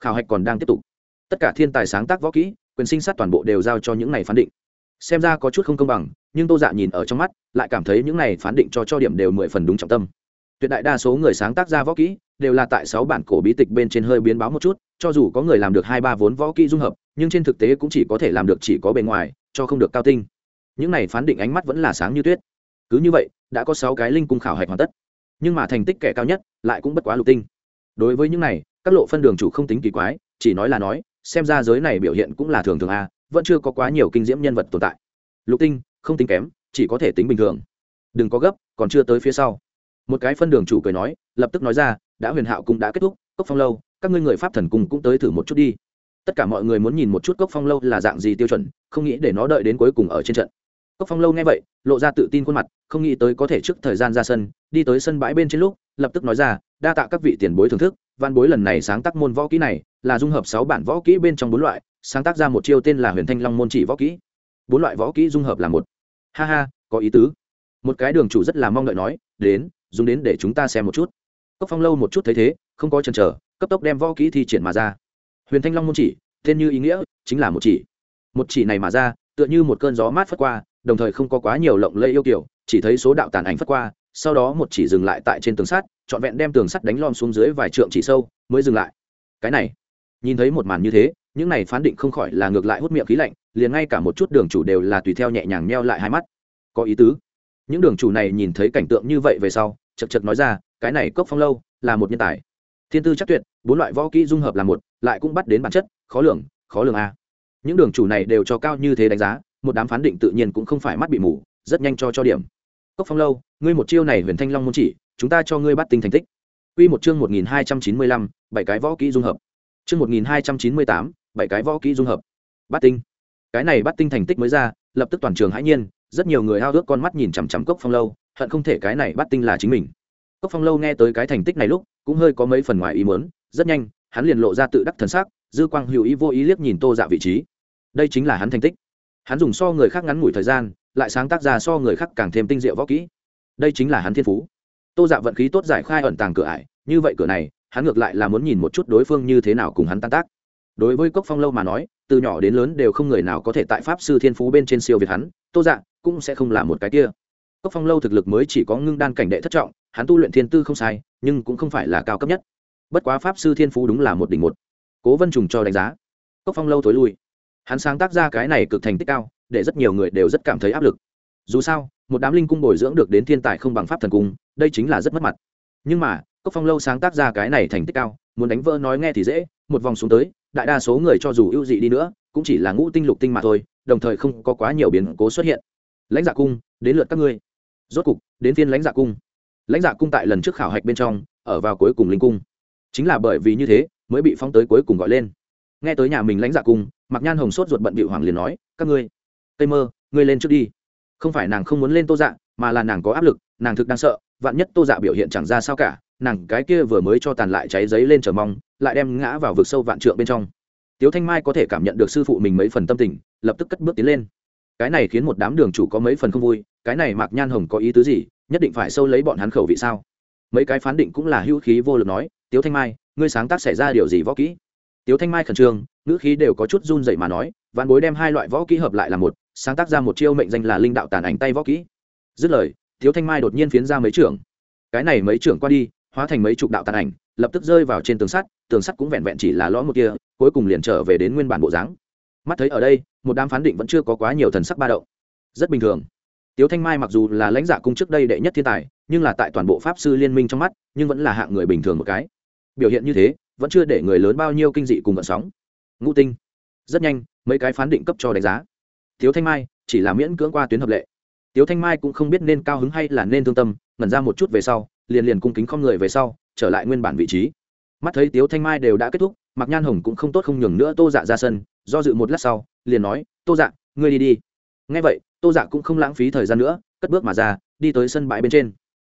Khảo hạch còn đang tiếp tục. Tất cả thiên tài sáng tác võ kỹ, quyền sinh sát toàn bộ đều giao cho những này phán định xem ra có chút không công bằng, nhưng tô dạ nhìn ở trong mắt, lại cảm thấy những này phán định cho cho điểm đều mười phần đúng trọng tâm. Tuyệt đại đa số người sáng tác ra võ kỹ, đều là tại sáu bản cổ bí tịch bên trên hơi biến báo một chút, cho dù có người làm được hai ba vốn võ kỹ dung hợp, nhưng trên thực tế cũng chỉ có thể làm được chỉ có bề ngoài, cho không được cao tinh. Những này phán định ánh mắt vẫn là sáng như tuyết. Cứ như vậy, đã có sáu cái linh cung khảo hạch hoàn tất. Nhưng mà thành tích kẻ cao nhất, lại cũng bất quá lục tinh. Đối với những này, các lộ phân đường chủ không tính kỳ quái, chỉ nói là nói, xem ra giới này biểu hiện cũng là thường thường a vẫn chưa có quá nhiều kinh diễm nhân vật tồn tại. Lục tinh, không tính kém, chỉ có thể tính bình thường. Đừng có gấp, còn chưa tới phía sau. Một cái phân đường chủ cười nói, lập tức nói ra, đã huyền hạo cũng đã kết thúc, cốc phong lâu, các ngươi người pháp thần cùng cũng tới thử một chút đi. Tất cả mọi người muốn nhìn một chút cốc phong lâu là dạng gì tiêu chuẩn, không nghĩ để nó đợi đến cuối cùng ở trên trận. Cốc phong lâu nghe vậy, lộ ra tự tin khuôn mặt, không nghĩ tới có thể trước thời gian ra sân, đi tới sân bãi bên trên lúc, lập tức nói ra, đa tạ các vị tiền bối thưởng thức văn bối lần này sáng tác môn võ kỹ này, là dung hợp sáu bản võ kỹ bên trong bốn loại sáng tác ra một chiêu tên là huyền thanh long môn chỉ võ kỹ. Bốn loại võ kỹ dung hợp là một. Ha ha, có ý tứ. Một cái đường chủ rất là mong đợi nói, đến, dùng đến để chúng ta xem một chút. Cốc phong lâu một chút thấy thế, không có chần chờ, cấp tốc đem võ kỹ thi triển mà ra. Huyền thanh long môn chỉ, tên như ý nghĩa, chính là một chỉ. Một chỉ này mà ra, tựa như một cơn gió mát phất qua, đồng thời không có quá nhiều lộng lây yêu kiểu chỉ thấy số đạo tàn ảnh phất qua, sau đó một chỉ dừng lại tại trên tường sắt, trọn vẹn đem tường sắt đánh lom xuống dưới vài trượng chỉ sâu, mới dừng lại. Cái này, nhìn thấy một màn như thế những này phán định không khỏi là ngược lại hút miệng khí lạnh liền ngay cả một chút đường chủ đều là tùy theo nhẹ nhàng meo lại hai mắt. Có ý tứ. Những đường chủ này nhìn thấy cảnh tượng như vậy về sau chật chật nói ra cái này cốc phong lâu là một nhân tài. Thiên tư chắc tuyệt bốn loại võ kỹ dung hợp là một lại cũng bắt đến bản chất khó lường khó lường a. Những đường chủ này đều cho cao như thế đánh giá một đám phán định tự nhiên cũng không phải mắt bị mù rất nhanh cho cho điểm. Cốc phong lâu ngươi một chiêu này huyền thanh long môn chỉ chúng ta cho ngươi bắt tinh thành tích. Quy một chương 1295, bảy cái võ kỹ dung hợp. Chương 1298, bảy cái võ kỹ dung hợp. Bát tinh. Cái này bát tinh thành tích mới ra, lập tức toàn trường hãi nhiên, rất nhiều người ao ước con mắt nhìn chằm chằm Cốc Phong Lâu, hận không thể cái này bát tinh là chính mình. Cốc Phong Lâu nghe tới cái thành tích này lúc, cũng hơi có mấy phần ngoài ý muốn, rất nhanh, hắn liền lộ ra tự đắc thần sắc, dư quang hữu ý vô ý liếc nhìn Tô Dạ vị trí. Đây chính là hắn thành tích. Hắn dùng so người khác ngắn ngủi thời gian, lại sáng tác ra so người khác càng thêm tinh diệu võ kỹ. Đây chính là hắn thiên phú. Tô Dạ vận khí tốt giải khai ẩn tàng cửa ải, như vậy cửa này hắn ngược lại là muốn nhìn một chút đối phương như thế nào cùng hắn tan tác đối với cốc phong lâu mà nói, từ nhỏ đến lớn đều không người nào có thể tại pháp sư thiên phú bên trên siêu việt hắn, tô dạ cũng sẽ không là một cái kia. Cốc phong lâu thực lực mới chỉ có ngưng đan cảnh đệ thất trọng, hắn tu luyện thiên tư không sai, nhưng cũng không phải là cao cấp nhất. Bất quá pháp sư thiên phú đúng là một đỉnh một. Cố vân trùng cho đánh giá, cốc phong lâu thối lui. Hắn sáng tác ra cái này cực thành tích cao, để rất nhiều người đều rất cảm thấy áp lực. Dù sao, một đám linh cung bồi dưỡng được đến thiên tài không bằng pháp thần cung, đây chính là rất mất mặt. Nhưng mà, cốc phong lâu sáng tác ra cái này thành tích cao, muốn đánh vỡ nói nghe thì dễ, một vòng xuống tới đại đa số người cho dù ưu dị đi nữa, cũng chỉ là ngũ tinh lục tinh mà thôi, đồng thời không có quá nhiều biến cố xuất hiện. Lãnh dạ cung, đến lượt các ngươi. Rốt cục, đến phiên lãnh dạ cung. Lãnh dạ cung tại lần trước khảo hạch bên trong, ở vào cuối cùng linh cung. Chính là bởi vì như thế, mới bị phóng tới cuối cùng gọi lên. Nghe tới nhà mình lãnh dạ cung mặc nhan hồng sốt ruột bận bị hoàng liền nói, các ngươi, tây mơ, ngươi lên trước đi. Không phải nàng không muốn lên tô dạ mà là nàng có áp lực, nàng thực đang sợ, vạn nhất tô dạ biểu hiện chẳng ra sao cả nàng cái kia vừa mới cho tàn lại cháy giấy lên chờ mong, lại đem ngã vào vực sâu vạn trượng bên trong. Tiếu thanh mai có thể cảm nhận được sư phụ mình mấy phần tâm tình, lập tức cất bước tiến lên. Cái này khiến một đám đường chủ có mấy phần không vui, cái này mạc nhan hồng có ý tứ gì, nhất định phải sâu lấy bọn hắn khẩu vị sao? Mấy cái phán định cũng là hữu khí vô lực nói, tiếu thanh mai, ngươi sáng tác xảy ra điều gì võ kỹ? Tiếu thanh mai khẩn trương, ngữ khí đều có chút run dậy mà nói, vạn bối đem hai loại võ kỹ hợp lại là một, sáng tác ra một chiêu mệnh danh là linh đạo tàn ảnh tay võ kỹ. Dứt lời, tiếu thanh mai đột nhiên phiến ra mấy trưởng. Cái này mấy trưởng qua đi hóa thành mấy chục đạo tàn ảnh, lập tức rơi vào trên tường sắt tường sắt cũng vẹn vẹn chỉ là lõ một kia, cuối cùng liền trở về đến nguyên bản bộ dáng. Mắt thấy ở đây, một đám phán định vẫn chưa có quá nhiều thần sắc ba động. Rất bình thường. Tiếu thanh mai mặc dù là lãnh giả cung trước đây đệ nhất thiên tài, nhưng là tại toàn bộ pháp sư liên minh trong mắt, nhưng vẫn là hạng người bình thường một cái. Biểu hiện như thế, vẫn chưa để người lớn bao nhiêu kinh dị cùng vận sóng. Ngũ tinh. Rất nhanh, mấy cái phán định cấp cho đánh giá. Tiếu thanh mai, chỉ là miễn cưỡng qua tuyến hợp lệ. Tiếu thanh mai cũng không biết nên cao hứng hay là nên thương tâm, ngẩn ra một chút về sau liền liền cung kính không người về sau, trở lại nguyên bản vị trí. Mắt thấy tiếu thanh mai đều đã kết thúc mặc nhan hồng cũng không tốt không nhường nữa tô dạ ra sân, do dự một lát sau, liền nói, tô dạ ngươi đi đi. Ngay vậy, tô dạ cũng không lãng phí thời gian nữa, cất bước mà ra, đi tới sân bãi bên trên.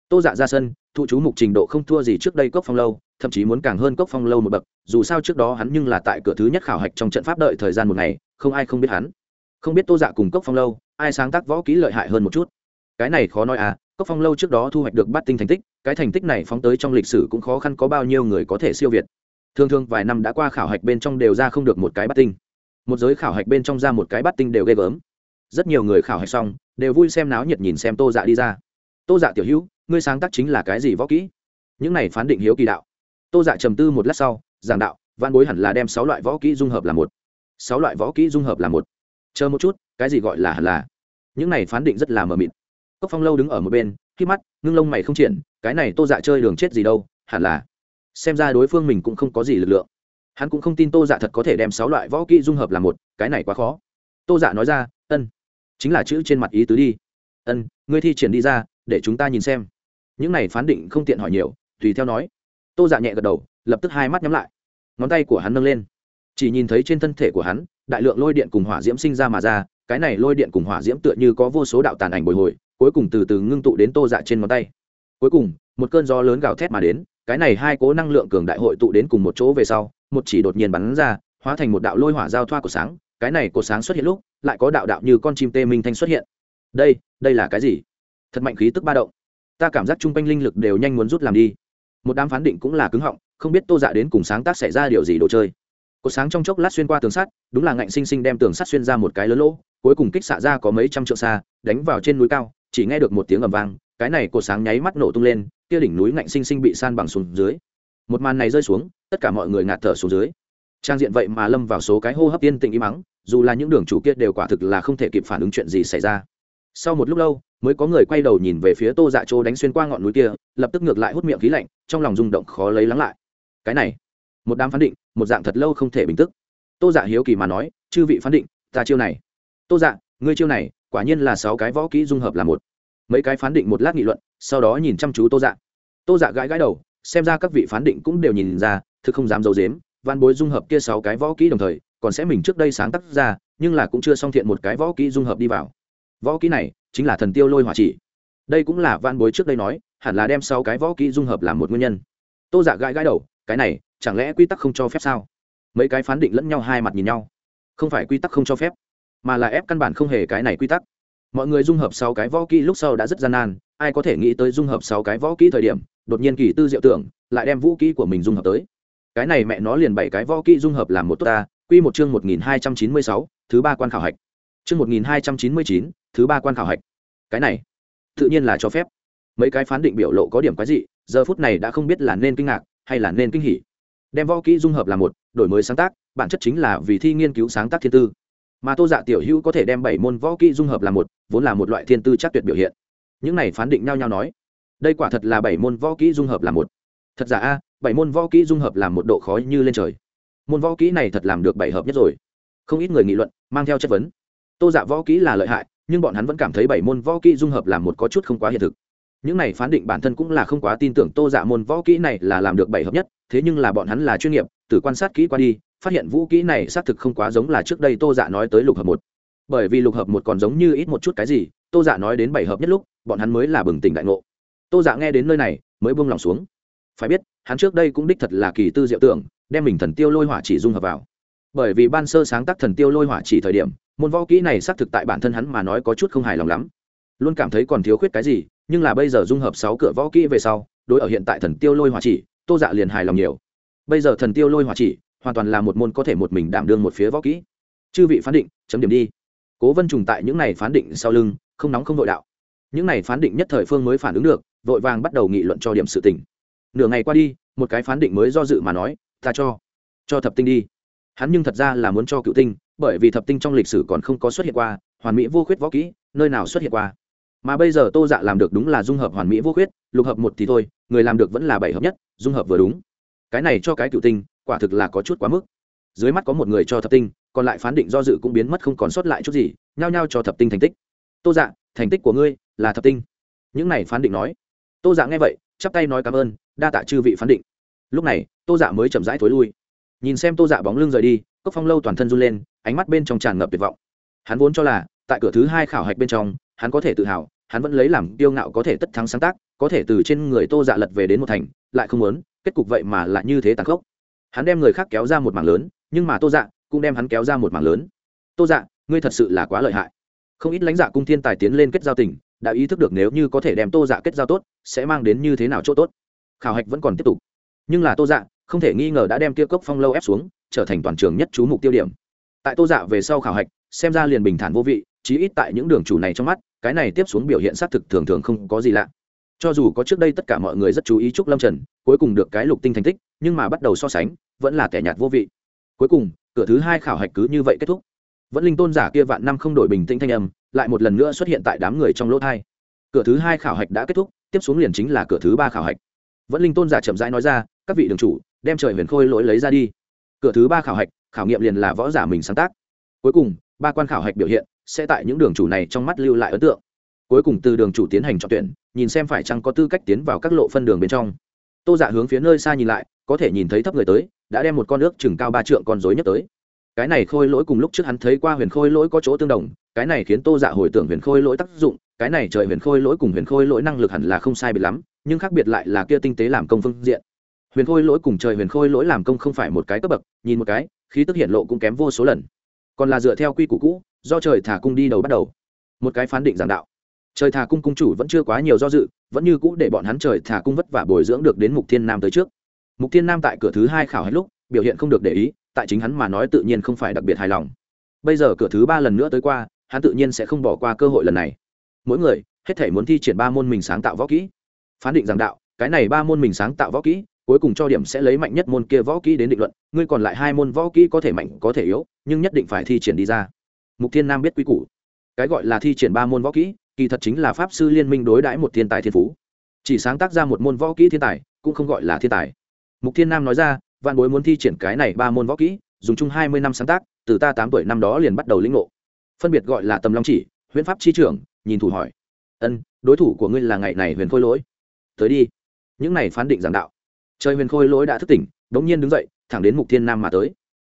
Tô dạ ra sân thụ chú mục trình độ không thua gì trước đây cốc phong lâu, thậm chí muốn càng hơn cốc phong lâu một bậc, dù sao trước đó hắn nhưng là tại cửa thứ nhất khảo hạch trong trận pháp đợi thời gian một ngày, không ai không biết hắn. Không biết tô dạ cùng cốc phong lâu, ai sáng tác võ kỹ lợi hại hơn một chút. Cái này khó nói à cốc phong lâu trước đó thu hoạch được bát tinh thành tích, cái thành tích này phóng tới trong lịch sử cũng khó khăn có bao nhiêu người có thể siêu việt. Thường thường vài năm đã qua khảo hạch bên trong đều ra không được một cái bát tinh. Một giới khảo hạch bên trong ra một cái bát tinh đều ghê gớm. Rất nhiều người khảo hạch xong, đều vui xem náo nhiệt nhìn xem tô dạ đi ra. Tô dạ tiểu hữu, ngươi sáng tác chính là cái gì võ kỹ? Những này phán định hiếu kỳ đạo. Tô dạ trầm tư một lát sau, giảng đạo, văn bối hẳn là đem sáu loại võ kỹ dung hợp là một. Sáu loại võ kỹ dung hợp là một. Chờ một chút, cái gì gọi là hẳn là? Những này phán định rất là mờ mịt cốc phong lâu đứng ở một bên, khi mắt, ngưng lông mày không triển, cái này tô dạ chơi đường chết gì đâu, hẳn là, xem ra đối phương mình cũng không có gì lực lượng. Hắn cũng không tin tô dạ thật có thể đem sáu loại võ kỹ dung hợp là một, cái này quá khó. Tô dạ nói ra, ân, chính là chữ trên mặt ý tứ đi. Ân, ngươi thi triển đi ra, để chúng ta nhìn xem. Những này phán định không tiện hỏi nhiều, tùy theo nói. Tô dạ nhẹ gật đầu, lập tức hai mắt nhắm lại. Ngón tay của hắn nâng lên. Chỉ nhìn thấy trên thân thể của hắn, đại lượng lôi điện cùng hỏa diễm sinh ra mà ra, cái này lôi điện cùng hỏa diễm tựa như có vô số đạo tàn ảnh bồi hồi cuối cùng từ từ ngưng tụ đến tô dạ trên ngón tay. Cuối cùng, một cơn gió lớn gào thét mà đến, cái này hai cố năng lượng cường đại hội tụ đến cùng một chỗ về sau, một chỉ đột nhiên bắn ra, hóa thành một đạo lôi hỏa giao thoa của sáng, cái này của sáng xuất hiện lúc, lại có đạo đạo như con chim tê minh thanh xuất hiện. Đây đây là cái gì? Thật mạnh khí tức ba động. Ta cảm giác chung quanh linh lực đều nhanh muốn rút làm đi. Một đám phán định cũng là cứng họng, không biết tô dạ đến cùng sáng tác xảy ra điều gì đồ chơi. Cột sáng trong chốc lát xuyên qua tường sắt, đúng là ngạnh sinh sinh đem tường sắt xuyên ra một cái lớn lỗ, cuối cùng kích xạ ra có mấy trăm trượng xa, đánh vào trên núi cao chỉ nghe được một tiếng ầm vang, cái này cột sáng nháy mắt nổ tung lên, kia đỉnh núi ngạnh sinh sinh bị san bằng xuống dưới. Một màn này rơi xuống, tất cả mọi người ngạt thở xuống dưới. Trang diện vậy mà lâm vào số cái hô hấp tiên tĩnh im mắng dù là những đường chủ kia đều quả thực là không thể kịp phản ứng chuyện gì xảy ra. Sau một lúc lâu, mới có người quay đầu nhìn về phía tô dạ chỗ đánh xuyên qua ngọn núi kia, lập tức ngược lại hút miệng khí lạnh, trong lòng rung động khó lấy lắng lại. Cái này, một đám phán định, một dạng thật lâu không thể bình tức. Tô dạ hiếu kỳ mà nói, chư vị phán định, ta chiêu này. Tô dạ ngươi chiêu này quả nhiên là sáu cái võ kỹ dung hợp là một. Mấy cái phán định một lát nghị luận, sau đó nhìn chăm chú tô dạ. Tô dạ gãi gãi đầu, xem ra các vị phán định cũng đều nhìn ra, thực không dám d i ấ u dếm văn bối dung hợp kia sáu cái võ kỹ đồng thời, còn sẽ mình trước đây sáng tác ra, nhưng là cũng chưa xong thiện một cái võ kỹ dung hợp đi vào. Võ kỹ này chính là thần tiêu lôi hỏa chỉ. Đây cũng là văn bối trước đây nói, hẳn là đem sáu cái võ kỹ dung hợp làm một nguyên nhân. Tô giả dạ gãi gãi đầu, cái này, chẳng lẽ quy tắc không cho phép sao? Mấy cái phán định lẫn nhau hai mặt nhìn nhau. Không phải quy tắc không cho phép mà là ép căn bản không hề cái này quy tắc. Mọi người dung hợp sáu cái võ kỹ lúc sau đã rất gian nan, ai có thể nghĩ tới dung hợp sáu cái võ kỹ thời điểm, đột nhiên kỳ tư diệu tưởng, lại đem vũ kỹ của mình dung hợp tới. Cái này mẹ nó liền bảy cái võ kỹ dung hợp làm một tốt ta, quy một chương một nghìn hai trăm chín mươi sáu, thứ ba quan khảo hạch. Chương một nghìn hai trăm chín mươi chín, thứ ba quan khảo hạch. Cái này, tự nhiên là cho phép. Mấy cái phán định biểu lộ có điểm quái dị, giờ phút này đã không biết là nên kinh ngạc, hay là nên kinh hỉ. Đem võ kỹ dung hợp là một, đổi mới sáng tác, bản chất chính là vì thi nghiên cứu sáng tác thiên tư mà tô dạ tiểu hữu có thể đem bảy môn võ kỹ dung hợp là một, vốn là một loại thiên tư chắc tuyệt biểu hiện. Những này phán định nhau nhau nói, đây quả thật là bảy môn võ kỹ dung hợp là một. Thật giả a, bảy môn võ kỹ dung hợp làm một độ khó như lên trời. Môn võ kỹ này thật làm được bảy hợp nhất rồi. Không ít người nghị luận, mang theo chất vấn. Tô dạ võ kỹ là lợi hại, nhưng bọn hắn vẫn cảm thấy bảy môn võ kỹ dung hợp làm một có chút không quá hiện thực. Những này phán định bản thân cũng là không quá tin tưởng tô dạ môn võ kỹ này là làm được bảy hợp nhất, thế nhưng là bọn hắn là chuyên nghiệp, từ quan sát kỹ qua đi phát hiện vũ kỹ này xác thực không quá giống là trước đây tô dạ nói tới lục hợp một. Bởi vì lục hợp một còn giống như ít một chút cái gì, tô dạ nói đến bảy hợp nhất lúc, bọn hắn mới là bừng tỉnh đại ngộ. Tô dạ nghe đến nơi này, mới buông lòng xuống. Phải biết, hắn trước đây cũng đích thật là kỳ tư diệu tưởng, đem mình thần tiêu lôi hỏa chỉ dung hợp vào. Bởi vì ban sơ sáng tác thần tiêu lôi hỏa chỉ thời điểm, môn võ kỹ này xác thực tại bản thân hắn mà nói có chút không hài lòng lắm. Luôn cảm thấy còn thiếu khuyết cái gì, nhưng là bây giờ dung hợp sáu cửa võ kỹ về sau, đối ở hiện tại thần tiêu lôi hỏa chỉ, tô dạ liền hài lòng nhiều. Bây giờ thần tiêu lôi hỏa chỉ hoàn toàn là một môn có thể một mình đảm đương một phía võ kỹ. Chư vị phán định, chấm điểm đi. Cố vân trùng tại những này phán định sau lưng, không nóng không vội đạo. Những này phán định nhất thời phương mới phản ứng được, vội vàng bắt đầu nghị luận cho điểm sự tình. Nửa ngày qua đi, một cái phán định mới do dự mà nói, ta cho cho thập tinh đi. Hắn nhưng thật ra là muốn cho cựu tinh, bởi vì thập tinh trong lịch sử còn không có xuất hiện qua, hoàn mỹ vô khuyết võ kỹ, nơi nào xuất hiện qua. Mà bây giờ tô dạ làm được đúng là dung hợp hoàn mỹ vô khuyết, lục hợp một thì thôi, người làm được vẫn là bảy hợp nhất, dung hợp vừa đúng. Cái này cho cái cựu tinh quả thực là có chút quá mức. Dưới mắt có một người cho thập tinh, còn lại phán định do dự cũng biến mất không còn sót lại chút gì, nhao nhao cho thập tinh thành tích. Tô dạ thành tích của ngươi là thập tinh. Những này phán định nói. Tô dạ nghe vậy, chắp tay nói cảm ơn, đa tạ chư vị phán định. Lúc này, tô dạ mới chậm rãi thối lui. Nhìn xem tô dạ bóng lưng rời đi, cốc phong lâu toàn thân run lên, ánh mắt bên trong tràn ngập tuyệt vọng. Hắn vốn cho là, tại cửa thứ hai khảo hạch bên trong, hắn có thể tự hào, hắn vẫn lấy làm tiêu ngạo có thể tất thắng sáng tác, có thể từ trên người tô dạ lật về đến một thành, lại không muốn, kết cục vậy mà lại như thế tàn khốc hắn đem người khác kéo ra một mảng lớn, nhưng mà tô dạ cũng đem hắn kéo ra một mảng lớn. Tô dạ ngươi thật sự là quá lợi hại. Không ít lãnh dạ cung thiên tài tiến lên kết giao tình, đã ý thức được nếu như có thể đem tô dạ kết giao tốt, sẽ mang đến như thế nào chỗ tốt. Khảo hạch vẫn còn tiếp tục. Nhưng là tô dạ không thể nghi ngờ đã đem kia cốc phong lâu ép xuống, trở thành toàn trường nhất chú mục tiêu điểm. Tại tô dạ về sau khảo hạch, xem ra liền bình thản vô vị, chí ít tại những đường chủ này trong mắt, cái này tiếp xuống biểu hiện xác thực thường thường không có gì lạ cho dù có trước đây tất cả mọi người rất chú ý trúc lâm trần, cuối cùng được cái lục tinh thành tích, nhưng mà bắt đầu so sánh, vẫn là kẻ nhạt vô vị. Cuối cùng, cửa thứ hai khảo hạch cứ như vậy kết thúc. Vẫn linh tôn giả kia vạn năm không đổi bình tĩnh thanh âm, lại một lần nữa xuất hiện tại đám người trong lỗ thai. Cửa thứ hai khảo hạch đã kết thúc, tiếp xuống liền chính là cửa thứ ba khảo hạch. Vẫn linh tôn giả chậm rãi nói ra, các vị đường chủ, đem trời huyền khôi lỗi lấy ra đi. Cửa thứ ba khảo hạch, khảo nghiệm liền là võ giả mình sáng tác. Cuối cùng, ba quan khảo hạch biểu hiện sẽ tại những đường chủ này trong mắt lưu lại ấn tượng cuối cùng từ đường chủ tiến hành chọn tuyển, nhìn xem phải chăng có tư cách tiến vào các lộ phân đường bên trong. Tô giả dạ hướng phía nơi xa nhìn lại, có thể nhìn thấy thấp người tới, đã đem một con nước chừng cao ba trượng con dối nhất tới. Cái này khôi lỗi cùng lúc trước hắn thấy qua huyền khôi lỗi có chỗ tương đồng, cái này khiến tô dạ hồi tưởng huyền khôi lỗi tác dụng, cái này trời huyền khôi lỗi cùng huyền khôi lỗi năng lực hẳn là không sai biệt lắm, nhưng khác biệt lại là kia tinh tế làm công phương diện. Huyền khôi lỗi cùng trời huyền khôi lỗi làm công không phải một cái cấp bậc, nhìn một cái, khí tức hiện lộ cũng kém vô số lần. Còn là dựa theo quy củ cũ, do trời thả cung đi đầu bắt đầu. Một cái phán định giảng đạo trời thả cung cung chủ vẫn chưa quá nhiều do dự, vẫn như cũ để bọn hắn trời thả cung vất vả bồi dưỡng được đến mục thiên nam tới trước. Mục thiên nam tại cửa thứ hai khảo hết lúc, biểu hiện không được để ý, tại chính hắn mà nói tự nhiên không phải đặc biệt hài lòng. Bây giờ cửa thứ ba lần nữa tới qua, hắn tự nhiên sẽ không bỏ qua cơ hội lần này. Mỗi người, hết thể muốn thi triển ba môn mình sáng tạo võ kỹ. Phán định giảng đạo, cái này ba môn mình sáng tạo võ kỹ, cuối cùng cho điểm sẽ lấy mạnh nhất môn kia võ kỹ đến định luận, ngươi còn lại hai môn võ kỹ có thể mạnh, có thể yếu, nhưng nhất định phải thi triển đi ra. Mục thiên nam biết quy củ. Cái gọi là thi triển ba môn võ kỹ kỳ thật chính là pháp sư liên minh đối đãi một thiên tài thiên phú. Chỉ sáng tác ra một môn võ kỹ thiên tài, cũng không gọi là thiên tài. Mục thiên nam nói ra, vạn bối muốn thi triển cái này ba môn võ kỹ, dùng chung hai mươi năm sáng tác, từ ta tám tuổi năm đó liền bắt đầu lĩnh ngộ. Phân biệt gọi là tầm long chỉ, huyễn pháp chi trưởng, nhìn thủ hỏi. Ân, đối thủ của ngươi là ngày này huyền khôi lỗi. Tới đi. Những này phán định giảng đạo. Trời huyền khôi lỗi đã thức tỉnh, đống nhiên đứng dậy, thẳng đến mục thiên nam mà tới.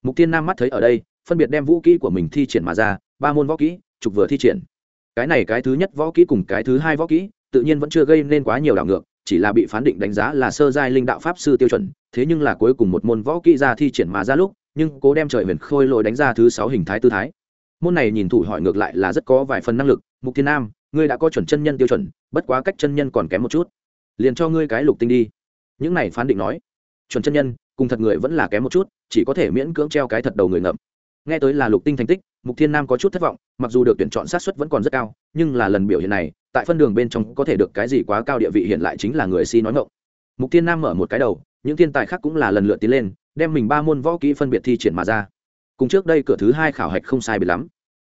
Mục thiên nam mắt thấy ở đây, phân biệt đem vũ kỹ của mình thi triển mà ra, ba môn võ kỹ, trục vừa thi triển cái này cái thứ nhất võ kỹ cùng cái thứ hai võ kỹ, tự nhiên vẫn chưa gây nên quá nhiều đảo ngược, chỉ là bị phán định đánh giá là sơ giai linh đạo pháp sư tiêu chuẩn, thế nhưng là cuối cùng một môn võ kỹ ra thi triển mà ra lúc, nhưng cố đem trời huyền khôi lội đánh ra thứ sáu hình thái tư thái. Môn này nhìn thủ hỏi ngược lại là rất có vài phần năng lực, mục thiên nam, ngươi đã có chuẩn chân nhân tiêu chuẩn, bất quá cách chân nhân còn kém một chút. Liền cho ngươi cái lục tinh đi. Những này phán định nói, chuẩn chân nhân, cùng thật người vẫn là kém một chút, chỉ có thể miễn cưỡng treo cái thật đầu người ngậm. Nghe tới là lục tinh thành tích mục thiên nam có chút thất vọng mặc dù được tuyển chọn sát xuất vẫn còn rất cao nhưng là lần biểu hiện này tại phân đường bên trong có thể được cái gì quá cao địa vị hiện lại chính là người si nói ngộng mục thiên nam mở một cái đầu những thiên tài khác cũng là lần lượt tiến lên đem mình ba môn võ kỹ phân biệt thi triển mà ra cùng trước đây cửa thứ hai khảo hạch không sai biệt lắm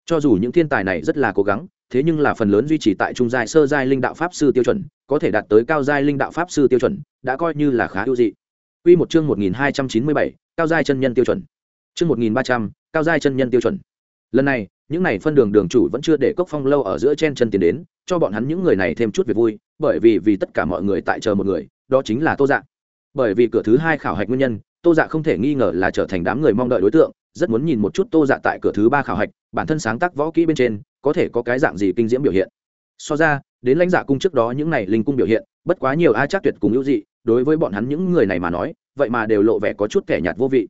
cho dù những thiên tài này rất là cố gắng thế nhưng là phần lớn duy trì tại trung giai sơ giai linh đạo pháp sư tiêu chuẩn có thể đạt tới cao giai linh đạo pháp sư tiêu chuẩn đã coi như là khá ưu dị Quy một chương 1297, cao giai chân nhân tiêu chuẩn. Chương 1300, cao giai chân nhân tiêu chuẩn. Lần này, những này phân đường đường chủ vẫn chưa để cốc phong lâu ở giữa chen chân tiến đến, cho bọn hắn những người này thêm chút việc vui, bởi vì vì tất cả mọi người tại chờ một người, đó chính là Tô Dạ. Bởi vì cửa thứ hai khảo hạch nguyên nhân, Tô Dạ không thể nghi ngờ là trở thành đám người mong đợi đối tượng, rất muốn nhìn một chút Tô Dạ tại cửa thứ ba khảo hạch, bản thân sáng tác võ kỹ bên trên, có thể có cái dạng gì kinh diễm biểu hiện. So ra, đến lãnh dạ cung trước đó những này linh cung biểu hiện, bất quá nhiều a chắc tuyệt cùng hữu dị, đối với bọn hắn những người này mà nói vậy mà đều lộ vẻ có chút kẻ nhạt vô vị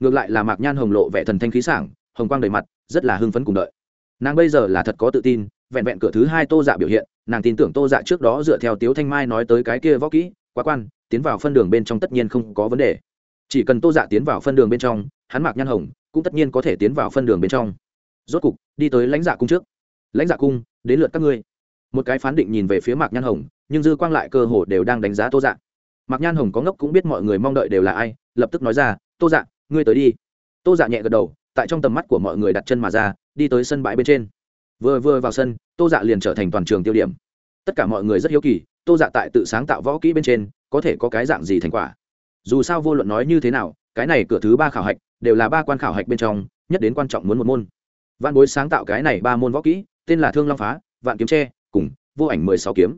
ngược lại là mạc nhan hồng lộ vẻ thần thanh khí sảng hồng quang đầy mặt rất là hưng phấn cùng đợi. Nàng bây giờ là thật có tự tin, vẹn vẹn cửa thứ hai tô dạ biểu hiện, nàng tin tưởng tô dạ trước đó dựa theo tiếu thanh mai nói tới cái kia võ kỹ, quá quan, tiến vào phân đường bên trong tất nhiên không có vấn đề. Chỉ cần tô dạ tiến vào phân đường bên trong, hắn mạc nhan hồng, cũng tất nhiên có thể tiến vào phân đường bên trong. Rốt cục, đi tới lãnh dạ cung trước. Lãnh dạ cung, đến lượt các ngươi. Một cái phán định nhìn về phía mạc nhan hồng, nhưng dư quang lại cơ hồ đều đang đánh giá tô dạ. Mạc nhan hồng có ngốc cũng biết mọi người mong đợi đều là ai, lập tức nói ra, tô dạ ngươi tới đi. Tô dạ nhẹ gật đầu tại trong tầm mắt của mọi người đặt chân mà ra, đi tới sân bãi bên trên. Vừa vừa vào sân, tô dạ liền trở thành toàn trường tiêu điểm. Tất cả mọi người rất hiếu kỳ, tô dạ tại tự sáng tạo võ kỹ bên trên, có thể có cái dạng gì thành quả? Dù sao vô luận nói như thế nào, cái này cửa thứ ba khảo hạch đều là ba quan khảo hạch bên trong, nhất đến quan trọng muốn một môn. Văn bối sáng tạo cái này ba môn võ kỹ, tên là thương long phá, vạn kiếm tre, cùng vô ảnh mười sáu kiếm.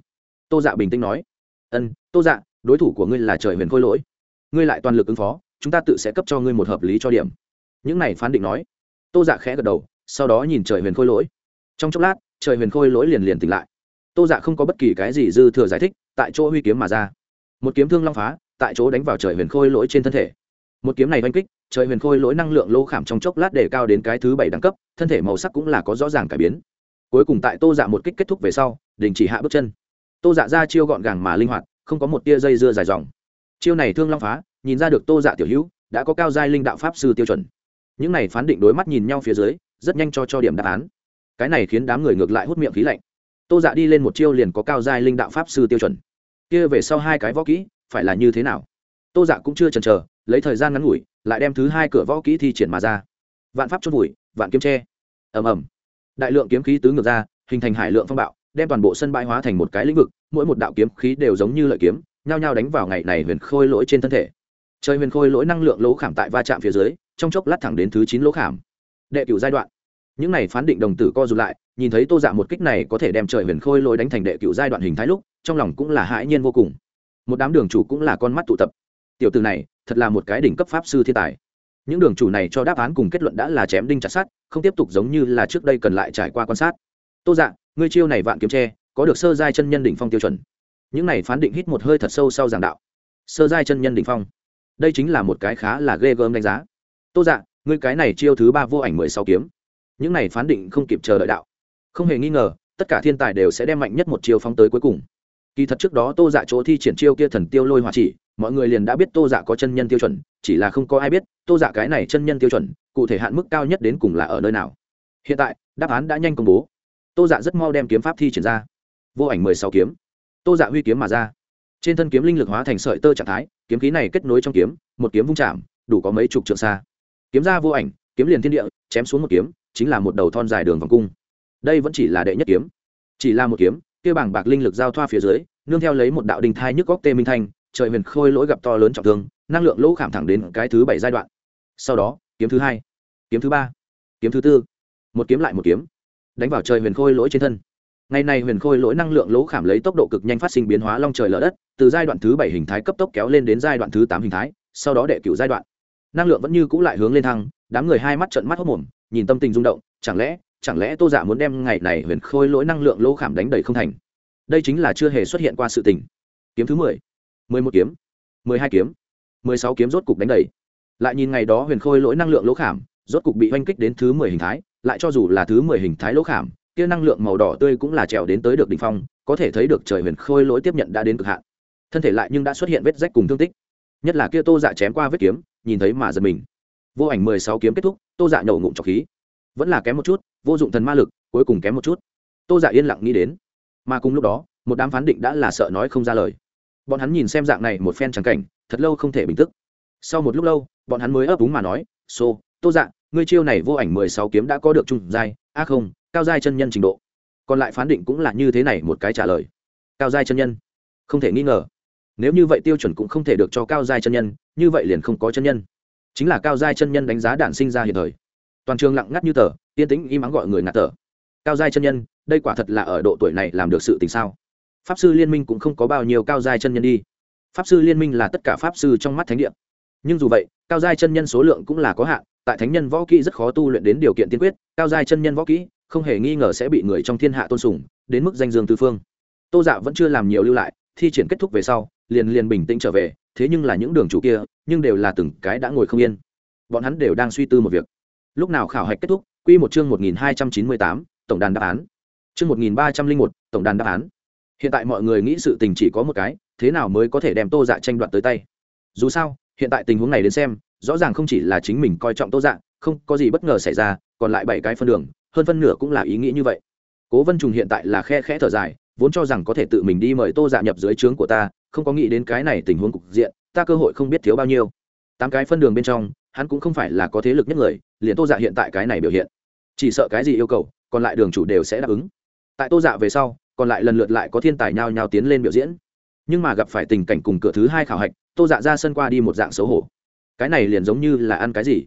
Tô dạ bình tĩnh nói, ân, tô dạ đối thủ của ngươi là trời huyền khôi lỗi. Ngươi lại toàn lực ứng phó, chúng ta tự sẽ cấp cho ngươi một hợp lý cho điểm những này phán định nói. Tô dạ khẽ gật đầu, sau đó nhìn trời huyền khôi lỗi. Trong chốc lát, trời huyền khôi lỗi liền liền tỉnh lại. Tô dạ không có bất kỳ cái gì dư thừa giải thích, tại chỗ huy kiếm mà ra. Một kiếm thương long phá, tại chỗ đánh vào trời huyền khôi lỗi trên thân thể. Một kiếm này oanh kích, trời huyền khôi lỗi năng lượng lô khảm trong chốc lát để cao đến cái thứ bảy đẳng cấp, thân thể màu sắc cũng là có rõ ràng cải biến. Cuối cùng tại tô dạ một kích kết thúc về sau, đình chỉ hạ bước chân. Tô dạ ra chiêu gọn gàng mà linh hoạt, không có một tia dây dưa dài dòng. Chiêu này thương long phá, nhìn ra được tô dạ tiểu hữu, đã có cao giai linh đạo pháp sư tiêu chuẩn những này phán định đối mắt nhìn nhau phía dưới, rất nhanh cho cho điểm đáp án. Cái này khiến đám người ngược lại hút miệng khí lạnh. Tô dạ đi lên một chiêu liền có cao giai linh đạo pháp sư tiêu chuẩn. Kia về sau hai cái võ kỹ, phải là như thế nào? Tô dạ cũng chưa chần chờ, lấy thời gian ngắn ngủi, lại đem thứ hai cửa võ kỹ thi triển mà ra. Vạn pháp chốt vùi, vạn kiếm tre. Ầm ầm. Đại lượng kiếm khí tứ ngược ra, hình thành hải lượng phong bạo, đem toàn bộ sân bãi hóa thành một cái lĩnh vực, mỗi một đạo kiếm khí đều giống như lợi kiếm, nhao nhao đánh vào ngày này huyền khôi lỗi trên thân thể. Chơi huyền khôi lỗi năng lượng lỗ khảm tại va chạm phía dưới trong chốc lát thẳng đến thứ chín lỗ khảm. Đệ cửu giai đoạn. Những này phán định đồng tử co rụt lại, nhìn thấy tô dạ một kích này có thể đem trời huyền khôi lỗi đánh thành đệ cửu giai đoạn hình thái lúc, trong lòng cũng là hãi nhiên vô cùng. Một đám đường chủ cũng là con mắt tụ tập. Tiểu từ này, thật là một cái đỉnh cấp pháp sư thiên tài. Những đường chủ này cho đáp án cùng kết luận đã là chém đinh chặt sát không tiếp tục giống như là trước đây cần lại trải qua quan sát. Tô dạ ngươi chiêu này vạn kiếm tre, có được sơ giai chân nhân đỉnh phong tiêu chuẩn. Những này phán định hít một hơi thật sâu sau giảng đạo. Sơ giai chân nhân đỉnh phong. Đây chính là một cái khá là ghê gớm đánh giá tô dạ ngươi cái này chiêu thứ ba vô ảnh mười sáu kiếm. Những này phán định không kịp chờ đợi đạo. Không hề nghi ngờ, tất cả thiên tài đều sẽ đem mạnh nhất một chiêu phóng tới cuối cùng. Kỳ thật trước đó tô dạ chỗ thi triển chiêu kia thần tiêu lôi hỏa chỉ, mọi người liền đã biết tô dạ có chân nhân tiêu chuẩn, chỉ là không có ai biết tô dạ cái này chân nhân tiêu chuẩn, cụ thể hạn mức cao nhất đến cùng là ở nơi nào. Hiện tại, đáp án đã nhanh công bố. Tô dạ rất mau đem kiếm pháp thi triển ra. Vô ảnh mười sáu kiếm. Tô dạ huy kiếm mà ra. Trên thân kiếm linh lực hóa thành sợi tơ trạng thái, kiếm khí này kết nối trong kiếm, một kiếm vung chạm, đủ có mấy chục trượng xa kiếm ra vô ảnh, kiếm liền thiên địa, chém xuống một kiếm, chính là một đầu thon dài đường vòng cung. Đây vẫn chỉ là đệ nhất kiếm. Chỉ là một kiếm, kia bảng bạc linh lực giao thoa phía dưới, nương theo lấy một đạo đình thai nhức góc tê minh thanh, trời huyền khôi lỗi gặp to lớn trọng thương, năng lượng lỗ khảm thẳng đến cái thứ bảy giai đoạn. Sau đó, kiếm thứ hai, kiếm thứ ba, kiếm thứ tư. Một kiếm lại một kiếm, đánh vào trời huyền khôi lỗi trên thân. Ngày nay huyền khôi lỗi năng lượng lỗ khảm lấy tốc độ cực nhanh phát sinh biến hóa long trời lở đất, từ giai đoạn thứ bảy hình thái cấp tốc kéo lên đến giai đoạn thứ tám hình thái, sau đó đệ cửu giai đoạn năng lượng vẫn như cũ lại hướng lên thăng, đám người hai mắt trận mắt hốc mồm, nhìn tâm tình rung động, chẳng lẽ chẳng lẽ tô giả muốn đem ngày này huyền khôi lỗi năng lượng lỗ khảm đánh đầy không thành? Đây chính là chưa hề xuất hiện qua sự tình. Kiếm thứ mười mười một kiếm, mười hai kiếm, mười sáu kiếm rốt cục đánh đầy. Lại nhìn ngày đó huyền khôi lỗi năng lượng lỗ khảm, rốt cục bị oanh kích đến thứ mười hình thái, lại cho dù là thứ mười hình thái lỗ khảm, kia năng lượng màu đỏ tươi cũng là trèo đến tới được đỉnh phong, có thể thấy được trời huyền khôi lỗi tiếp nhận đã đến cực hạn. Thân thể lại nhưng đã xuất hiện vết rách cùng thương tích. Nhất là kia tô dạ chém qua vết kiếm nhìn thấy mà giật mình. Vô ảnh mười sáu kiếm kết thúc tô dạ nhậu ngụm trọc khí. Vẫn là kém một chút vô dụng thần ma lực cuối cùng kém một chút. Tô dạ yên lặng nghĩ đến. Mà cùng lúc đó một đám phán định đã là sợ nói không ra lời. Bọn hắn nhìn xem dạng này một phen trắng cảnh thật lâu không thể bình tức. Sau một lúc lâu bọn hắn mới ấp úng mà nói xô、so, tô dạ ngươi chiêu này vô ảnh mười sáu kiếm đã có được trung giai a không cao giai chân nhân trình độ. Còn lại phán định cũng là như thế này một cái trả lời. Cao giai chân nhân. Không thể nghi ngờ nếu như vậy tiêu chuẩn cũng không thể được cho cao giai chân nhân, như vậy liền không có chân nhân. Chính là cao giai chân nhân đánh giá đản sinh ra hiện thời. Toàn trường lặng ngắt như tờ, yên tĩnh im ắng gọi người ngạt tờ cao giai chân nhân, đây quả thật là ở độ tuổi này làm được sự tình sao? Pháp sư liên minh cũng không có bao nhiêu cao giai chân nhân đi. Pháp sư liên minh là tất cả pháp sư trong mắt thánh địa. Nhưng dù vậy, cao giai chân nhân số lượng cũng là có hạn, tại thánh nhân võ kỹ rất khó tu luyện đến điều kiện tiên quyết, cao giai chân nhân võ kỹ, không hề nghi ngờ sẽ bị người trong thiên hạ tôn sùng, đến mức danh dương tư phương. Tô dạ vẫn chưa làm nhiều lưu lại, thi triển kết thúc về sau liền liền bình tĩnh trở về, thế nhưng là những đường chủ kia, nhưng đều là từng cái đã ngồi không yên. Bọn hắn đều đang suy tư một việc. Lúc nào khảo hạch kết thúc, quy một chương một nghìn hai trăm chín mươi tám, tổng đàn đáp án. Chương một nghìn ba trăm linh một, tổng đàn đáp án. Hiện tại mọi người nghĩ sự tình chỉ có một cái, thế nào mới có thể đem tô dạ tranh đoạt tới tay? Dù sao, hiện tại tình huống này đến xem, rõ ràng không chỉ là chính mình coi trọng tô dạ không có gì bất ngờ xảy ra, còn lại bảy cái phân đường, hơn phân nửa cũng là ý nghĩ như vậy. Cố vân trùng hiện tại là khe khẽ thở dài, vốn cho rằng có thể tự mình đi mời tô dạ nhập dưới trướng của ta không có nghĩ đến cái này tình huống cục diện, ta cơ hội không biết thiếu bao nhiêu. Tám cái phân đường bên trong, hắn cũng không phải là có thế lực nhất người, liền tô dạ hiện tại cái này biểu hiện. Chỉ sợ cái gì yêu cầu, còn lại đường chủ đều sẽ đáp ứng. Tại tô dạ về sau, còn lại lần lượt lại có thiên tài nhao nhao tiến lên biểu diễn. Nhưng mà gặp phải tình cảnh cùng cửa thứ hai khảo hạch, tô dạ ra sân qua đi một dạng xấu hổ. Cái này liền giống như là ăn cái gì?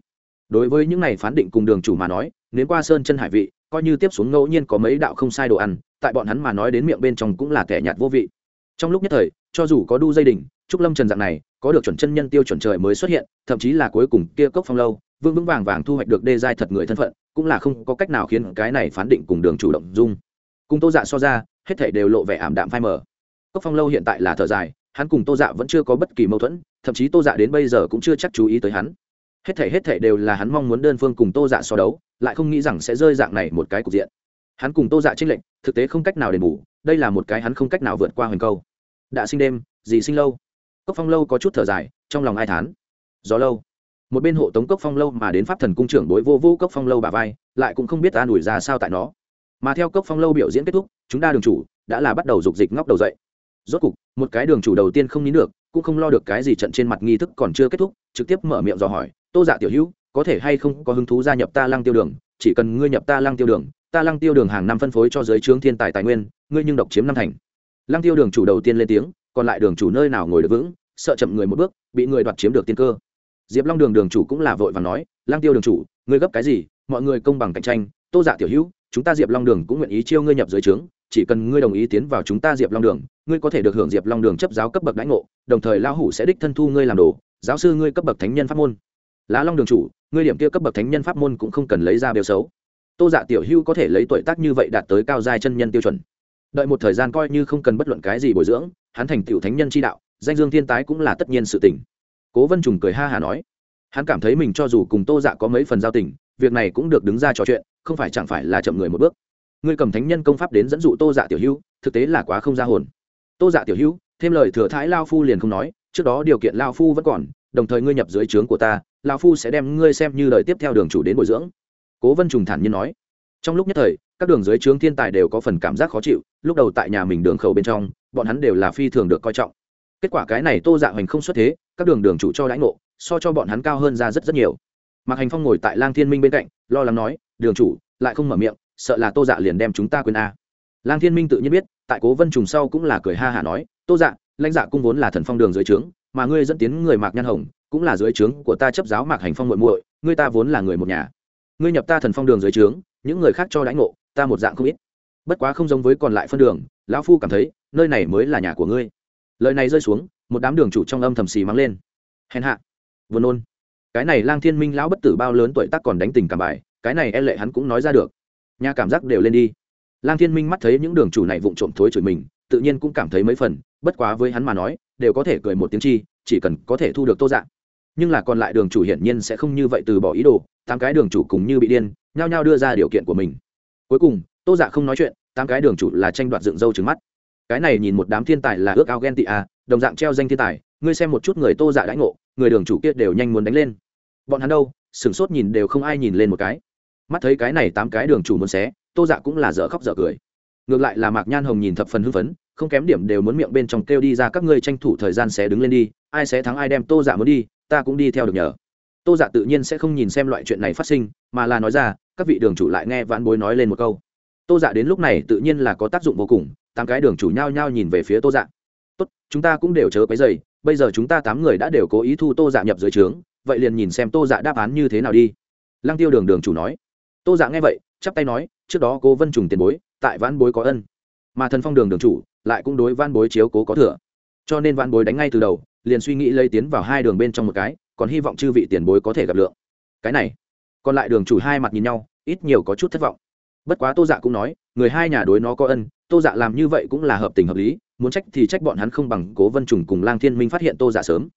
Đối với những này phán định cùng đường chủ mà nói nếu qua sơn chân hải vị, coi như tiếp xuống ngẫu nhiên có mấy đạo không sai đồ ăn, tại bọn hắn mà nói đến miệng bên trong cũng là kẻ nhạt vô vị trong lúc nhất thời, cho dù có đu dây đình trúc lâm trần dạng này, có được chuẩn chân nhân tiêu chuẩn trời mới xuất hiện, thậm chí là cuối cùng kia cốc phong lâu, vương vững vàng vàng thu hoạch được đê giai thật người thân phận, cũng là không có cách nào khiến cái này phán định cùng đường chủ động dung. Cùng tô dạ so ra, hết thể đều lộ vẻ ảm đạm phai mờ. Cốc phong lâu hiện tại là thở dài, hắn cùng tô dạ vẫn chưa có bất kỳ mâu thuẫn, thậm chí tô dạ đến bây giờ cũng chưa chắc chú ý tới hắn. Hết thể hết thể đều là hắn mong muốn đơn phương cùng tô dạ so đấu, lại không nghĩ rằng sẽ rơi dạng này một cái cục diện. Hắn cùng tô dạ tranh lệnh thực tế không cách nào đền bù, đây là một cái hắn không cách nào vượt qua huyền câu đã sinh đêm gì sinh lâu. Cốc phong lâu có chút thở dài, trong lòng ai thán. Gió lâu. Một bên hộ tống cốc phong lâu mà đến pháp thần cung trưởng đối vô vô cốc phong lâu bà vai, lại cũng không biết ta đuổi ra sao tại nó. Mà theo cốc phong lâu biểu diễn kết thúc, chúng ta đường chủ đã là bắt đầu dục dịch ngóc đầu dậy. Rốt cục, một cái đường chủ đầu tiên không nín được, cũng không lo được cái gì trận trên mặt nghi thức còn chưa kết thúc, trực tiếp mở miệng dò hỏi, tô dạ tiểu hữu, có thể hay không có hứng thú gia nhập ta lăng tiêu đường? Chỉ cần ngươi nhập ta lăng tiêu đường, ta lăng tiêu đường hàng năm phân phối cho giới trướng thiên tài tài nguyên, ngươi nhưng độc chiếm năm thành lăng tiêu đường chủ đầu tiên lên tiếng, còn lại đường chủ nơi nào ngồi được vững, sợ chậm người một bước, bị người đoạt chiếm được tiên cơ. Diệp long đường đường chủ cũng là vội và nói, lăng tiêu đường chủ, ngươi gấp cái gì? Mọi người công bằng cạnh tranh, tô dạ tiểu hữu, chúng ta diệp long đường cũng nguyện ý chiêu ngươi nhập giới trướng, chỉ cần ngươi đồng ý tiến vào chúng ta diệp long đường, ngươi có thể được hưởng diệp long đường chấp giáo cấp bậc đãi ngộ, đồng thời lão hủ sẽ đích thân thu ngươi làm đồ, giáo sư ngươi cấp bậc thánh nhân pháp môn. Lá long đường chủ, ngươi điểm kia cấp bậc thánh nhân pháp môn cũng không cần lấy ra biểu xấu. Tô dạ tiểu hưu có thể lấy tuổi tác như vậy đạt tới cao giai chân nhân tiêu chuẩn đợi một thời gian coi như không cần bất luận cái gì bồi dưỡng, hắn thành tiểu thánh nhân chi đạo, danh dương thiên tái cũng là tất nhiên sự tình. Cố vân trùng cười ha hà nói, hắn cảm thấy mình cho dù cùng tô dạ có mấy phần giao tình, việc này cũng được đứng ra trò chuyện, không phải chẳng phải là chậm người một bước. Ngươi cầm thánh nhân công pháp đến dẫn dụ tô dạ tiểu hữu, thực tế là quá không ra hồn. Tô dạ tiểu hữu, thêm lời thừa thái lao phu liền không nói, trước đó điều kiện lao phu vẫn còn, đồng thời ngươi nhập dưới trướng của ta, lao phu sẽ đem ngươi xem như lời tiếp theo đường chủ đến bồi dưỡng. Cố vân trùng thản nhiên nói trong lúc nhất thời, các đường dưới trướng thiên tài đều có phần cảm giác khó chịu, lúc đầu tại nhà mình đường khẩu bên trong, bọn hắn đều là phi thường được coi trọng. Kết quả cái này tô dạ hoành không xuất thế, các đường đường chủ cho đãi ngộ, so cho bọn hắn cao hơn ra rất rất nhiều. Mạc hành phong ngồi tại lang thiên minh bên cạnh, lo lắng nói, đường chủ, lại không mở miệng, sợ là tô dạ liền đem chúng ta quên a. Lang thiên minh tự nhiên biết, tại cố vân trùng sau cũng là cười ha hả nói, tô dạ lãnh dạ cung vốn là thần phong đường dưới trướng, mà ngươi dẫn tiến người mạc nhan hồng, cũng là dưới trướng của ta chấp giáo mạc hành phong muội muội, ngươi ta vốn là người một nhà. Ngươi nhập ta thần phong đường dưới trướng những người khác cho đãi ngộ, ta một dạng không ít. Bất quá không giống với còn lại phân đường, lão phu cảm thấy, nơi này mới là nhà của ngươi. Lời này rơi xuống, một đám đường chủ trong âm thầm xì mắng lên. Hèn hạ. Vừa nôn. Cái này lang thiên minh lão bất tử bao lớn tuổi tác còn đánh tình cảm bài, cái này e lệ hắn cũng nói ra được. Nhà cảm giác đều lên đi. Lang thiên minh mắt thấy những đường chủ này vụng trộm thối chửi mình, tự nhiên cũng cảm thấy mấy phần, bất quá với hắn mà nói, đều có thể cười một tiếng chi, chỉ cần có thể thu được tô dạng nhưng là còn lại đường chủ hiển nhiên sẽ không như vậy từ bỏ ý đồ, tám cái đường chủ cùng như bị điên, nhao nhao đưa ra điều kiện của mình. Cuối cùng, tô dạ không nói chuyện, tám cái đường chủ là tranh đoạt dựng râu trứng mắt. Cái này nhìn một đám thiên tài là ước ao ghen tị à đồng dạng treo danh thiên tài, ngươi xem một chút người tô dạ đãi ngộ, người đường chủ kia đều nhanh muốn đánh lên. Bọn hắn đâu, sửng sốt nhìn đều không ai nhìn lên một cái. Mắt thấy cái này tám cái đường chủ muốn xé, tô dạ cũng là dở khóc dở cười. Ngược lại là mạc nhan hồng nhìn thập phần hưng phấn, không kém điểm đều muốn miệng bên trong kêu đi ra các ngươi tranh thủ thời gian xé đứng lên đi, ai xé thắng ai đem tô dạ muốn đi ta cũng đi theo được nhờ. Tô dạ tự nhiên sẽ không nhìn xem loại chuyện này phát sinh, mà là nói ra, các vị đường chủ lại nghe vãn bối nói lên một câu. Tô dạ đến lúc này tự nhiên là có tác dụng vô cùng, tám cái đường chủ nhao nhao nhìn về phía tô dạ. Tốt, chúng ta cũng đều chớ cái dày bây giờ chúng ta tám người đã đều cố ý thu tô dạ nhập dưới trướng, vậy liền nhìn xem tô dạ đáp án như thế nào đi. Lăng tiêu đường đường chủ nói. Tô dạ nghe vậy, chắp tay nói, trước đó cố vân trùng tiền bối, tại vãn bối có ân, mà thần phong đường đường chủ lại cũng đối vãn bối chiếu cố có thừa. Cho nên vãn bối đánh ngay từ đầu liền suy nghĩ lây tiến vào hai đường bên trong một cái, còn hy vọng chư vị tiền bối có thể gặp lượng. Cái này, còn lại đường chủ hai mặt nhìn nhau, ít nhiều có chút thất vọng. Bất quá tô dạ cũng nói, người hai nhà đối nó có ân, tô dạ làm như vậy cũng là hợp tình hợp lý, muốn trách thì trách bọn hắn không bằng cố vân trùng cùng lang thiên minh phát hiện tô dạ sớm.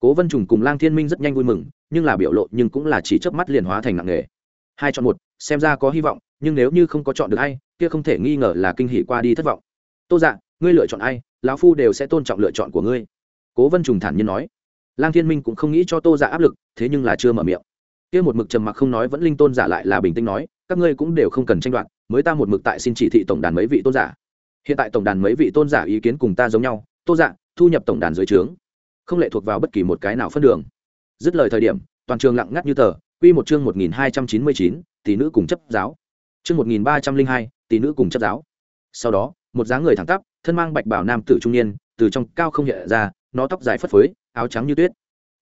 Cố vân trùng cùng lang thiên minh rất nhanh vui mừng, nhưng là biểu lộ nhưng cũng là chỉ chớp mắt liền hóa thành nặng nghề hai chọn một, xem ra có hy vọng, nhưng nếu như không có chọn được ai, kia không thể nghi ngờ là kinh hỷ qua đi thất vọng. Tô dạ ngươi lựa chọn ai? Lão phu đều sẽ tôn trọng lựa chọn của ngươi cố vân trùng thản nhiên nói. Lang thiên minh cũng không nghĩ cho tô giả áp lực, thế nhưng là chưa mở miệng. Kia một mực trầm mặc không nói vẫn linh tôn giả lại là bình tĩnh nói, các ngươi cũng đều không cần tranh đoạt, mới ta một mực tại xin chỉ thị tổng đàn mấy vị tôn giả. Hiện tại tổng đàn mấy vị tôn giả ý kiến cùng ta giống nhau, tô dạ thu nhập tổng đàn dưới trướng. Không lệ thuộc vào bất kỳ một cái nào phân đường. Dứt lời thời điểm, toàn trường lặng ngắt như tờ, quy một chương một nghìn hai trăm chín mươi chín, tỷ nữ cùng chấp giáo. Chương một nghìn ba trăm linh hai, tỷ nữ cùng chấp giáo. Sau đó, một dáng người thẳng tắp, thân mang bạch bảo nam tử trung niên, từ trong cao không hiện ra nó tóc dài phất phới, áo trắng như tuyết.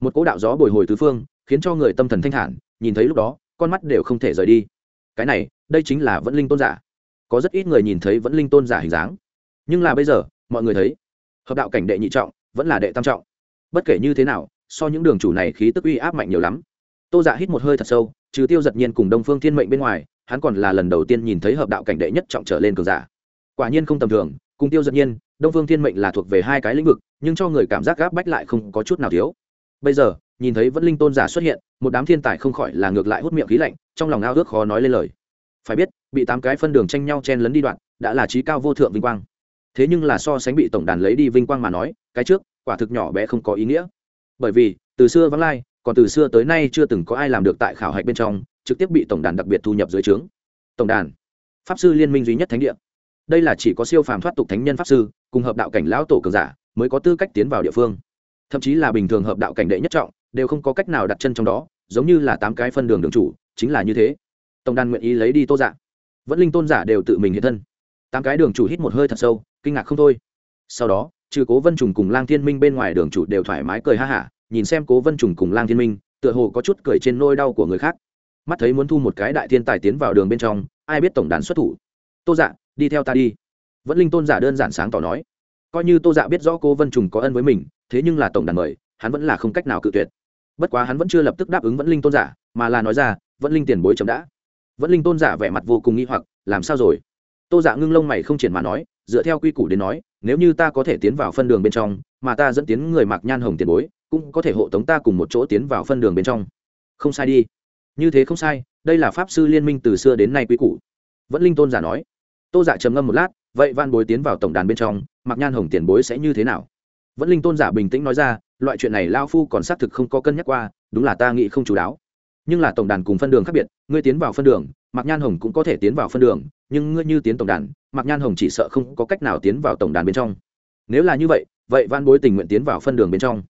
Một cỗ đạo gió bồi hồi tứ phương, khiến cho người tâm thần thanh thản, nhìn thấy lúc đó, con mắt đều không thể rời đi. Cái này, đây chính là vẫn linh tôn giả. Có rất ít người nhìn thấy vẫn linh tôn giả hình dáng. Nhưng là bây giờ, mọi người thấy, hợp đạo cảnh đệ nhị trọng vẫn là đệ tam trọng. Bất kể như thế nào, so những đường chủ này khí tức uy áp mạnh nhiều lắm. Tô giả hít một hơi thật sâu, trừ tiêu giật nhiên cùng đông phương thiên mệnh bên ngoài, hắn còn là lần đầu tiên nhìn thấy hợp đạo cảnh đệ nhất trọng trở lên cường giả. Quả nhiên không tầm thường, cùng tiêu giật nhiên đông phương thiên mệnh là thuộc về hai cái lĩnh vực, nhưng cho người cảm giác gáp bách lại không có chút nào thiếu. Bây giờ, nhìn thấy vẫn linh tôn giả xuất hiện, một đám thiên tài không khỏi là ngược lại hút miệng khí lạnh, trong lòng ao ước khó nói lên lời. Phải biết, bị tám cái phân đường tranh nhau chen lấn đi đoạn, đã là trí cao vô thượng vinh quang. Thế nhưng là so sánh bị tổng đàn lấy đi vinh quang mà nói, cái trước, quả thực nhỏ bé không có ý nghĩa. Bởi vì, từ xưa vắng lai, còn từ xưa tới nay chưa từng có ai làm được tại khảo hạch bên trong, trực tiếp bị tổng đàn đặc biệt thu nhập dưới trướng. Tổng đàn, pháp sư liên minh duy nhất thánh địa đây là chỉ có siêu phàm thoát tục thánh nhân pháp sư, cùng hợp đạo cảnh lão tổ cường giả, mới có tư cách tiến vào địa phương. Thậm chí là bình thường hợp đạo cảnh đệ nhất trọng, đều không có cách nào đặt chân trong đó, giống như là tám cái phân đường đường chủ, chính là như thế. Tổng đàn nguyện ý lấy đi tô dạ. Vẫn linh tôn giả đều tự mình hiện thân. Tám cái đường chủ hít một hơi thật sâu, kinh ngạc không thôi. Sau đó, trừ cố vân trùng cùng lang thiên minh bên ngoài đường chủ đều thoải mái cười ha hả, nhìn xem cố vân trùng cùng lang thiên minh, tựa hồ có chút cười trên nôi đau của người khác. Mắt thấy muốn thu một cái đại thiên tài tiến vào đường bên trong, ai biết tổng đàn xuất thủ. Tô dạ đi theo ta đi. Vẫn linh tôn giả đơn giản sáng tỏ nói. Coi như tô dạ biết rõ Cô vân trùng có ân với mình, thế nhưng là tổng đàn mời, hắn vẫn là không cách nào cự tuyệt. Bất quá hắn vẫn chưa lập tức đáp ứng vẫn linh tôn giả, mà là nói ra, vẫn linh tiền bối chấm đã. Vẫn linh tôn giả vẻ mặt vô cùng nghi hoặc, làm sao rồi? Tô dạ ngưng lông mày không triển mà nói, dựa theo quy củ đến nói, nếu như ta có thể tiến vào phân đường bên trong, mà ta dẫn tiến người mặc nhan hồng tiền bối, cũng có thể hộ tống ta cùng một chỗ tiến vào phân đường bên trong. Không sai đi. Như thế không sai, đây là pháp sư liên minh từ xưa đến nay quy củ. Vẫn linh tôn giả nói tô dạ trầm ngâm một lát, vậy van bối tiến vào tổng đàn bên trong mặc nhan hồng tiền bối sẽ như thế nào? Vẫn linh tôn giả bình tĩnh nói ra, loại chuyện này lao phu còn xác thực không có cân nhắc qua, đúng là ta nghĩ không chú đáo. Nhưng là tổng đàn cùng phân đường khác biệt, ngươi tiến vào phân đường, mạc nhan hồng cũng có thể tiến vào phân đường, nhưng ngươi như tiến tổng đàn, mạc nhan hồng chỉ sợ không có cách nào tiến vào tổng đàn bên trong. Nếu là như vậy vậy van bối tình nguyện tiến vào phân đường bên trong.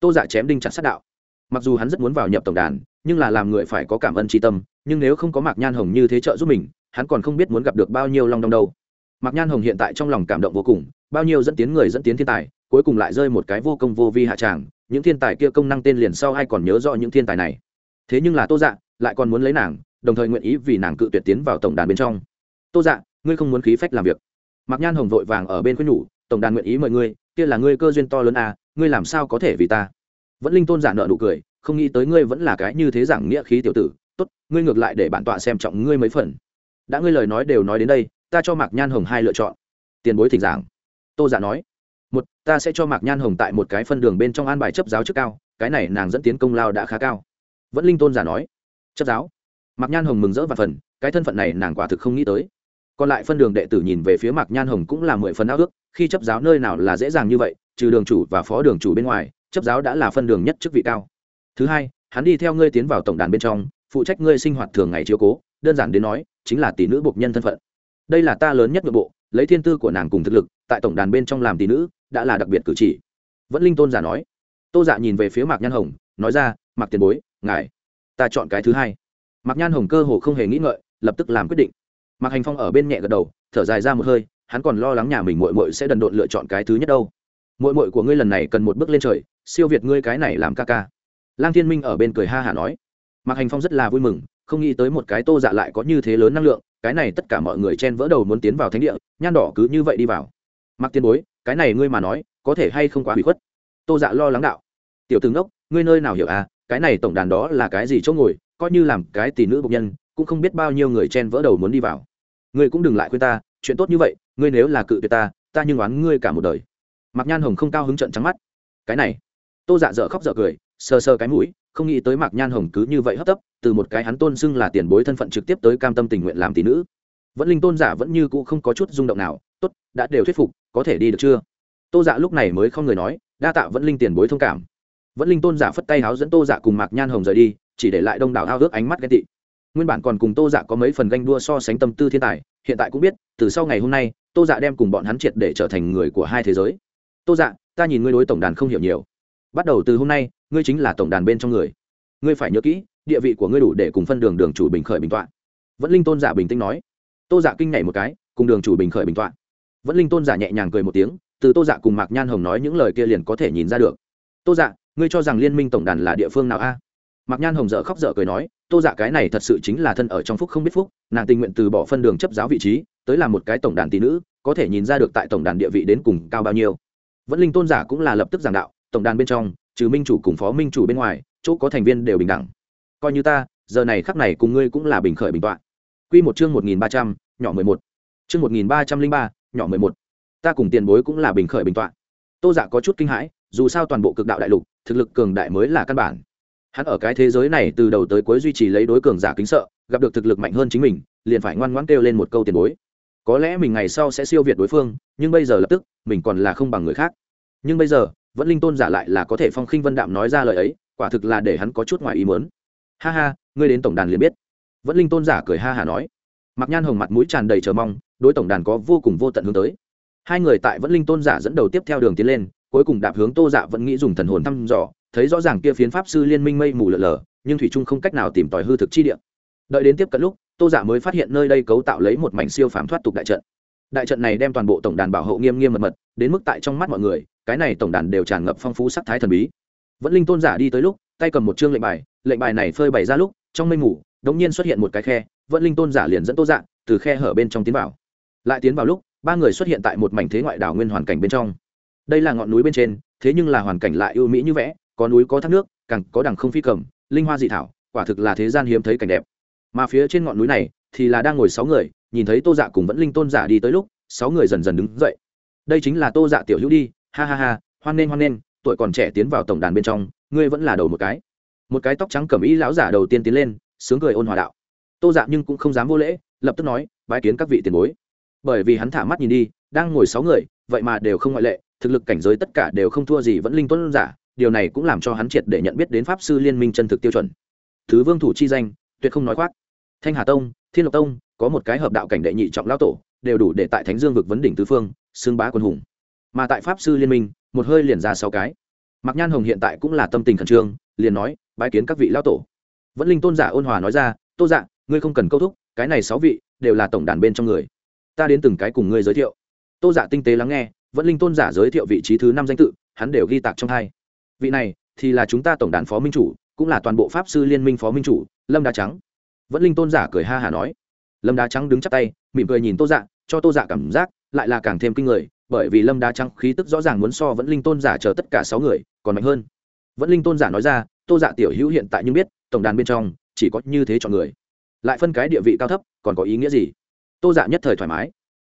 Tô dạ chém đinh chặt sát đạo. Mặc dù hắn rất muốn vào nhập tổng đàn, nhưng là làm người phải có cảm ơn tri tâm, nhưng nếu không có mạc nhan hồng như thế trợ giúp mình hắn còn không biết muốn gặp được bao nhiêu long đong đâu. Mạc nhan hồng hiện tại trong lòng cảm động vô cùng, bao nhiêu dẫn tiến người dẫn tiến thiên tài, cuối cùng lại rơi một cái vô công vô vi hạ tràng, những thiên tài kia công năng tên liền sau ai còn nhớ rõ những thiên tài này. Thế nhưng là tô dạ lại còn muốn lấy nàng, đồng thời nguyện ý vì nàng cự tuyệt tiến vào tổng đàn bên trong. Tô dạ ngươi không muốn khí phách làm việc. Mạc nhan hồng vội vàng ở bên khuyên nhủ, tổng đàn nguyện ý mời ngươi, kia là ngươi cơ duyên to lớn à ngươi làm sao có thể vì ta? Vẫn linh tôn giả nợ nụ cười, không nghĩ tới ngươi vẫn là cái như thế giảng nghĩa khí tiểu tử, tốt, ngươi ngược lại để bản tọa xem trọng ngươi mấy phần đã ngươi lời nói đều nói đến đây, ta cho mạc nhan hồng hai lựa chọn. Tiền bối thỉnh giảng. Tô giả nói. Một, ta sẽ cho mạc nhan hồng tại một cái phân đường bên trong an bài chấp giáo chức cao, cái này nàng dẫn tiến công lao đã khá cao. Vẫn linh tôn giả nói. Chấp giáo. Mạc nhan hồng mừng rỡ và phần, cái thân phận này nàng quả thực không nghĩ tới. Còn lại phân đường đệ tử nhìn về phía mạc nhan hồng cũng là mười phần ao ước, khi chấp giáo nơi nào là dễ dàng như vậy, trừ đường chủ và phó đường chủ bên ngoài, chấp giáo đã là phân đường nhất chức vị cao. Thứ hai, hắn đi theo ngươi tiến vào tổng đàn bên trong, phụ trách ngươi sinh hoạt thường ngày chiếu cố đơn giản đến nói, chính là tỷ nữ bộc nhân thân phận. Đây là ta lớn nhất nội bộ, lấy thiên tư của nàng cùng thực lực, tại tổng đàn bên trong làm tỷ nữ, đã là đặc biệt cử chỉ. Vẫn linh tôn giả nói. Tô dạ nhìn về phía mạc nhan hồng, nói ra, mạc tiền bối, ngài, ta chọn cái thứ hai. Mạc nhan hồng cơ hồ không hề nghĩ ngợi, lập tức làm quyết định. Mạc hành phong ở bên nhẹ gật đầu, thở dài ra một hơi, hắn còn lo lắng nhà mình mội mội sẽ đần độn lựa chọn cái thứ nhất đâu. Mội mội của ngươi lần này cần một bước lên trời, siêu việt ngươi cái này làm ca ca. Lang thiên minh ở bên cười ha hả nói. Mạc hành phong rất là vui mừng không nghĩ tới một cái tô dạ lại có như thế lớn năng lượng, cái này tất cả mọi người chen vỡ đầu muốn tiến vào thánh địa, nhan đỏ cứ như vậy đi vào. Mặc tiên bối, cái này ngươi mà nói, có thể hay không quá bị khuất? Tô dạ lo lắng đạo. Tiểu tướng đốc ngươi nơi nào hiểu à cái này tổng đàn đó là cái gì chỗ ngồi, coi như làm cái tỷ nữ bộc nhân, cũng không biết bao nhiêu người chen vỡ đầu muốn đi vào. Ngươi cũng đừng lại khuyên ta, chuyện tốt như vậy, ngươi nếu là cự tuyệt ta ta nhưng oán ngươi cả một đời. Mặc nhan hồng không cao hứng trận trắng mắt. Cái này. Tô dạ dở khóc dở cười, sờ sờ cái mũi không nghĩ tới mạc nhan hồng cứ như vậy hấp tấp, từ một cái hắn tôn xưng là tiền bối thân phận trực tiếp tới cam tâm tình nguyện làm tỷ nữ. Vẫn linh tôn giả vẫn như cũ không có chút rung động nào, tốt, đã đều thuyết phục, có thể đi được chưa? Tô dạ lúc này mới không người nói, đa tạ vẫn linh tiền bối thông cảm. Vẫn linh tôn giả phất tay háo dẫn tô dạ cùng mạc nhan hồng rời đi, chỉ để lại đông đảo ao ước ánh mắt ghen tị. Nguyên bản còn cùng tô dạ có mấy phần ganh đua so sánh tâm tư thiên tài, hiện tại cũng biết, từ sau ngày hôm nay, tô dạ đem cùng bọn hắn triệt để trở thành người của hai thế giới. Tô dạ ta nhìn ngươi đối tổng đàn không hiểu nhiều bắt đầu từ hôm nay, ngươi chính là tổng đàn bên trong người. Ngươi phải nhớ kỹ, địa vị của ngươi đủ để cùng phân đường đường chủ bình khởi bình tọa. Vẫn linh tôn giả bình tĩnh nói. Tô giả dạ kinh nhảy một cái, cùng đường chủ bình khởi bình tọa. Vẫn linh tôn giả nhẹ nhàng cười một tiếng, từ tô dạ cùng mạc nhan hồng nói những lời kia liền có thể nhìn ra được. Tô dạ ngươi cho rằng liên minh tổng đàn là địa phương nào a? Mạc nhan hồng dợ khóc dở cười nói, tô dạ cái này thật sự chính là thân ở trong phúc không biết phúc, nàng tình nguyện từ bỏ phân đường chấp giáo vị trí, tới làm một cái tổng đàn tỷ nữ, có thể nhìn ra được tại tổng đàn địa vị đến cùng cao bao nhiêu. Vẫn linh tôn giả cũng là lập tức giảng đạo tổng đàn bên trong, trừ minh chủ cùng phó minh chủ bên ngoài, chỗ có thành viên đều bình đẳng. Coi như ta, giờ này khắc này cùng ngươi cũng là bình khởi bình tọa. Q một chương một nghìn ba trăm, nhỏ mười một. Chương một nghìn ba trăm linh ba, nhỏ mười một. Ta cùng tiền bối cũng là bình khởi bình tọa. Tô dạ có chút kinh hãi, dù sao toàn bộ cực đạo đại lục, thực lực cường đại mới là căn bản. Hắn ở cái thế giới này từ đầu tới cuối duy trì lấy đối cường giả kính sợ, gặp được thực lực mạnh hơn chính mình, liền phải ngoan ngoãn kêu lên một câu tiền bối. Có lẽ mình ngày sau sẽ siêu việt đối phương, nhưng bây giờ lập tức, mình còn là không bằng người khác. Nhưng bây giờ vẫn linh tôn giả lại là có thể phong khinh vân đạm nói ra lời ấy, quả thực là để hắn có chút ngoài ý mớn ha ha, ngươi đến tổng đàn liền biết. Vẫn linh tôn giả cười ha hà nói. Mặc nhan hồng mặt mũi tràn đầy chờ mong, đối tổng đàn có vô cùng vô tận hướng tới. Hai người tại vẫn linh tôn giả dẫn đầu tiếp theo đường tiến lên, cuối cùng đạp hướng tô dạ vẫn nghĩ dùng thần hồn thăm dò, thấy rõ ràng kia phiến pháp sư liên minh mây mù lở lở, nhưng thủy trung không cách nào tìm tòi hư thực chi địa. Đợi đến tiếp cận lúc, tô dạ mới phát hiện nơi đây cấu tạo lấy một mảnh siêu phàm thoát tục đại trận đại trận này đem toàn bộ tổng đàn bảo hộ nghiêm nghiêm mật mật đến mức tại trong mắt mọi người cái này tổng đàn đều tràn ngập phong phú sắc thái thần bí. Vẫn linh tôn giả đi tới lúc tay cầm một chương lệnh bài lệnh bài này phơi bày ra lúc trong mây mù đống nhiên xuất hiện một cái khe vẫn linh tôn giả liền dẫn tô dạng, từ khe hở bên trong tiến vào. Lại tiến vào lúc ba người xuất hiện tại một mảnh thế ngoại đảo nguyên hoàn cảnh bên trong. Đây là ngọn núi bên trên thế nhưng là hoàn cảnh lại ưu mỹ như vẽ có núi có thác nước càng có đằng không phi cầm linh hoa dị thảo quả thực là thế gian hiếm thấy cảnh đẹp. Mà phía trên ngọn núi này thì là đang ngồi sáu người nhìn thấy tô dạ cùng vẫn linh tôn giả đi tới lúc, sáu người dần dần đứng dậy. Đây chính là tô dạ tiểu hữu đi, ha ha ha, hoan nghênh hoan nghênh, tuổi còn trẻ tiến vào tổng đàn bên trong, ngươi vẫn là đầu một cái. Một cái tóc trắng cầm ý lão giả đầu tiên tiến lên, sướng cười ôn hòa đạo. Tô dạ nhưng cũng không dám vô lễ, lập tức nói, bái kiến các vị tiền bối. Bởi vì hắn thả mắt nhìn đi, đang ngồi sáu người, vậy mà đều không ngoại lệ, thực lực cảnh giới tất cả đều không thua gì vẫn linh tuấn giả, điều này cũng làm cho hắn triệt để nhận biết đến pháp sư liên minh chân thực tiêu chuẩn. Thứ vương thủ chi danh, tuyệt không nói khoác. Thanh hà tông, thiên lộc tông có một cái hợp đạo cảnh đệ nhị trọng lão tổ, đều đủ để tại thánh dương vực vấn đỉnh tứ phương xương bá quân hùng. Mà tại pháp sư liên minh, một hơi liền ra sáu cái. Mạc nhan hồng hiện tại cũng là tâm tình khẩn trương, liền nói, bái kiến các vị lão tổ. Vẫn linh tôn giả ôn hòa nói ra, tô dạ ngươi không cần câu thúc, cái này sáu vị đều là tổng đàn bên trong người. Ta đến từng cái cùng ngươi giới thiệu. Tô giả tinh tế lắng nghe, vẫn linh tôn giả giới thiệu vị trí thứ năm danh tự, hắn đều ghi tạc trong hai. Vị này thì là chúng ta tổng đàn phó minh chủ, cũng là toàn bộ pháp sư liên minh phó minh chủ, lâm đa trắng. Vẫn linh tôn giả cười ha hả nói lâm đá trắng đứng chắp tay, mỉm cười nhìn tô dạ cho tô dạ cảm giác lại là càng thêm kinh người, bởi vì lâm đá trắng khí tức rõ ràng muốn so vẫn linh tôn giả chờ tất cả sáu người còn mạnh hơn. Vẫn linh tôn giả nói ra, tô dạ tiểu hữu hiện tại nhưng biết, tổng đàn bên trong chỉ có như thế chọn người. Lại phân cái địa vị cao thấp, còn có ý nghĩa gì? Tô dạ nhất thời thoải mái.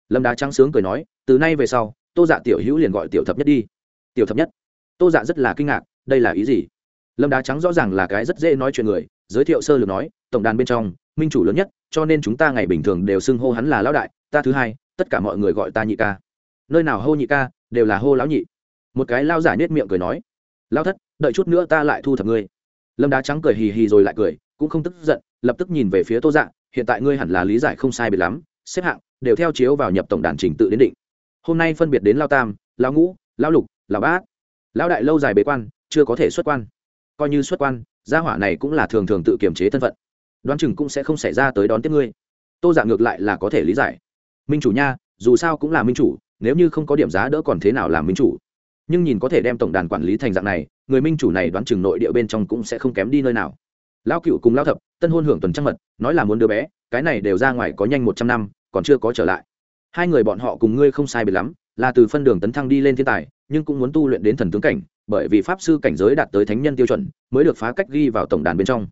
Lâm đá trắng sướng cười nói, từ nay về sau, tô dạ tiểu hữu liền gọi tiểu thập nhất đi. Tiểu thập nhất? Tô dạ rất là kinh ngạc, đây là ý gì? Lâm đá trắng rõ ràng là cái rất dễ nói chuyện người, giới thiệu sơ lược nói, tổng đàn bên trong minh chủ lớn nhất, cho nên chúng ta ngày bình thường đều xưng hô hắn là lão đại, ta thứ hai, tất cả mọi người gọi ta nhị ca. Nơi nào hô nhị ca, đều là hô lão nhị. Một cái lao giả nết miệng cười nói lao thất, đợi chút nữa ta lại thu thập ngươi. Lâm đá trắng cười hì hì rồi lại cười, cũng không tức giận, lập tức nhìn về phía tô dạ hiện tại ngươi hẳn là lý giải không sai biệt lắm, xếp hạng đều theo chiếu vào nhập tổng đàn trình tự đến định. Hôm nay phân biệt đến lao tam, lao ngũ, lao lục, lao bát. Lao đại lâu dài bế quan, chưa có thể xuất quan. Coi như xuất quan, gia hỏa này cũng là thường thường tự kiềm chế thân phận đoán chừng cũng sẽ không xảy ra tới đón tiếp ngươi. Tô giả ngược lại là có thể lý giải. Minh chủ nha, dù sao cũng là minh chủ, nếu như không có điểm giá đỡ còn thế nào làm minh chủ? Nhưng nhìn có thể đem tổng đàn quản lý thành dạng này, người minh chủ này đoán chừng nội địa bên trong cũng sẽ không kém đi nơi nào. Lao cựu cùng lao thập, tân hôn hưởng tuần trăng mật, nói là muốn đứa bé, cái này đều ra ngoài có nhanh một trăm năm, còn chưa có trở lại. Hai người bọn họ cùng ngươi không sai biệt lắm, là từ phân đường tấn thăng đi lên thiên tài, nhưng cũng muốn tu luyện đến thần tướng cảnh, bởi vì pháp sư cảnh giới đạt tới thánh nhân tiêu chuẩn, mới được phá cách ghi vào tổng đàn bên trong.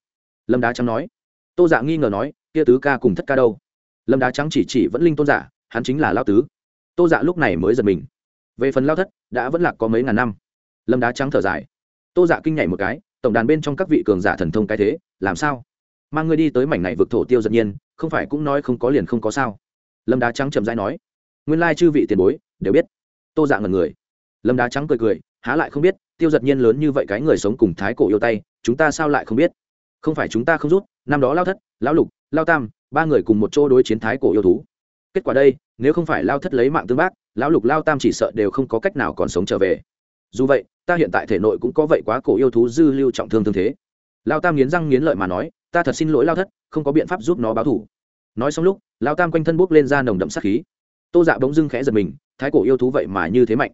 Lâm đá trắng nói tô dạ nghi ngờ nói, kia tứ ca cùng thất ca đâu? Lâm đá trắng chỉ chỉ vẫn linh tôn giả hắn chính là lao tứ. Tô dạ lúc này mới giật mình. Về phần lao thất, đã vẫn lạc có mấy ngàn năm. Lâm đá trắng thở dài. Tô dạ kinh nhảy một cái, tổng đàn bên trong các vị cường giả thần thông cái thế, làm sao? Mang ngươi đi tới mảnh này vực thổ tiêu giật nhiên, không phải cũng nói không có liền không có sao? Lâm đá trắng chậm dãi nói. Nguyên lai chư vị tiền bối, đều biết. Tô dạ ngần người. Lâm đá trắng cười cười, há lại không biết, tiêu giật nhiên lớn như vậy cái người sống cùng thái cổ yêu tay, chúng ta sao lại không biết? Không phải chúng ta không rút năm đó lao thất lao lục, lao tam, ba người cùng một chỗ đối chiến thái cổ yêu thú. Kết quả đây, nếu không phải lao thất lấy mạng tương bác, lão lục, lao tam chỉ sợ đều không có cách nào còn sống trở về. Dù vậy, ta hiện tại thể nội cũng có vậy quá cổ yêu thú dư lưu trọng thương thương thế. Lao tam nghiến răng nghiến lợi mà nói, ta thật xin lỗi lao thất, không có biện pháp giúp nó báo thủ nói xong lúc, lao tam quanh thân bốc lên ra nồng đậm sát khí. Tô dạ bỗng dưng khẽ giật mình, thái cổ yêu thú vậy mà như thế mạnh.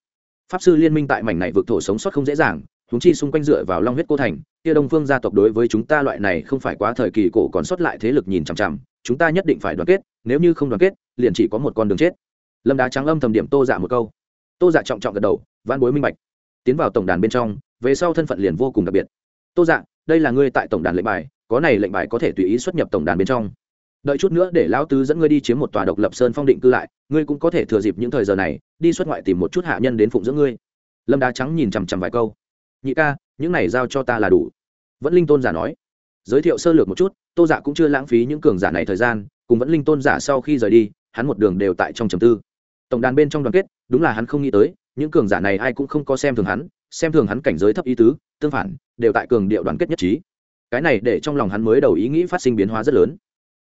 Pháp sư liên minh tại mảnh này vượt thổ sống sót không dễ dàng chúng chi xung quanh dựa vào long huyết cô thành, kia đông phương gia tộc đối với chúng ta loại này không phải quá thời kỳ cổ còn sót lại thế lực nhìn chằm chằm, chúng ta nhất định phải đoàn kết, nếu như không đoàn kết, liền chỉ có một con đường chết. Lâm đá trắng âm thầm điểm tô dạ một câu. Tô dạ trọng trọng gật đầu văn bối minh bạch. Tiến vào tổng đàn bên trong, về sau thân phận liền vô cùng đặc biệt. Tô dạ đây là ngươi tại tổng đàn lệnh bài, có này lệnh bài có thể tùy ý xuất nhập tổng đàn bên trong. Đợi chút nữa để lão tứ dẫn ngươi đi chiếm một tòa độc lập sơn phong định cư lại, ngươi cũng có thể thừa dịp những thời giờ này, đi xuất ngoại tìm một chút hạ nhân đến phụng dưỡng ngươi. Lâm đá trắng nhìn chằm chằm vài câu nhị ca, những này giao cho ta là đủ. Vẫn linh tôn giả nói. Giới thiệu sơ lược một chút, tô giả cũng chưa lãng phí những cường giả này thời gian, cùng vẫn linh tôn giả sau khi rời đi, hắn một đường đều tại trong trầm tư. Tổng đàn bên trong đoàn kết, đúng là hắn không nghĩ tới, những cường giả này ai cũng không có xem thường hắn, xem thường hắn cảnh giới thấp ý tứ, tương phản, đều tại cường điệu đoàn kết nhất trí. Cái này để trong lòng hắn mới đầu ý nghĩ phát sinh biến hóa rất lớn.